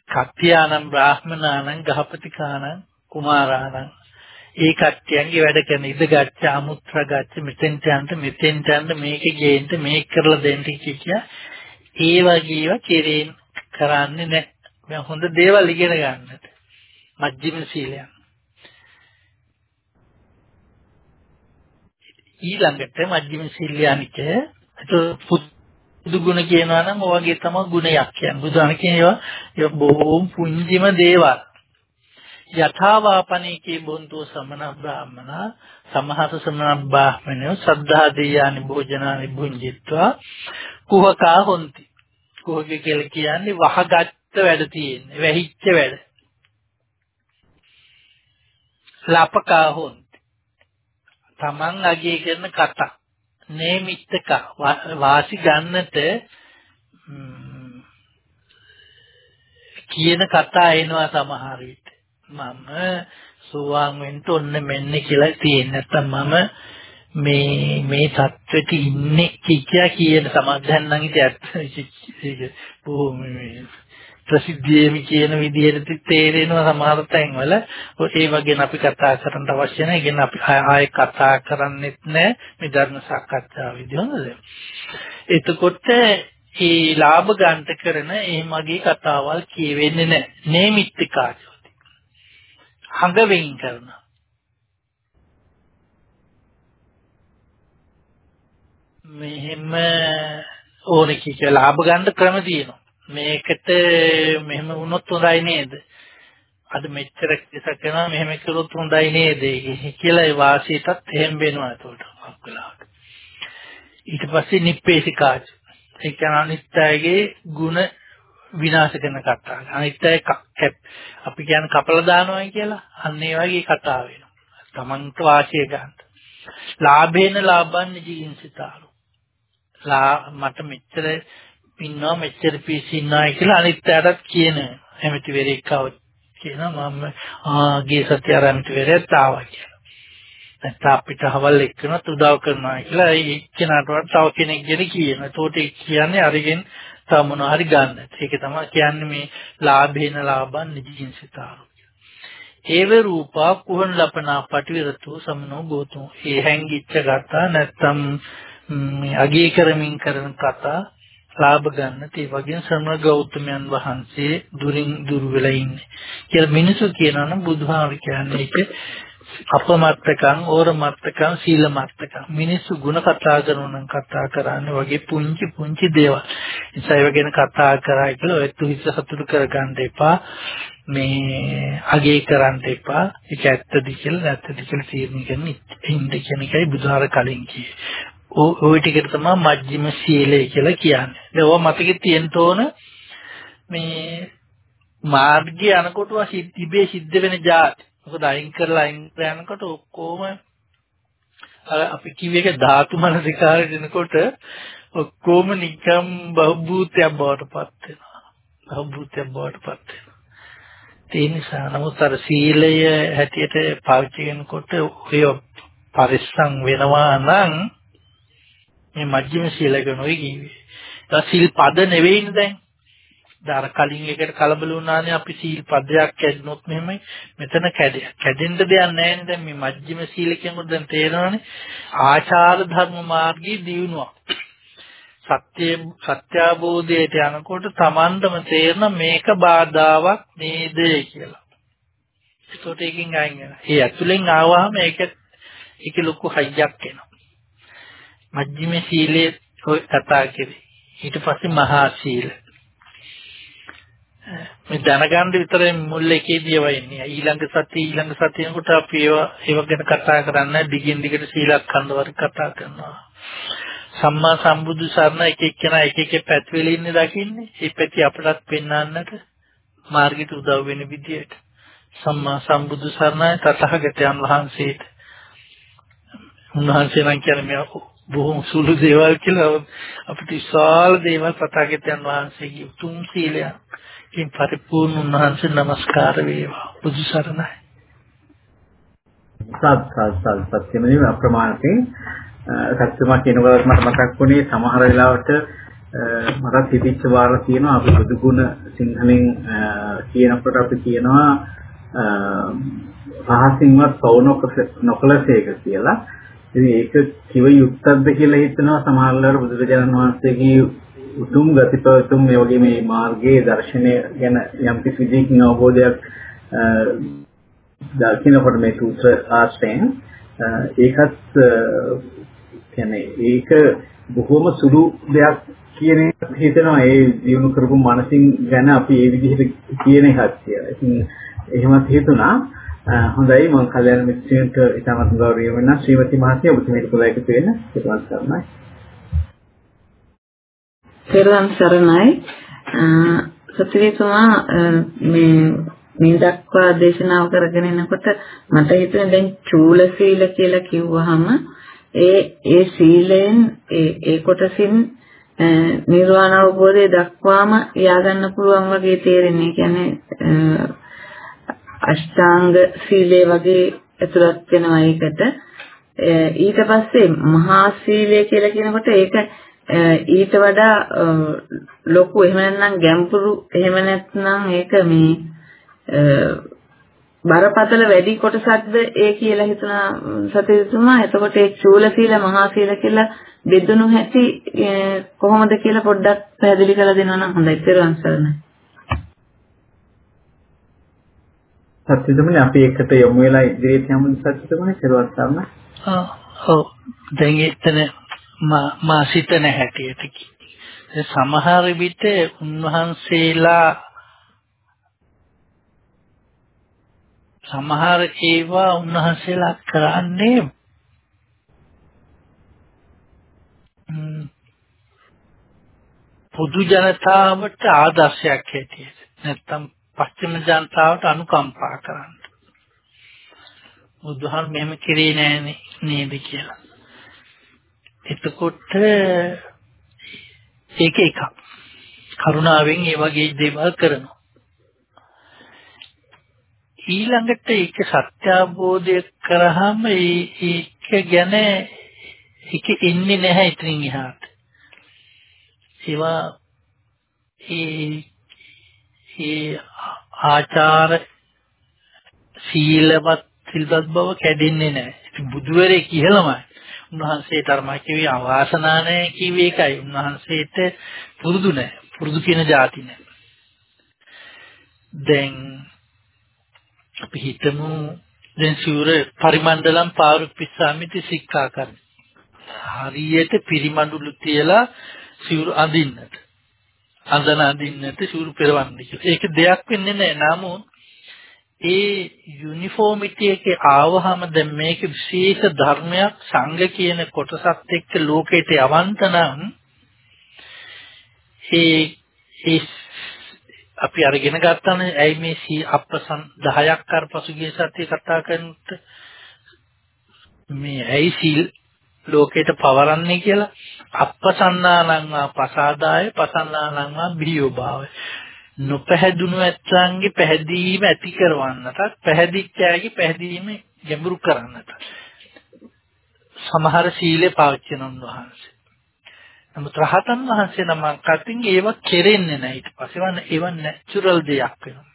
කත්‍යානම් බ්‍රාහ්මනානම් ගහපතිකානම් කුමාරානම් ඒ කට්ටියන්ගේ වැඩ කරන ඉද ගච්ඡ අමුත්‍ර ගච්ඡ මෙතෙන්ට යන්න මෙතෙන්ට යන්න මේක ගේන්න මේක කරලා දෙන්න කිය ඒ වගේව කෙරෙන් කරන්නේ නැහැ හොඳ දේවල් ඉගෙන ගන්නට. මජ්ක්‍ධිම සීලයන් ඊළඟට මජ්ක්‍ධිම සීලයන්ික පුදු ගුණ කියනවා නම් ඔයගේ තමයි ගුණයක් කියන්නේ. බුදුහාම කියන ඒවා ඒ බොහෝම පුංචිම දේවල්. යථාවාපනීකේ බොන්තෝ සමන බ්‍රාහමන සමහත සමන බ්‍රාහමණය සද්ධා දේයානි භෝජනානි භුංජිත්වා. කුහකා හොಂತಿ කුහක කියලා කියන්නේ වහගත්ත වැඩ තියෙන්නේ වැහිච්ච වැඩ. ලපකා හොಂತಿ තමන් අගය කරන කතා. නේමිත්තක වාසි ගන්නට කියන කතා එනවා සමහර විට. මම සෝවාන් වෙන්න ඔන්න මෙන්න කියලා තියෙන නැත්තම් මම මේ මේ தත්වෙට ඉන්නේ කියා කියන සමාධයන් නම් ඉතින් බොහොම මේ ප්‍රසිද්ධියේම කියන විදිහට තේරෙනවා සමහර තැන්වල ඒ වගේ අපි කතා කරන්න අවශ්‍ය නැහැ. ඉතින් අපි ආයෙ කතා කරන්නෙත් නැහැ මේ ධර්ම සාකච්ඡා විදිහ හොඳද? එතකොට ඒ ලාභ ගන්නට කරන ඒ මගේ කතාවල් කියවෙන්නේ නැහැ. නේමිත්තිකාච හඟ වෙයින් කරනවා. මෙහෙම ඕනේ කිය ලාභ ගන්න ක්‍රම තියෙනවා. මේකට මෙහෙම වුණොත් හොඳයි නේද? අද මෙච්චර කිසක් කරනවා මෙහෙම කළොත් හොඳයි නේද කියලා ඒ වාසියටත් එහෙම වෙනවා ඒකට අක්කලාවට. ඊට පස්සේ නිප්පේසිකාච. ඒ කියන්නේ අනිත්‍යයේ ಗುಣ විනාශ කරන කතා. අනිත් අය අපි කියන කපලා දානවා කියලා. අන්න ඒ වගේ කතා වෙනවා. තමන්ට වාසිය ගන්න. ලාභේන ලාභන් ජීවිසිතාරු. ලා මට මෙච්චර ඉන්නවා මෙච්චර පිස් ඉන්නවා කියලා අනිත් අයටත් කියන හැමති වෙරේකව කියනවා මම ආ ගිය සතිය අර හැමති වෙරේත් ආවා කියලා. නැත්නම් අපිට හවල් එක්කනත් උදව් කරනවා කියලා ඒ කෙනාට තව කෙනෙක් ගැන කියනවා. ඒතකොට කියන්නේ අරගෙන තව මොනවා හරි ගන්න. ඒක තමයි කියන්නේ මේ ලාභේන ලාභන් නිජින්සිතාරු. ඒව රූපා කුහන් ලපනා පටිවිරතු සමනෝ ගෝතෝ. ඒ හැංගිච්ච කතා නැත්තම් මේ අගය කරමින් කරන කතා ලාභ ගන්න ඒ වගේ ශ්‍රමණ ගෞතමයන් වහන්සේ දුරින් දුර වෙලා ඉන්නේ. කියලා මිනිසු කියනවා නම් බුදුහාම කියන්නේ ඒක අපමත්තකම් ඕරමත්තකම් සීලමත්තකම් මිනිස්සු ಗುಣ කතා කරනවා නම් කතා කරන්නේ වගේ පුංචි පුංචි දේවල්. නිසා ඒව ගැන කතා කරා කියලා ඔයත් හිත සතුටු කරගන්න එපා. මේ අගේ කරන්න එපා. ඒක ඇත්තද කියලා නැත්තද කියලා තීරණය කරන්න ඉන්න කියන එකයි බුදුහාර කලින් කියේ. ওই ටිකට තමයි මජ්ක්‍ධිම සීලය කියලා කියන්නේ. දැන් ඔය මතකෙ තියෙන්න ඕන මේ මාර්ගය අනකොටවා සිද්දිබේ සිද්ධ වෙන જાති මොකද අයින් කරලා අයින් යනකොට ඔක්කොම අර අපි කිව්ව එක ධාතු මනසිකාරය දෙනකොට ඔක්කොම නිකම් බහූතයක් බවට පත් වෙනවා. බහූතයක් බවට පත් වෙනවා. ඒ නිසා නමුත් අර සීලය හැටියට පාවිච්චි කරනකොට ඔය පරිස්සම් වෙනවා නම් මේ මජ්ක්‍ධිම සීලය කරනොයි කිව්වේ. ඒක සීල් පද නෙවෙයිනේ දැන්. දාර කලින් එකට කලබල වුණානේ අපි සීල් පදයක් කැඩුනොත් මෙහෙමයි. මෙතන කැඩයක් කැඩෙන්න දෙයක් නැහැ දැන් මේ මජ්ක්‍ධිම සීල කියනකොට දැන් තේරෙනවානේ. ආචාර ධර්ම මාර්ගයේ දියුණුවක්. සත්‍ය සත්‍යාබෝධයට යනකොට Tamandම තේරෙන මේක බාධාවක් නේද කියලා. ඒකට එකකින් අයින් වෙනවා. ඒ ඇතුලෙන් ආවහම ඒක ඒක ලොකු හයියක් එනවා. මජ්ක්‍ධිම සීලයේ කතා කරේ. ඊට පස්සේ මහා සීල. මේ දැනගන්න විතරයි මුල් එකේදී ඒවා එන්නේ. ඊළඟ සතිය ඊළඟ සතියනකොට අපි ඒවා ඒව ගැන කතා කරන්නේ දිගින් දිගට සීලක් කන්දවර කතා කරනවා. සම්මා සම්බුදු සරණ එක එක්කෙනා එක එක පැතිවල ඉන්නේ දකින්නේ. ඒ පැති අපටත් පෙන්වන්නට මාර්ගයට උදව් වෙන විදියට සම්මා සම්බුදු සරණයි තථාගතයන් වහන්සේට උන්වහන්සේ නම් කියන්නේ මේ බොහොම සුළු දේවල් කියලා අපිට විශාල දේවල් තථාගතයන් වහන්සේගේ උතුම් සීලයකින් පරිපූර්ණ උන්වහන්සේ নমස්කාර වේවා. බුදු සරණයි. සත් සත් සත් සත්‍යමනේ අප්‍රමාණයෙන්. සත්‍යමත් කියනකොට මට මතක් වුණේ සමහර වෙලාවට මටත් හිතෙච්ච වාර තියෙනවා. අපි බුදු ගුණ සිංහලෙන් කියනකොට අපි කියනවා රහසින්වත් පව නොකලසේක කියලා. ඉතින් ඒක කිව යුක්තක්ද කියලා හිතනවා. සමහරවල් බුදුරජාණන් වහන්සේගේ උතුම් ගතිපවතුම් මේ වගේ මේ මාර්ගයේ දර්ශනය ගැන යම් කිසි විදිහකින් අවබෝධයක් දකින්නකොට මේ සූත්‍ර ආශ්‍රයෙන් ඒකත් කියන්නේ ඒක බොහොම සුළු දෙයක් කියන එක හිතනවා ඒ දිනු කරපු මනසින් ගැන අපි ඒ විදිහට කියන එකක් කියලා. ඉතින් එහෙමත් හිතුණා. හොඳයි මම කල්‍යාණ මිත්‍රයන්ට ඉතාමත් ගෞරවය වෙන ශ්‍රීමති මහත්මිය ඔබතුමීට පුළුවන් එකතු වෙන්න පිටවත් කරනයි. පෙරවන් සරණයි. සත්‍යතුමා මේ මේ දක්වා දේශනාව කරගෙන යනකොට මට හිතුනේ දැන් චූල සීල කියලා කිව්වහම ඒ ඒ සීලෙන් ඒ ඒ කොටසින් නිර්වාණ අවබෝධය දක්වාම ය아가න්න පුළුවන් වගේ තේරෙන්නේ. කියන්නේ අෂ්ටාංග සීලය වගේ ඇතුළත් වෙනවා ඒකට. ඊට පස්සේ මහා සීලය කියලා කියනකොට ඒක ඊට වඩා ලොකු එහෙම නැත්නම් ගැඹුරු එහෙම නැත්නම් ඒක මේ බරපතල වැඩි කොටසක්ද ඒ කියලා හිතන සතිතුමා එතකොට ඒ චූල සීල මහා සීල කියලා බෙදුණු හැටි කොහොමද කියලා පොඩ්ඩක් පැහැදිලි කරලා දෙනවා නම් හොඳයි. ඊතරම් සරණයි. සත්‍යදමනේ අපි එකට යමු වෙලා ඉදිරියට යමු සත්‍යදමනේ ඊතරම් සරණයි. ඔව්. දැන් එතන මා සිතන හැටියට සමහර විට උන්වහන්සේලා සමහර ඒවා උන්වහන්සේලා කරන්නේ පොදු ජනතාවට ආදර්ශයක් හැටියට නැත්තම් පස්චිම ජනතාවට අනුකම්පා කරන්න. බුදුහාම මෙහෙම කිරේ නෑනේ නේද කියලා. එතකොට ඒක එකක්. කරුණාවෙන් ඒ වගේ දේවල් කරනවා. ඊළඟට ඒක සත්‍ය අවබෝධය කරාම ඒක ගැන ඒක ඉන්නේ නැහැ ඉතින් එහාට. ඒවා ඒ ඒ ආචාර සීලවත් සිල්වත් බව කැඩෙන්නේ නැහැ. ඉතින් බුදුවරේ කියලාමයි. උන්වහන්සේ ධර්මය කිව්වේ අවාසනා නැහැ කිව්වේ ඒකයි. උන්වහන්සේට පුරුදු නැහැ. පුරුදු කියන જાති නැහැ. දැන් අපි හිතමු දැන් සිවුර පරිමණ්ඩලම් පාරුප්පිස්සාමිති සික්ඛා කරන. හරියට පිරිමඬුළු තියලා සිවුරු අඳින්නට. අඳන අඳින්නට සිවුරු පෙරවන්නේ කියලා. ඒක දෙයක් වෙන්නේ නැහැ. නමුත් ඒ යුනිෆෝමිටි එකේ ආවහම දැන් මේක විශේෂ ධර්මයක් සංඝ කියන කොටසත් එක්ක ලෝකයට යවන්ත නම් ඒ ඒ අපි අරගෙන ගත්තානේ ඇයි මේ සී අප්‍රසන් 10ක් කර පසුගිය සතියේ කතා කරනත් මේ ඇයි සීල් ලෝකයට පවරන්නේ කියලා? අප්පසන්නානං වා පසාදාය පසන්නානං වා බියෝ භාවය. නොපැහැදුණු ඇත්තන්ගේ පැහැදීම ඇති කරවන්නට පැහැදිච්ච අයගේ පැහැදීම ගැඹුරු කරන්නට සමහර සීලේ පාවිච්චි කරන වහන්සේ නමුත් රහතන් වහන්සේ නමක් අතින් ඒව කෙරෙන්නේ නැහැ. ඊට පස්සේ වන්න ඒව නැචරල් දෙයක් වෙනවා.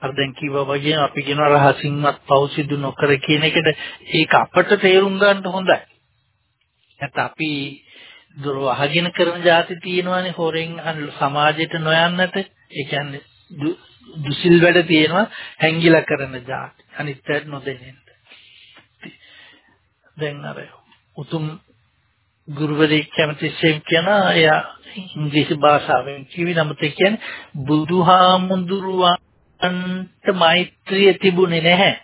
අර දැන් කිව්වා වගේ අපි කියන රහසින්වත් පෞසිදු නොකර කියන එකට ඒක අපට තේරුම් ගන්න හොඳයි. නැත්නම් අපි දොර වහගෙන කරන જાති තියෙනවානේ හොරෙන් සමාජයට නොයන්නට. ඒ කියන්නේ දුසිල් වැඩ තියෙනවා හැංගිලා කරන જાති. අනිත්‍යයට නොදෙන්නේ දැන් අර උතුම් ගුරුවරයෙක් කැමතිසෙන් කියන එයා ඉංග්‍රීසි භාෂාවෙන් කිවි නමුත් ඒ කියන්නේ බුදුහාමුදුරුවන්ට මෛත්‍රිය තිබුණේ නැහැ.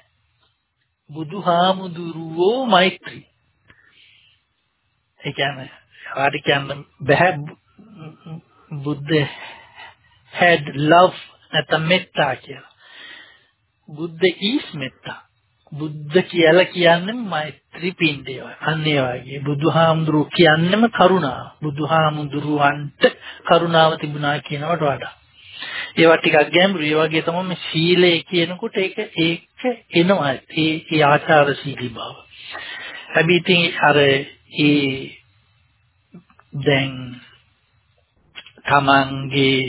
බුදුහාමුදුරුවෝ මෛත්‍රී. ඒ කියන්නේ ආදි කියන්න බෑ බුද්ධ had love නැත්නම් මෙත්තා කියලා. බුද්ධ is මෙත්තා. බුද්ධ කියලා කියන්නේ මෛත්‍රී පින්ඩය. අන්න ඒ වගේ බුදුහාමුදුරු කියන්නේම කරුණාව. බුදුහාමුදුරුවන්ට කරුණාව තිබුණා කියනවට වඩා. ඒවා ටිකක් ගැඹුරු. ඒ වගේ තමයි මේ සීලය කියනකොට ඒක ඒක එනවා. ඒ ඒ ආචාර සීලී බව. හැබැයි ඉතින් අර ඒ දැන් තමන්ගේ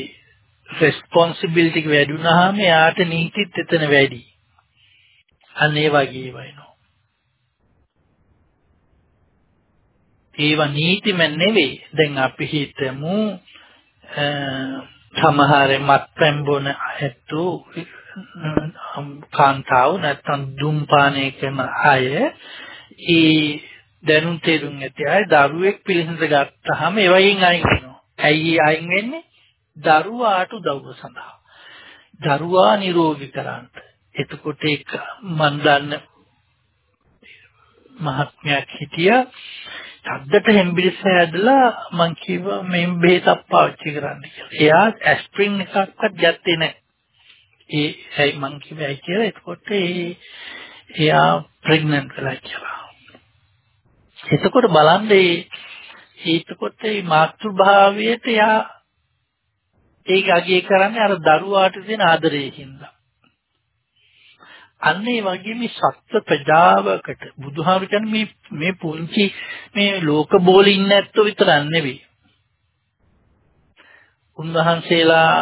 රෙස්පොන්සිබිලිටි එක වැඩි වුණාම එයාට නීතිත් එතන වැඩි. අන්න ඒ වගේ වෙනවා. ඒවා නීතිම නෙවෙයි. දැන් අපි හිතමු සමහර මත්පැන් බොන ඇතු කාන්තාව නැත්තම් දුම්පානය කරන අය ඒ දැනුම් තේරුම් ඇති අය දරුවෙක් පිළිසඳ ගත්තාම ඒවයින් අයින් වෙනවා. ඇයි අයින් වෙන්නේ? දරුවාට උදව්ව සඳහා. දරුවා නිරෝගී කරන්න. එතකොට ඒක මන් දන්න මහත්මයක් හිටියා සද්දට හෙම්බිරිස ඇදලා මං කිව්වා මේ බෙහෙතක් පාවිච්චි කරන්න කියලා. එයා ඇස්ප්‍රින් එකක්වත් ගත්තේ නැහැ. ඒ ඇයි මං කිව්වා ඇයි කියලා. එතකොට ඒ එයා ප්‍රෙග්නන්ට් වෙලා කියලා. එතකොට බලන්න ඒ එතකොට මේ මාතෘ භාවයට එයා ඒක අගය කරන්නේ අර දරුවාට දෙන ආදරයෙන් හින්දා. අන්න ඒ වගේ මේ සත්ත්ව ප්‍රජාවකට බුදුහාම කියන්නේ මේ මේ පුංචි මේ ලෝක බෝලේ ඉන්න ඇත්තෝ විතරක් නෙවෙයි. උන්වහන්සේලා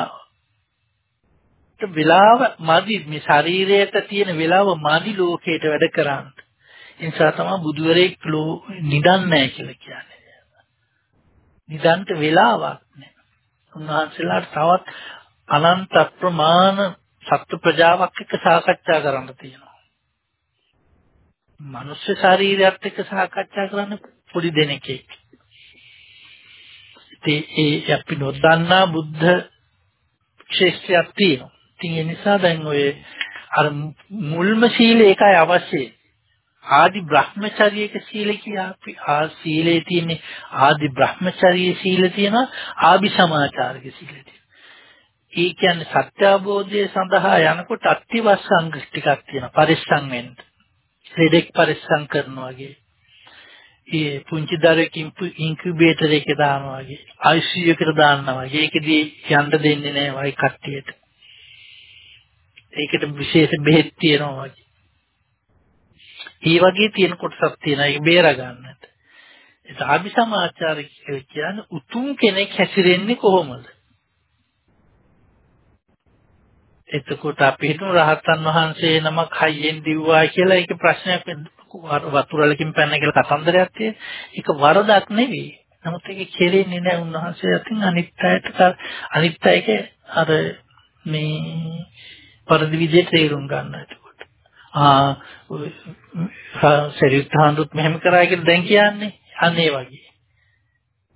වෙලාව මදි මේ ශරීරයට තියෙන වෙලාව මදි ලෝකයට වැඩ කරන්න. ඒ නිසා තමයි බුදුවරයෙක් නිදන්නේ නැහැ කියලා කියන්නේ. නිදන්ට වෙලාවක් නැහැ. උන්වහන්සේලාට තවත් අනන්ත ප්‍රමාණ සත්ත්ව ප්‍රජාවක් එක්ක සාකච්ඡා කරන්න තියෙනවා. මනුෂ්‍ය ශරීරයත් එක්ක සාකච්ඡා කරන්න පොඩි දෙනෙක් එක්ක. ඉතින් ඒ අපි නොදන්නා බුද්ධ ශේෂ්ත්‍රයක් තියෙනවා. ඉතින් ඒ නිසා දැන් ඔය අර මුල්ම සීලය ඒකයි අවශ්‍යයි. ආදි බ්‍රහ්මචර්යයක සීල කියා අපි ආ සීලේ තියෙන්නේ ආදි බ්‍රහ්මචර්යයේ සීල තියෙනවා ආභි සමාචාරක සීල තියෙනවා. ඒ කියන්නේ සත්‍ය අවබෝධය සඳහා යනකොට අත්‍යවශ්‍යංග ටිකක් තියෙනවා පරිස්සම් වෙන්න. ලෙඩෙක් පරිස්සම් කරනවා වගේ. ඒ පුංචි දරුවෙක් ඉන්කියුබේටර් එකේ දානවා වගේ. ICU එකට දානවා වගේ. ඒකෙදී යන්න දෙන්නේ නැහැ වයි කට්ටියට. ඒකට විශේෂ බෙහෙත් තියෙනවා වගේ. ඒ වගේ තියෙන කොටසක් තියෙනවා ඒක බේර ගන්නට. ඒ සාභි සමාචාර කියන්නේ උතුම් කෙනෙක් හැසිරෙන්නේ කොහොමද? එතකොට අපි හිතමු රහතන් වහන්සේ නමක් හයියෙන් දිව්වා කියලා ඒක ප්‍රශ්නයක් වතුරලකින් පැන්න කියලා කතන්දරයක් තියෙන. ඒක වරදක් නෙවෙයි. නමුත් ඒක කෙරෙන්නේ නැහැ උන්වහන්සේ අතින් අනිත් අයට අනිත් අයක අර මේ පරිදි විදිහට තේරුම් ගන්න එතකොට. ආ සරියුත් හාමුදුරුත් මෙහෙම කරා කියලා දැන් කියන්නේ අන්න ඒ වගේ.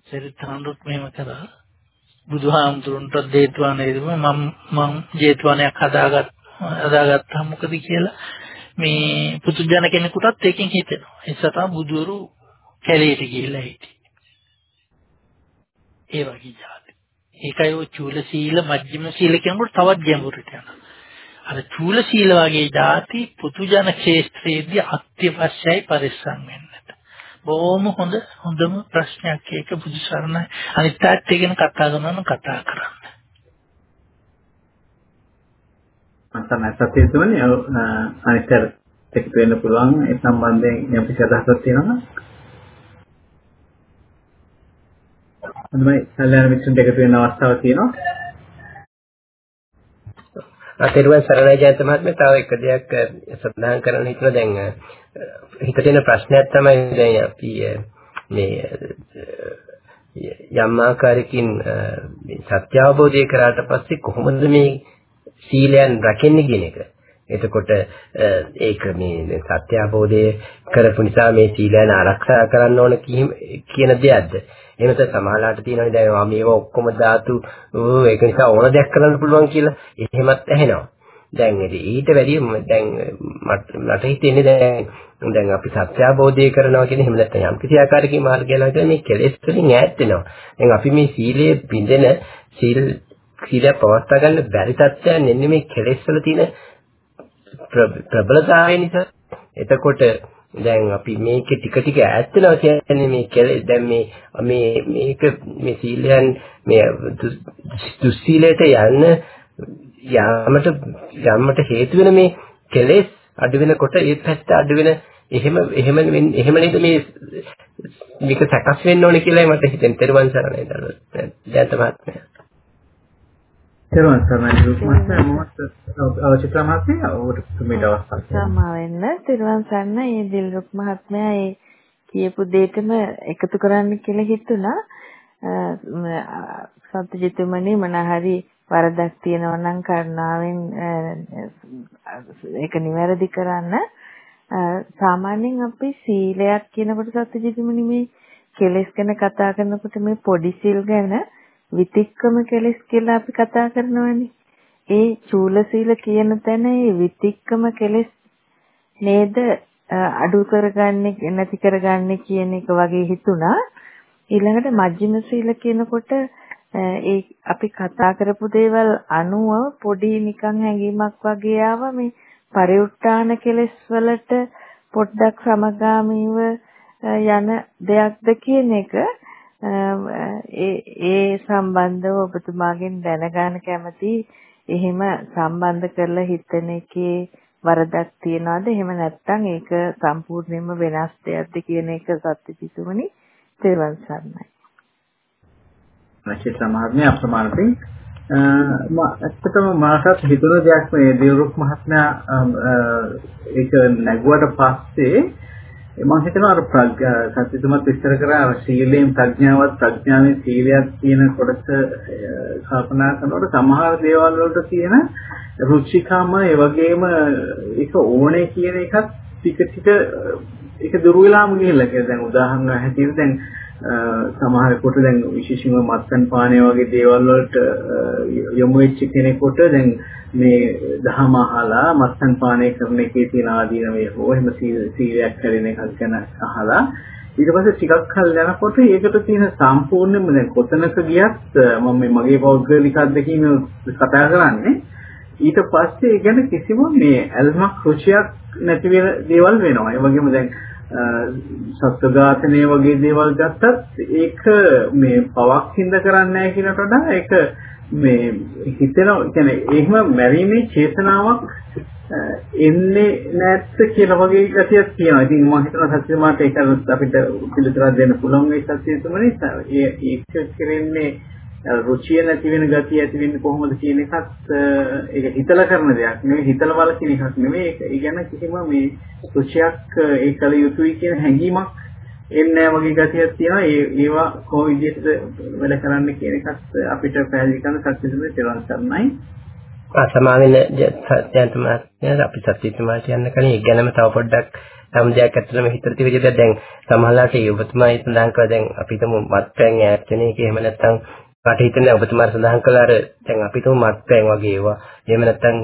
සරියුත් හාමුදුරුත් මෙහෙම කරා බුදුහාමුදුරන්ට දේත්වානේ මම මම ජේතවනයක් හදාගත් හදාගත්තා මොකද කියලා මේ පුදුජන කෙනෙකුටත් ඒකෙන් හිතෙනවා. ඒ නිසා තමයි බුදුවරු කැලේට ගිහිල්ලා හිටියේ. ඒ වගේ જાති. ඒකයි ඔය චූල සීල මජ්ක්‍ධිම සීල කියනකොට තවත් ගැඹුරට යනවා. අර චූල සීල වගේ જાති පුදුජන ක්ෂේත්‍රයේදී අත්‍යවශ්‍යයි පරිස්සම් වෙන්න. බොහොම හොඳ හොඳම ප්‍රශ්නයක් ඒක බුදු සරණයි. අනිත් පැත්ත ගැන කතා කරනවා නම් කතා කරන්න. මම තමයි සත්‍යතුනේ අනිත් එක්ක වෙන්න පුළුවන් ඒ සම්බන්ධයෙන් යම් කිසි අදහසක් තියෙනවා. හොඳයි කල්යාණ මිත්‍රන් දෙකට වෙන අවස්ථාවක් තියෙනවා. අතේරුවන් සරණයි ජයන්ත මහත්මයා තව එක දෙයක් සඳහන් කරන්න හිතන දැන් හිතට එන ප්‍රශ්නයක් තමයි දැන් අපි මේ යම් ආකාරයකින් සත්‍ය අවබෝධය කරාට පස්සේ කොහොමද මේ සීලයන් රැකෙන්නේ කියන එක. එතකොට ඒක මේ සත්‍ය අවබෝධය කරපු නිසා මේ සීලයන් ආරක්ෂා කරන්න ඕන කියන දෙයක්ද? එහෙම නැත්නම් සමාහලාට තියෙනවනේ දැන් මම මේවා ඔක්කොම ධාතු ඒක නිසා ඕන දෙයක් කරන්න පුළුවන් කියලා එහෙමත් ඇහෙනවා. දැන් ඊට වැඩිය දැන් මට හිතෙන්නේ දැන් දැන් අපි සත්‍ය අවබෝධය කරනවා කියන්නේ එහෙම නැත්නම් යම් කිසි ආකාරයකින් මාර්ගය යනවා කියන්නේ මේ කෙලෙස් වලින් ඈත් වෙනවා. දැන් අපි මේ සීලයේ බිඳෙන සීල් සීලය පවත්වා ගන්න බැරි තත්ත්වයන් එන්නේ මේ කෙලෙස් වල තියෙන ප්‍රබලතාවය නිසා. එතකොට දැන් අපි මේක ටික ටික ඈත් වෙනවා කියන්නේ මේ කෙලෙස් දැන් මේ මේ මේක මේ සීලයන් මේ දුස්සීලයට යන්න යාමට යම්මට හේතු වෙන මේ කෙලෙස් අඩු වෙනකොට ඒ පැත්ත අඩු වෙන එහෙම එහෙම එහෙම නේද මේ මේක සකස් වෙන්න ඕනේ කියලා මට හිතෙන. තෙරුවන් සරණයි දැන් තමයි. තෙරුවන් සරණයි. දුක් මාත්‍යා මොහොත අවශ්‍ය ක්‍රමයක් ඔබට මේ අවස්ථාවක් සමා වෙන්න තෙරුවන් සරණ මේ දිල්රුක් මහත්මයා ඒ කියපු දෙයටම එකතු කරන්න කියලා හිතුණා. සත්‍යජිතුමනි මොනහරි වරදක් තියෙනවා නම් කරුණාවෙන් ඒක නිවැරදි කරන්න. සාමාන්‍යයෙන් අපි සීලයක් කියනකොට සත්‍යජිතුමනි මේ කෙලෙස් ගැන කතා කරනකොට මේ පොඩි සිල් ගැන විතික්කම කෙලෙස් කියලා අපි කතා කරනවානේ. ඒ චූල සීල කියන තැන ඒ විතික්කම කෙලෙස් නේද අඩු කරගන්නේ නැති කරගන්නේ කියන එක වගේ හිතුණා. ඊළඟට මජ්ක්‍ධිම සීල කියනකොට ඒ අපි කතා කරපු දේවල් අනුව පොඩි නිකන් හැඟීමක් වගේ ආවා මේ පරිඋත්තාන කෙලෙස් වලට පොඩ්ඩක් සමගාමීව යන දෙයක්ද කියන එක ඒ ඒ සම්බන්ධව ඔබතුමාගෙන් දැනගන්න කැමති. එහෙම සම්බන්ධ කරලා හිතන එකේ වරදක් තියනවාද? එහෙම නැත්නම් ඒක සම්පූර්ණයෙන්ම වෙනස් දෙයක්ද කියන එක සත්‍යචිතුමනි තෙරුවන් සරණයි. නැචිත මහත්මිය අප්‍රමාණකින් ඇත්තටම මාටත් හිතුණ දෙයක් මේ දේවරුක් මහත්මයා ඒක නැගුවට පස්සේ මම හිතනවා අර සත්‍යතුමත් විස්තර කරා සීලයෙන් ප්‍රඥාවත් ප්‍රඥාවෙන් සීලයක් කියන කොටස කල්පනා කරනකොට සමහර දේවල් වලට තියෙන රුචිකම ඒ වගේම ඒක ඕනේ කියන එකත් ටික ටික ඒක දුර වෙලාම ගිහිල්ලා කියලා දැන් උදාහරණ හැටියට දැන් සමහරකට දැන් විශේෂයෙන්ම මත්පැන් පානය වගේ දේවල් වලට යොමු වෙච්ච කෙනෙකුට දැන් මේ දහම අහලා මත්පැන් පානය කරන එකේ තියෙන ආදීනමය හෝ එහෙම සීලයක් හැදෙන එකක් ගැන අහලා ඊට පස්සේ ටිකක් කල් යනකොට ඒකට තියෙන සම්පූර්ණයෙන්ම දැන් කොතනක ගියත් මම මේ මගේ පෞද්ගලික අත්දැකීම කතා කරන්නේ ඊට පස්සේ ඒ ගැන කිසිම මේ ඇල්මක් රුචියක් නැති වෙන දේවල් වෙනවා. ඒ වගේම දැන් සත්ත්ව ඝාතනය වගේ දේවල් ගත්තත් ඒක මේ පවක් හින්ද කරන්නේ නැහැ කියනට වඩා ඒක මේ හිතෙන කියන්නේ එහෙම මැරීමේ චේතනාවක් එන්නේ නැත්te කියන වගේ ගතියක් තියෙනවා. ඉතින් මම හිතනවා සත්‍ය මාත ඒක අපිට පිළිතුරක් දෙන්න පුළුවන් ඒ සත්‍ය තුමනේ. ඒ ඒක කරන්නේ රුචිය නැති වෙන ගතිය ඇති වෙන්නේ කොහොමද කියන එකත් ඒක හිතලා කරන දෙයක් නෙවෙයි හිතලා බල කියන එකක් නෙවෙයි ඒක ඒ ගැන කිසිම මේ රුචියක් ඒ කල යුතුයි කියන හැඟීමක් එන්නේ වගේ ගතියක් තියෙනවා. ඒ ඒවා කොහොම විදිහටද වැඩ කරන්න කියන එකත් අපිට පැහැදිලි කරන සත්‍යසුමේ තේරුම් ගන්නයි. සමාවෙන සත්‍යන්තමාත්‍ය අපි සත්‍යතුමා කියන්න කලින් ඒ ගැනම තව පොඩ්ඩක් තම දෙයක් ඇත්තටම හිතට තිබෙද දැන් සමහරවිට ඒ ඔබතුමා සඳහන් කළා. දැන් අපි හිතමු මත්පැන් ඈත් වෙන එක එහෙම නැත්නම් මට හිතෙන්නේ ඔබතුමාට සඳහන් කළා අර දැන් අපි තුමු මත්පැන් වගේ ඒවා. එහෙම නැත්නම්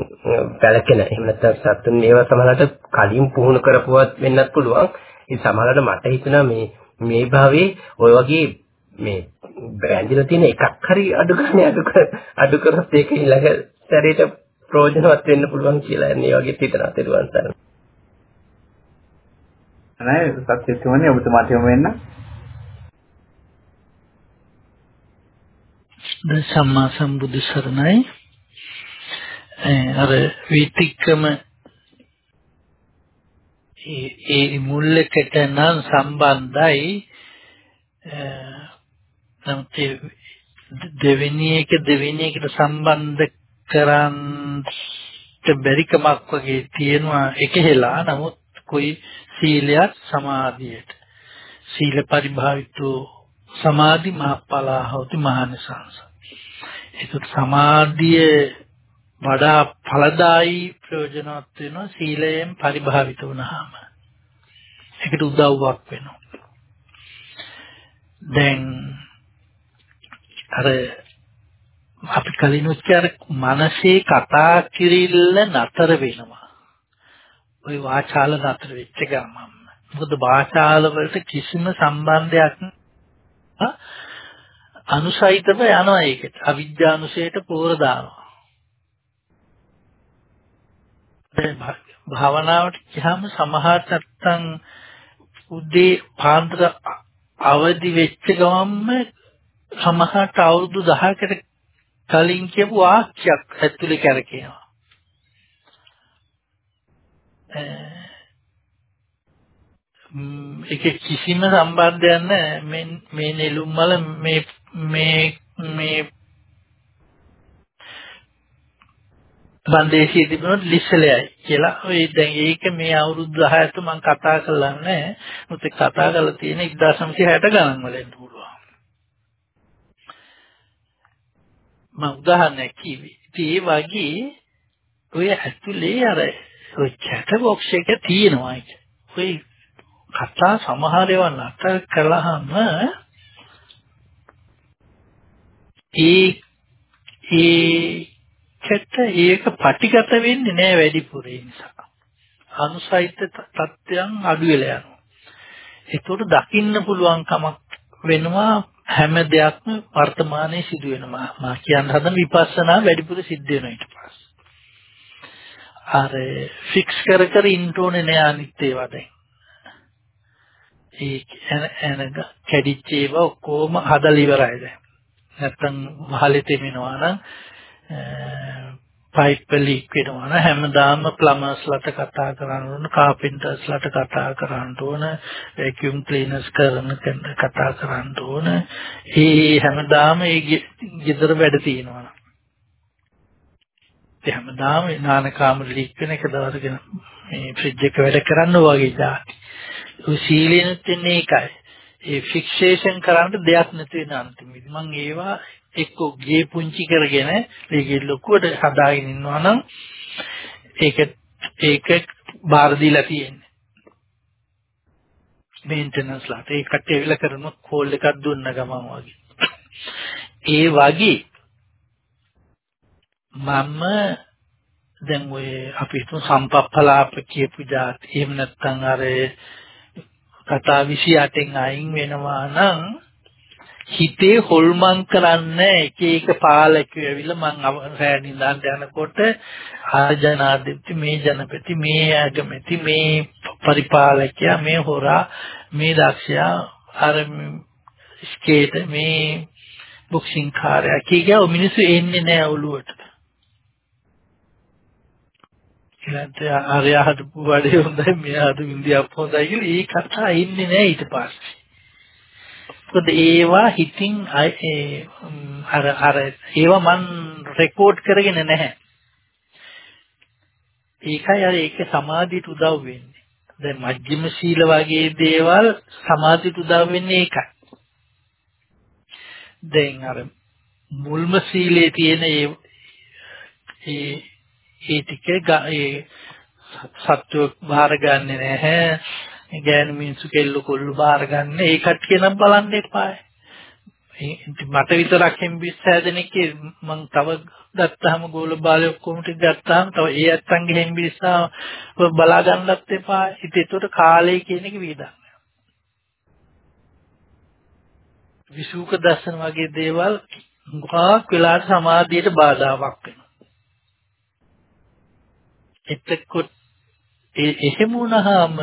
පැලකෙන එහෙම නැත්නම් සතුන් ඒවා සමහරවිට කලින් පුහුණු කරපුවත් වෙන්නත් පුළුවන්. ඒ සමහරවිට මට හිතුණා මේ මේ භාවයේ ওই වගේ මේ බ්‍රෑන්ඩිලා තියෙන එකක් හරි අඩු ගන්න අඩු කර අඩු කරොත් ඒක ඊළඟ සැරේට ප්‍රයෝජනවත් වෙන්න පුළුවන් කියලා එන්නේ වගේ හිතනවා තේරුවන් සර්. අනේ සත්‍ය තුමනේ ඔබතුමාට යොමු වෙන්න. සම්මා සම්බුදු සරණයි අර විතික්‍රම ඒ ඒ මුල්ලකට නම් සම්බන්ධයි නමුත් දෙවෙනි එක දෙවෙනි එකට සම්බන්ධ කරන්න බැරිකමක් වගේ තියෙනවා එකහෙලා. නමුත් કોઈ සීලයක් සමාධියට. සීල පරිභාවිතෝ සමාධි මහපලා හොති මහානිසංස. ඒකට සමාධිය වඩා ඵලදායි ප්‍රයෝජනවත් වෙනවා සීලයෙන් පරිභාවිත වුණාම. ඒකට උදව්වක් වෙනවා. දැන් අර අපි කලින් උච්චාර මනසේ කතා කිරිල්ල නතර වෙනවා. ওই වාචාල නතර වෙච්ච ගමන්. මොකද වාචාල වලට කිසිම සම්බන්ධයක් අනුසහිතව යනවා ඒකට. අවිද්‍යානුසයට පෝර දානවා. භාවනාවට ගියාම සමහරට නැත්තම් උදේ පාන්දර අවදි වෙච්ච ගමන්ම සමහරට අවුරුදු 10කට කලින් කියපු වාක්‍යයක් ඇතුලේ කරකිනවා. ඒක කිසිම සම්බන්ධයක් නැහැ මේ මේ නෙළුම් මල මේ මේ මේ බන්දේසිය තිබුණොත් ලිස්සලයි කියලා. ඔය දැන් ඒක මේ අවුරුදු 10 තු මම කතා කරලා නැහැ. මුත් කතා කරලා තියෙන 1960 ගණන් වල එන්න පුළුවන්. මම උදාහරණයක් කිව්වේ. ඉතින් ඒ වගේ ඔය ඇතුලේ අර ඔය chat box එක තියෙනවා ඒක. ඔය කතා සමහර ඒවා නතර කළාම ඒ ඒකට ඒක පටිගත වෙන්නේ නැහැ වැඩිපුර ඒ නිසා. අනුසහිත තත්ත්වයන් අඩු වෙලා යනවා. ඒකට දකින්න පුළුවන් කමක් වෙනවා හැම දෙයක්ම වර්තමානයේ සිදු වෙනවා. මා කියන්න හදන විපස්සනා වැඩිපුර සිද්ධ වෙනවා ඊට පස්සේ. අර ෆික්ස් කර කර ඉන්න ඕනේ නෑ අනිත් ඒවා දැන්. ඒ එන කැඩිච්ච ඒවා ඔක්කොම හදලා ඉවරයි දැන්. නැත්තම් වහලේ තෙමිනවා නම් පයිප් ලීක් වෙනවා නම් හැමදාම ප්ලමර්ස්ලට කතා කරන්න ඕන කාපෙන්ටර්ස්ලට කතා කරන්න ඕන වැකියුම් ක්ලීනර්ස් කරන කතා කරන්න ඕන. ඒ හැමදාම ඒ ගෙදර වැඩ තියෙනවා ඒ හැමදාම නාන කාමර ලීක් වෙන එක දවසක මේ ෆ්‍රිජ් එක වැඩ කරන්න වගේ જાති. ඔය සීලෙනුත් ඉන්නේ ඒකයි. ඒ ෆික්සේෂන් කරන්න දෙයක් නැති වෙන අන්තිමේදී මම ඒවා එක්ක ගේ පුංචි කරගෙන ඒකේ ලොකුවට හදාගෙන ඉන්නවා නම් ඒක ඒක බාර දීලා තියෙන්නේ. මේන්ටනන්ස් ලාට. ඒ කට්ටිය විල කරන කෝල් එකක් දුන්න ගමන් වගේ. ඒ වගේ මම දැන් ඔය අපි හිතමු සම්පප්පලාප කියපු જાති. එහෙම නැත්නම් අර කතා 28න් අයින් වෙනවා නම් හිතේ හොල්මන් කරන්න එක එක පාලකයෝ ඇවිල්ලා මං රෑ නිදාන්න යනකොට ආ ජනාධිපති මේ ජනපති මේ ආගමති මේ පරිපාලකයා මේ හොරා මේ දක්ෂයා අර ස්කේට මේ බොක්සිං කාර්යය කීගව මිනිස්සු එන්නේ නැහැ ඔළුවට. ඊළඟට ආර්ය හදපු වැඩේ හොඳයි මෙයා හදපු ඉන්දියාප් හොඳයි කියලා ඒ කතා ඉන්නේ නැහැ ඊට පස්සේ. මොකද ඒවා හිතින් අර අර ඒවා මන් රෙකෝඩ් කරගෙන නැහැ. ඒකයි අර ඒක සමාධියට උදව් වෙන්නේ. දැන් මජ්ක්‍ධිම සීල වගේ දේවල් සමාධියට උදව් වෙන්නේ ඒකයි. දැන් අර මුල්ම සීලේ තියෙන ඒ ඒ ඒ ටික ඒ සත්ව බාර ගන්නෙ නැහැ ගෑනු මිනිස්සු කෙල්ල කොල්ල බාර ගන්න ඒ කට්ටිය නම් බලන්න එපායි. මට විතරක් හෙම්බිස් හැදෙනකේ මං තව ගත්තාම ගෝල බාලය ඔක්කොම ටික ගත්තාම තව ඒ ඇත්තන්ගේ හෙම්බිස්සා බලා ගන්නත් එපා. ඉතින් ඒකට කාලය කියන එක වේදන්. විසුක දර්ශන වගේ දේවල් ගොඩාක් වෙලාට සමාධියට බාධාවක් වෙනවා. එතකොට එහෙම වුණාම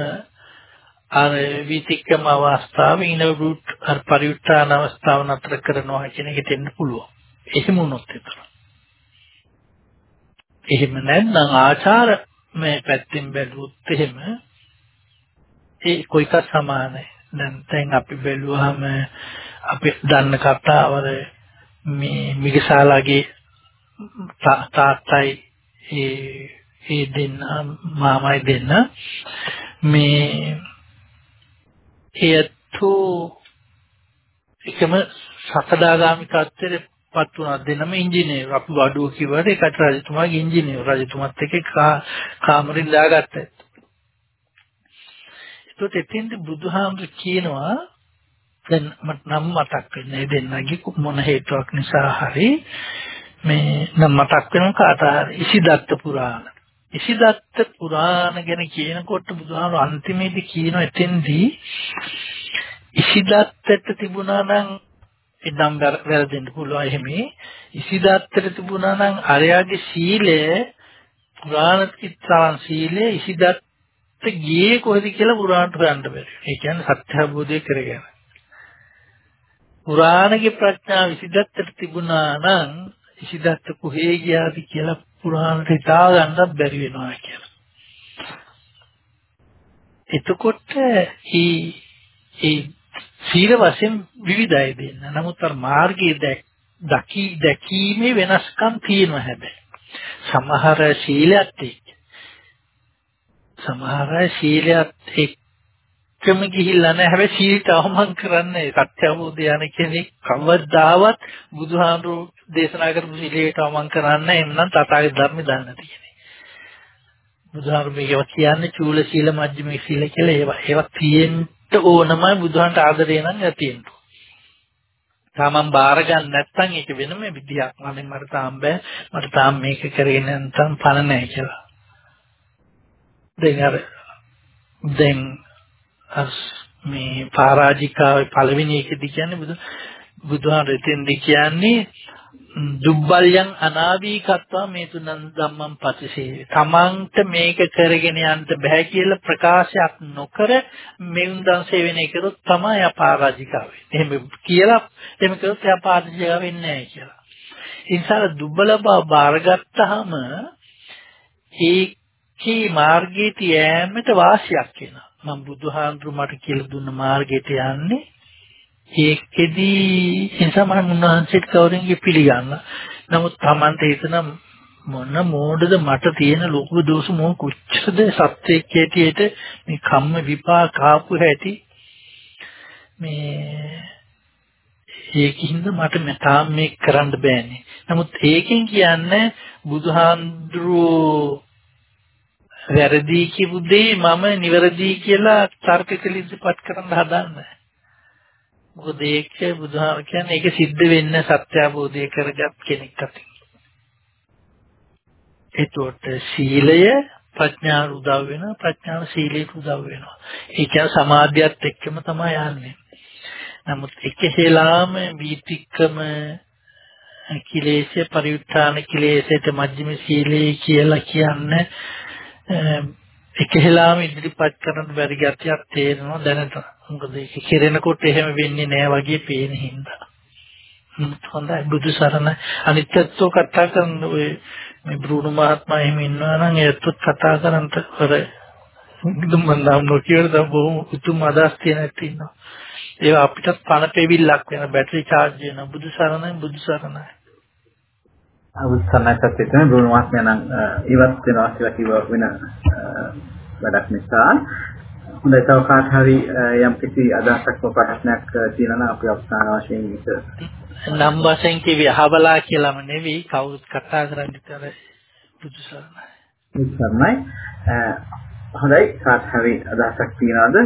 අර විතික්කම අවස්ථාව ඉන රුට් අර පරිඋත්ථාන අවස්ථාව නතර කරනවා කියන එක දෙන්න පුළුවන්. එහෙම වුණොත් විතර. එහෙම නැත්නම් ආචාර මේ පැත්තෙන් බැලුවොත් එහෙම ඒ කොයික සමානයි. දැන් දැන් අපි බැලුවාම අපි දන්න කතාවල මේ මිගසාලාගේ තාත්තයි ඒ ඒ දෙන්න මාමයි දෙන්න මේ හේතු එකම සකදාගාමි තත්ත්වෙට පත් වුණා. දෙනම ඉංජිනේරු. අපි වඩුව කිව්වට ඒකට රජතුමාගේ ඉංජිනේරු. රජතුමත් එක්ක කාමරෙන් දාගත්තා. ඒකට එතෙන්ද බුදුහාමුදුර කියනවා දැන් මට නම් මතක් වෙන්නේ දෙන්නගේ මොන හේතුවක් නිසා හරි මේ නම් මතක් වෙන කාට හරි. ඉසිදත්ත පුරාණ. ඉසිදත්ත පුරාණ ගැන කියනකොට බුදුහාමුදුර අන්තිමේදී කියන එතෙන්දී ඉසිදත්තට තිබුණා නම් ඉදම් වැරදෙන්න පුළුවන් එහෙමයි ඉසිදත්තට තිබුණා නම් අරයාගේ සීලය පුරාණ කිත්තරන් සීලය ඉසිදත්ත ගියේ කොහෙද කියලා පුරාණට හොයන්න බැරි. ඒ කියන්නේ සත්‍ය අවබෝධය කරගෙන. පුරාණගේ ප්‍රඥාව ඉසිදත්තට තිබුණා නම් ඉසිදත්ත කොහේ ගියාද කියලා පුරාණට හිතා ගන්නත් බැරි වෙනවා කියලා. එතකොට මේ ඒ සීල වශයෙන් විවිධයි දෙන්න. නමුත් අර මාර්ගයේ දකි දැකීමේ වෙනස්කම් තියෙනවා හැබැයි. සමහර සීලයත් එක්ක සමහර සීලයත් එක්කම ගිහිල්ලා නැහැ හැබැයි සීලට අවමන් කරන්නේ සත්‍ය අවබෝධය යන කෙනෙක් කවදාවත් බුදුහාමුදුරු දේශනා කරපු සීලයට අවමන් කරන්නේ එන්නම් තථාගත ධර්ම දන්නේ නැති කෙනෙක් බුදුහාමුදුරු මේක කියන්නේ චූල සීල මජ්ක්‍ධිම සීල කියලා ඒවා ඒවා තියෙන්න ඕනමයි බුදුහන්ට ආදරේ නම් ඒවා තියෙන්න තාමන් බාර ගන්න නැත්නම් ඒක වෙනම විදියක්. මම මට තාම බෑ. මට තාම මේක කරගෙන නැත්නම් පණ නැහැ කියලා. දැන් අර දැන් අස් මේ පරාජිකාවේ පළවෙනි එකදී කියන්නේ බුදු බුදුහාම රෙතෙන්දි කියන්නේ දුබ්බල්යන් අනාවීකත්වා මේ තුනන් ධම්මං පතිසේ. තමන්ට මේක කරගෙන යන්න බෑ කියලා ප්‍රකාශයක් නොකර මෙවුන්දන් සේවනය කරොත් තමයි අපරාජිකා වෙන්නේ. එහෙම කියලා එහෙම කරොත් අපරාජිකා වෙන්නේ නැහැ කියලා. ඉන්සාර දුබ්බල බව බාරගත්තාම ඒකේ මාර්ගයේ තියෑමට වාසියක් වෙනවා. මම බුදුහාඳුරු මට කියලා දුන්න මාර්ගයට යන්නේ ඒකෙදී නිසා මම උන්වහන්සේට කවුරුන්ගේ පිළිගන්න. නමුත් Tamante හිතන මොන මෝඩද මට තියෙන ලොකු දෝෂ මොන කොච්චරද සත්‍යයක් ඇටියට මේ කම්ම විපාක ආපු හැටි මේ ඒකින්ද මට මෙතාම මේක කරන්න බෑනේ. නමුත් ඒකෙන් කියන්නේ බුදුහාඳුරෝ වැරදි කියපු දේ මම නිවැරදි කියලා තර්කකලින් ඉදපත් කරන්න හදන්නේ. මොකද ඒක බුදුහාම කියන්නේ ඒක සිද්ධ වෙන්න සත්‍ය අවබෝධය කරගත් කෙනෙක් අතින්. ඒතකොට සීලය ප්‍රඥාව උදව් වෙනවා ප්‍රඥාව සීලයට උදව් වෙනවා. ඒ කියන්නේ සමාධියත් එක්කම තමයි යන්නේ. නමුත් එකහෙලාම වීතික්කම කිලේශ පරිඋත්ථාන කිලේශයට මජ්ක්‍ධිම සීලය කියලා කියන්නේ එකහෙලාම ඉදිරිපත් කරන්න බැරි ගැතියක් තේරෙනවා දැනට. මොකද ඒක කෙරෙනකොට එහෙම වෙන්නේ නෑ වගේ පේන හින්දා. හොඳයි බුදු සරණ අනිත්‍යත්ව කතා කරන ඔය මේ බ්‍රුණු මහත්මයා එහෙම ඉන්නවා නම් ඒත් කතා කරන්ට කර දුම් මන්දාම් නොකියද බොහොම උතුම් අදහස් තියෙන ඇත්ත ඉන්නවා. ඒවා අපිටත් පණ පෙවිල්ලක් වෙන බැටරි charge වෙන බුදු සරණයි බුදු සරණයි. අවුස්සන්නක් ඇත්තටම බ්‍රුණු මහත්මයා නම් ඉවත් වෙනවා කියලා කිව්ව වෙන වැඩක් නිසා හොඳයි තව කාට හරි යම් කිසි අදහසක් ප්‍රශ්නයක් තියෙනවා නම් අපි අවසාන වශයෙන් ඒක නම් වශයෙන් කිවි අහබලා කියලාම නෙවෙයි කවුරුත් කතා කරන්න විතර බුදුසරණයි. බුදුසරණයි. හොඳයි කාට හරි අදහසක් තියනවාද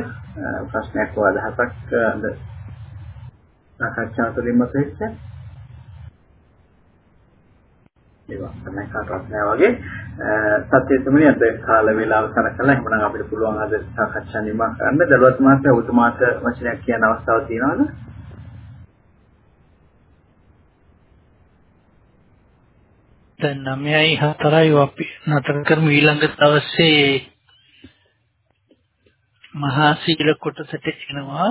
ප්‍රශ්නයක් හෝ අදහසක් අද සාකච්ඡා තුළින්ම තේච්ච ඒවා තමයි කාටවත් නෑ වගේ සත්‍ය තුමනි අද කාල වේලාව සලකලා එහෙනම් අපිට පුළුවන් අද සාකච්ඡා නිමා කරන්න. දලුවත් මාත්‍යා උතුමාට වචනයක් කියන අවස්ථාවක් තියෙනවද? දැන් 9යි 4යි අපි නතර කරමු. ඊළඟ දවසේ මහා සීල කොටසට එනවා.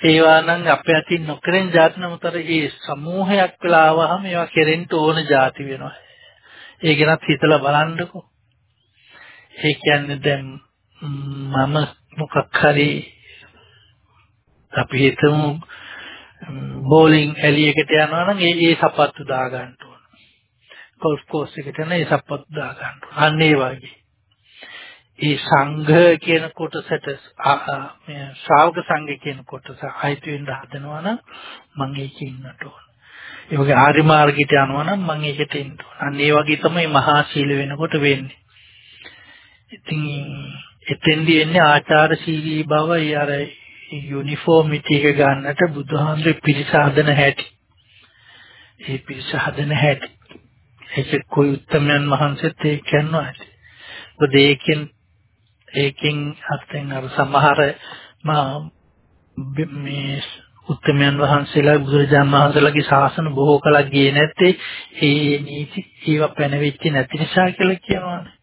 ඒවා නම් අපේ අතින් නොකරෙන જાති නමුතර ඒ සමූහයක් වෙලා ආවහම ඒවා කෙරෙන්න ඕන જાති වෙනවා. ඒ ගැනත් හිතලා බලන්නකෝ. ඒ කියන්නේ දැන් මම මොකක් හරි අපි හිතමු බෝලින් ඇලියකට යනවා නම් ඒ ඒ සපත්තු දා ගන්න ඕන. ගෝල්ෆ් කෝස් එකට යන ඒ සපත්තු දා ගන්න ඕන. අන්න ඒ වගේ. ඒ සංඝ කියන කොටසට මේ ශ්‍රාවක සංඝ කියන කොටස අයිති වෙන්න හදනවා නම් මම ඒකේ ඉන්නට ඕන. ඒ වගේ ආරි මාර්ගයට යනවා නම් මම ඒකට ඉන්න ඕන. අන්න ඒ වගේ තමයි මහා සීල වෙනකොට වෙන්නේ. ඉතින් එතෙන්දී එන්නේ ආචාර සීලී බව අර යුනිෆෝමිටි එක ගන්නට බුදුහාමුදුරේ පිළිසාදන හැටි. ඒ පිරිස හදන හැටි. ඒක કોઈ උත්තරමයන් වහන්සේත් ඒක කරනවා ඇති. මොකද ඒකෙන් ඒකෙන් අත්ෙන් අර සමහර මේ උත්තරමයන් වහන්සේලා බුදුරජාණන් වහන්සේලාගේ ශාසන බොහෝ කලක් ගියේ නැත්තේ ඒ නීති ඒවා පැනවෙච්ච නැති නිසා කියලා කියනවානේ.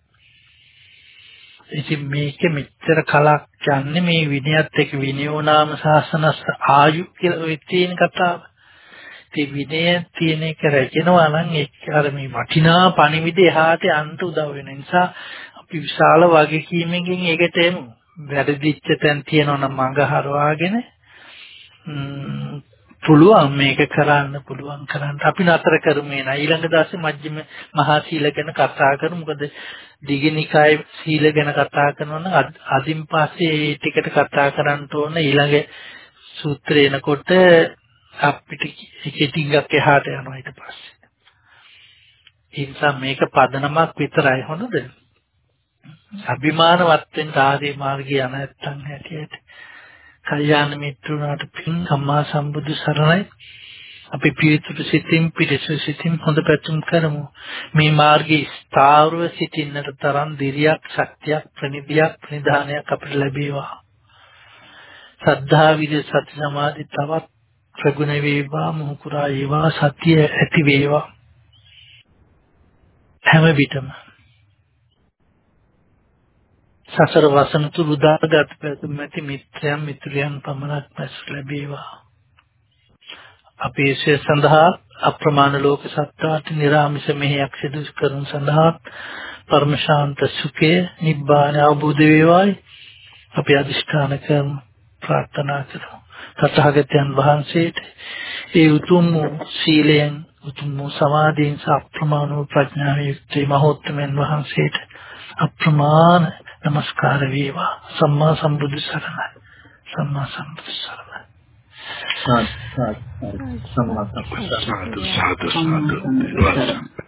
ඉතින් මේක මෙච්චර කලක් යන්නේ මේ විනයත් එක්ක විනයෝනාම ශාසනස් ආයු කියලා ඔය තියෙන කතාව. ඉතින් විනය තියෙන එක රැගෙනවා නම් ඒක අර මේ වටිනා පණිවිඩය එහාට යන්න උදව් වෙන නිසා අපි විශාල වගකීමකින් ඒකට එමු. වැරදිච්ච තැන් තියෙනවා නම් මඟ හරවාගෙන පුළුවන් මේක කරන්න පුළුවන් කරන්න. අපි නතර කරමු එන. ඊළඟ දාසේ මජ්ක්‍ධිම මහා සීල ගැන කතා කරමු. මොකද දිගනිකාය සීල ගැන කතා කරනවා නම් අදින් පස්සේ ඒ ටිකට කතා කරන්න ඕන. ඊළඟ සූත්‍රය එනකොට අපිට එක ටිකක් එහාට යනවා ඊට පස්සේ. ඒ නිසා මේක පදනමක් විතරයි. හොඳද? අභිමානවත් වෙන්න ආදී මාර්ගය යන නැත්තම් හැටියට කල්යාණ මිත්‍රුණාට පින් සම්මා සම්බුදු සරණයි. අපි පිරිතුරු සිතින් පිරිසු සිතින් හොඳ පැතුම් කරමු. මේ මාර්ගයේ ස්ථාවරව සිටින්නට තරම් දිරියක් ශක්තියක් ප්‍රනිධියක් ප්‍රනිධානයක් අපිට ලැබේවා. සද්ධා විද සති සමාධි තවත් ප්‍රගුණ වේවා මොහුකුරා ඒවා සතිය ඇති වේවා. හැම විටම සසර වසන තුරු දාගත් පැතුම් ඇති මිත්‍රයන් මිතුරියන් පමණක් පැස් ලැබේවා. අපේ ශේ සඳහා අප්‍රමාණ ලෝක සත්‍යාට නිර්ාමිෂ මෙහෙයක් සිදු කරන සඳහා පරම ශාන්ත සුඛය නිබ්බාන අවබෝධ වේවායි අපි අදිෂ්ඨාන කරමු ප්‍රාර්ථනා කරමු. තථාගතයන් වහන්සේට ඒ උතුම් සීලයෙන් උතුම් සමාධියෙන් සප්‍රමාණ ප්‍රඥාවෙන් යුක්ත මහෝත්තමයන් වහන්සේට අප්‍රමාණ নমස්කාර වේවා සම්මා සම්බුදු සරණයි සම්මා සම්බුදු සරණයි සාදු සාදු සම්මා සම්බුදු සරණයි සාදු සාදු සාදු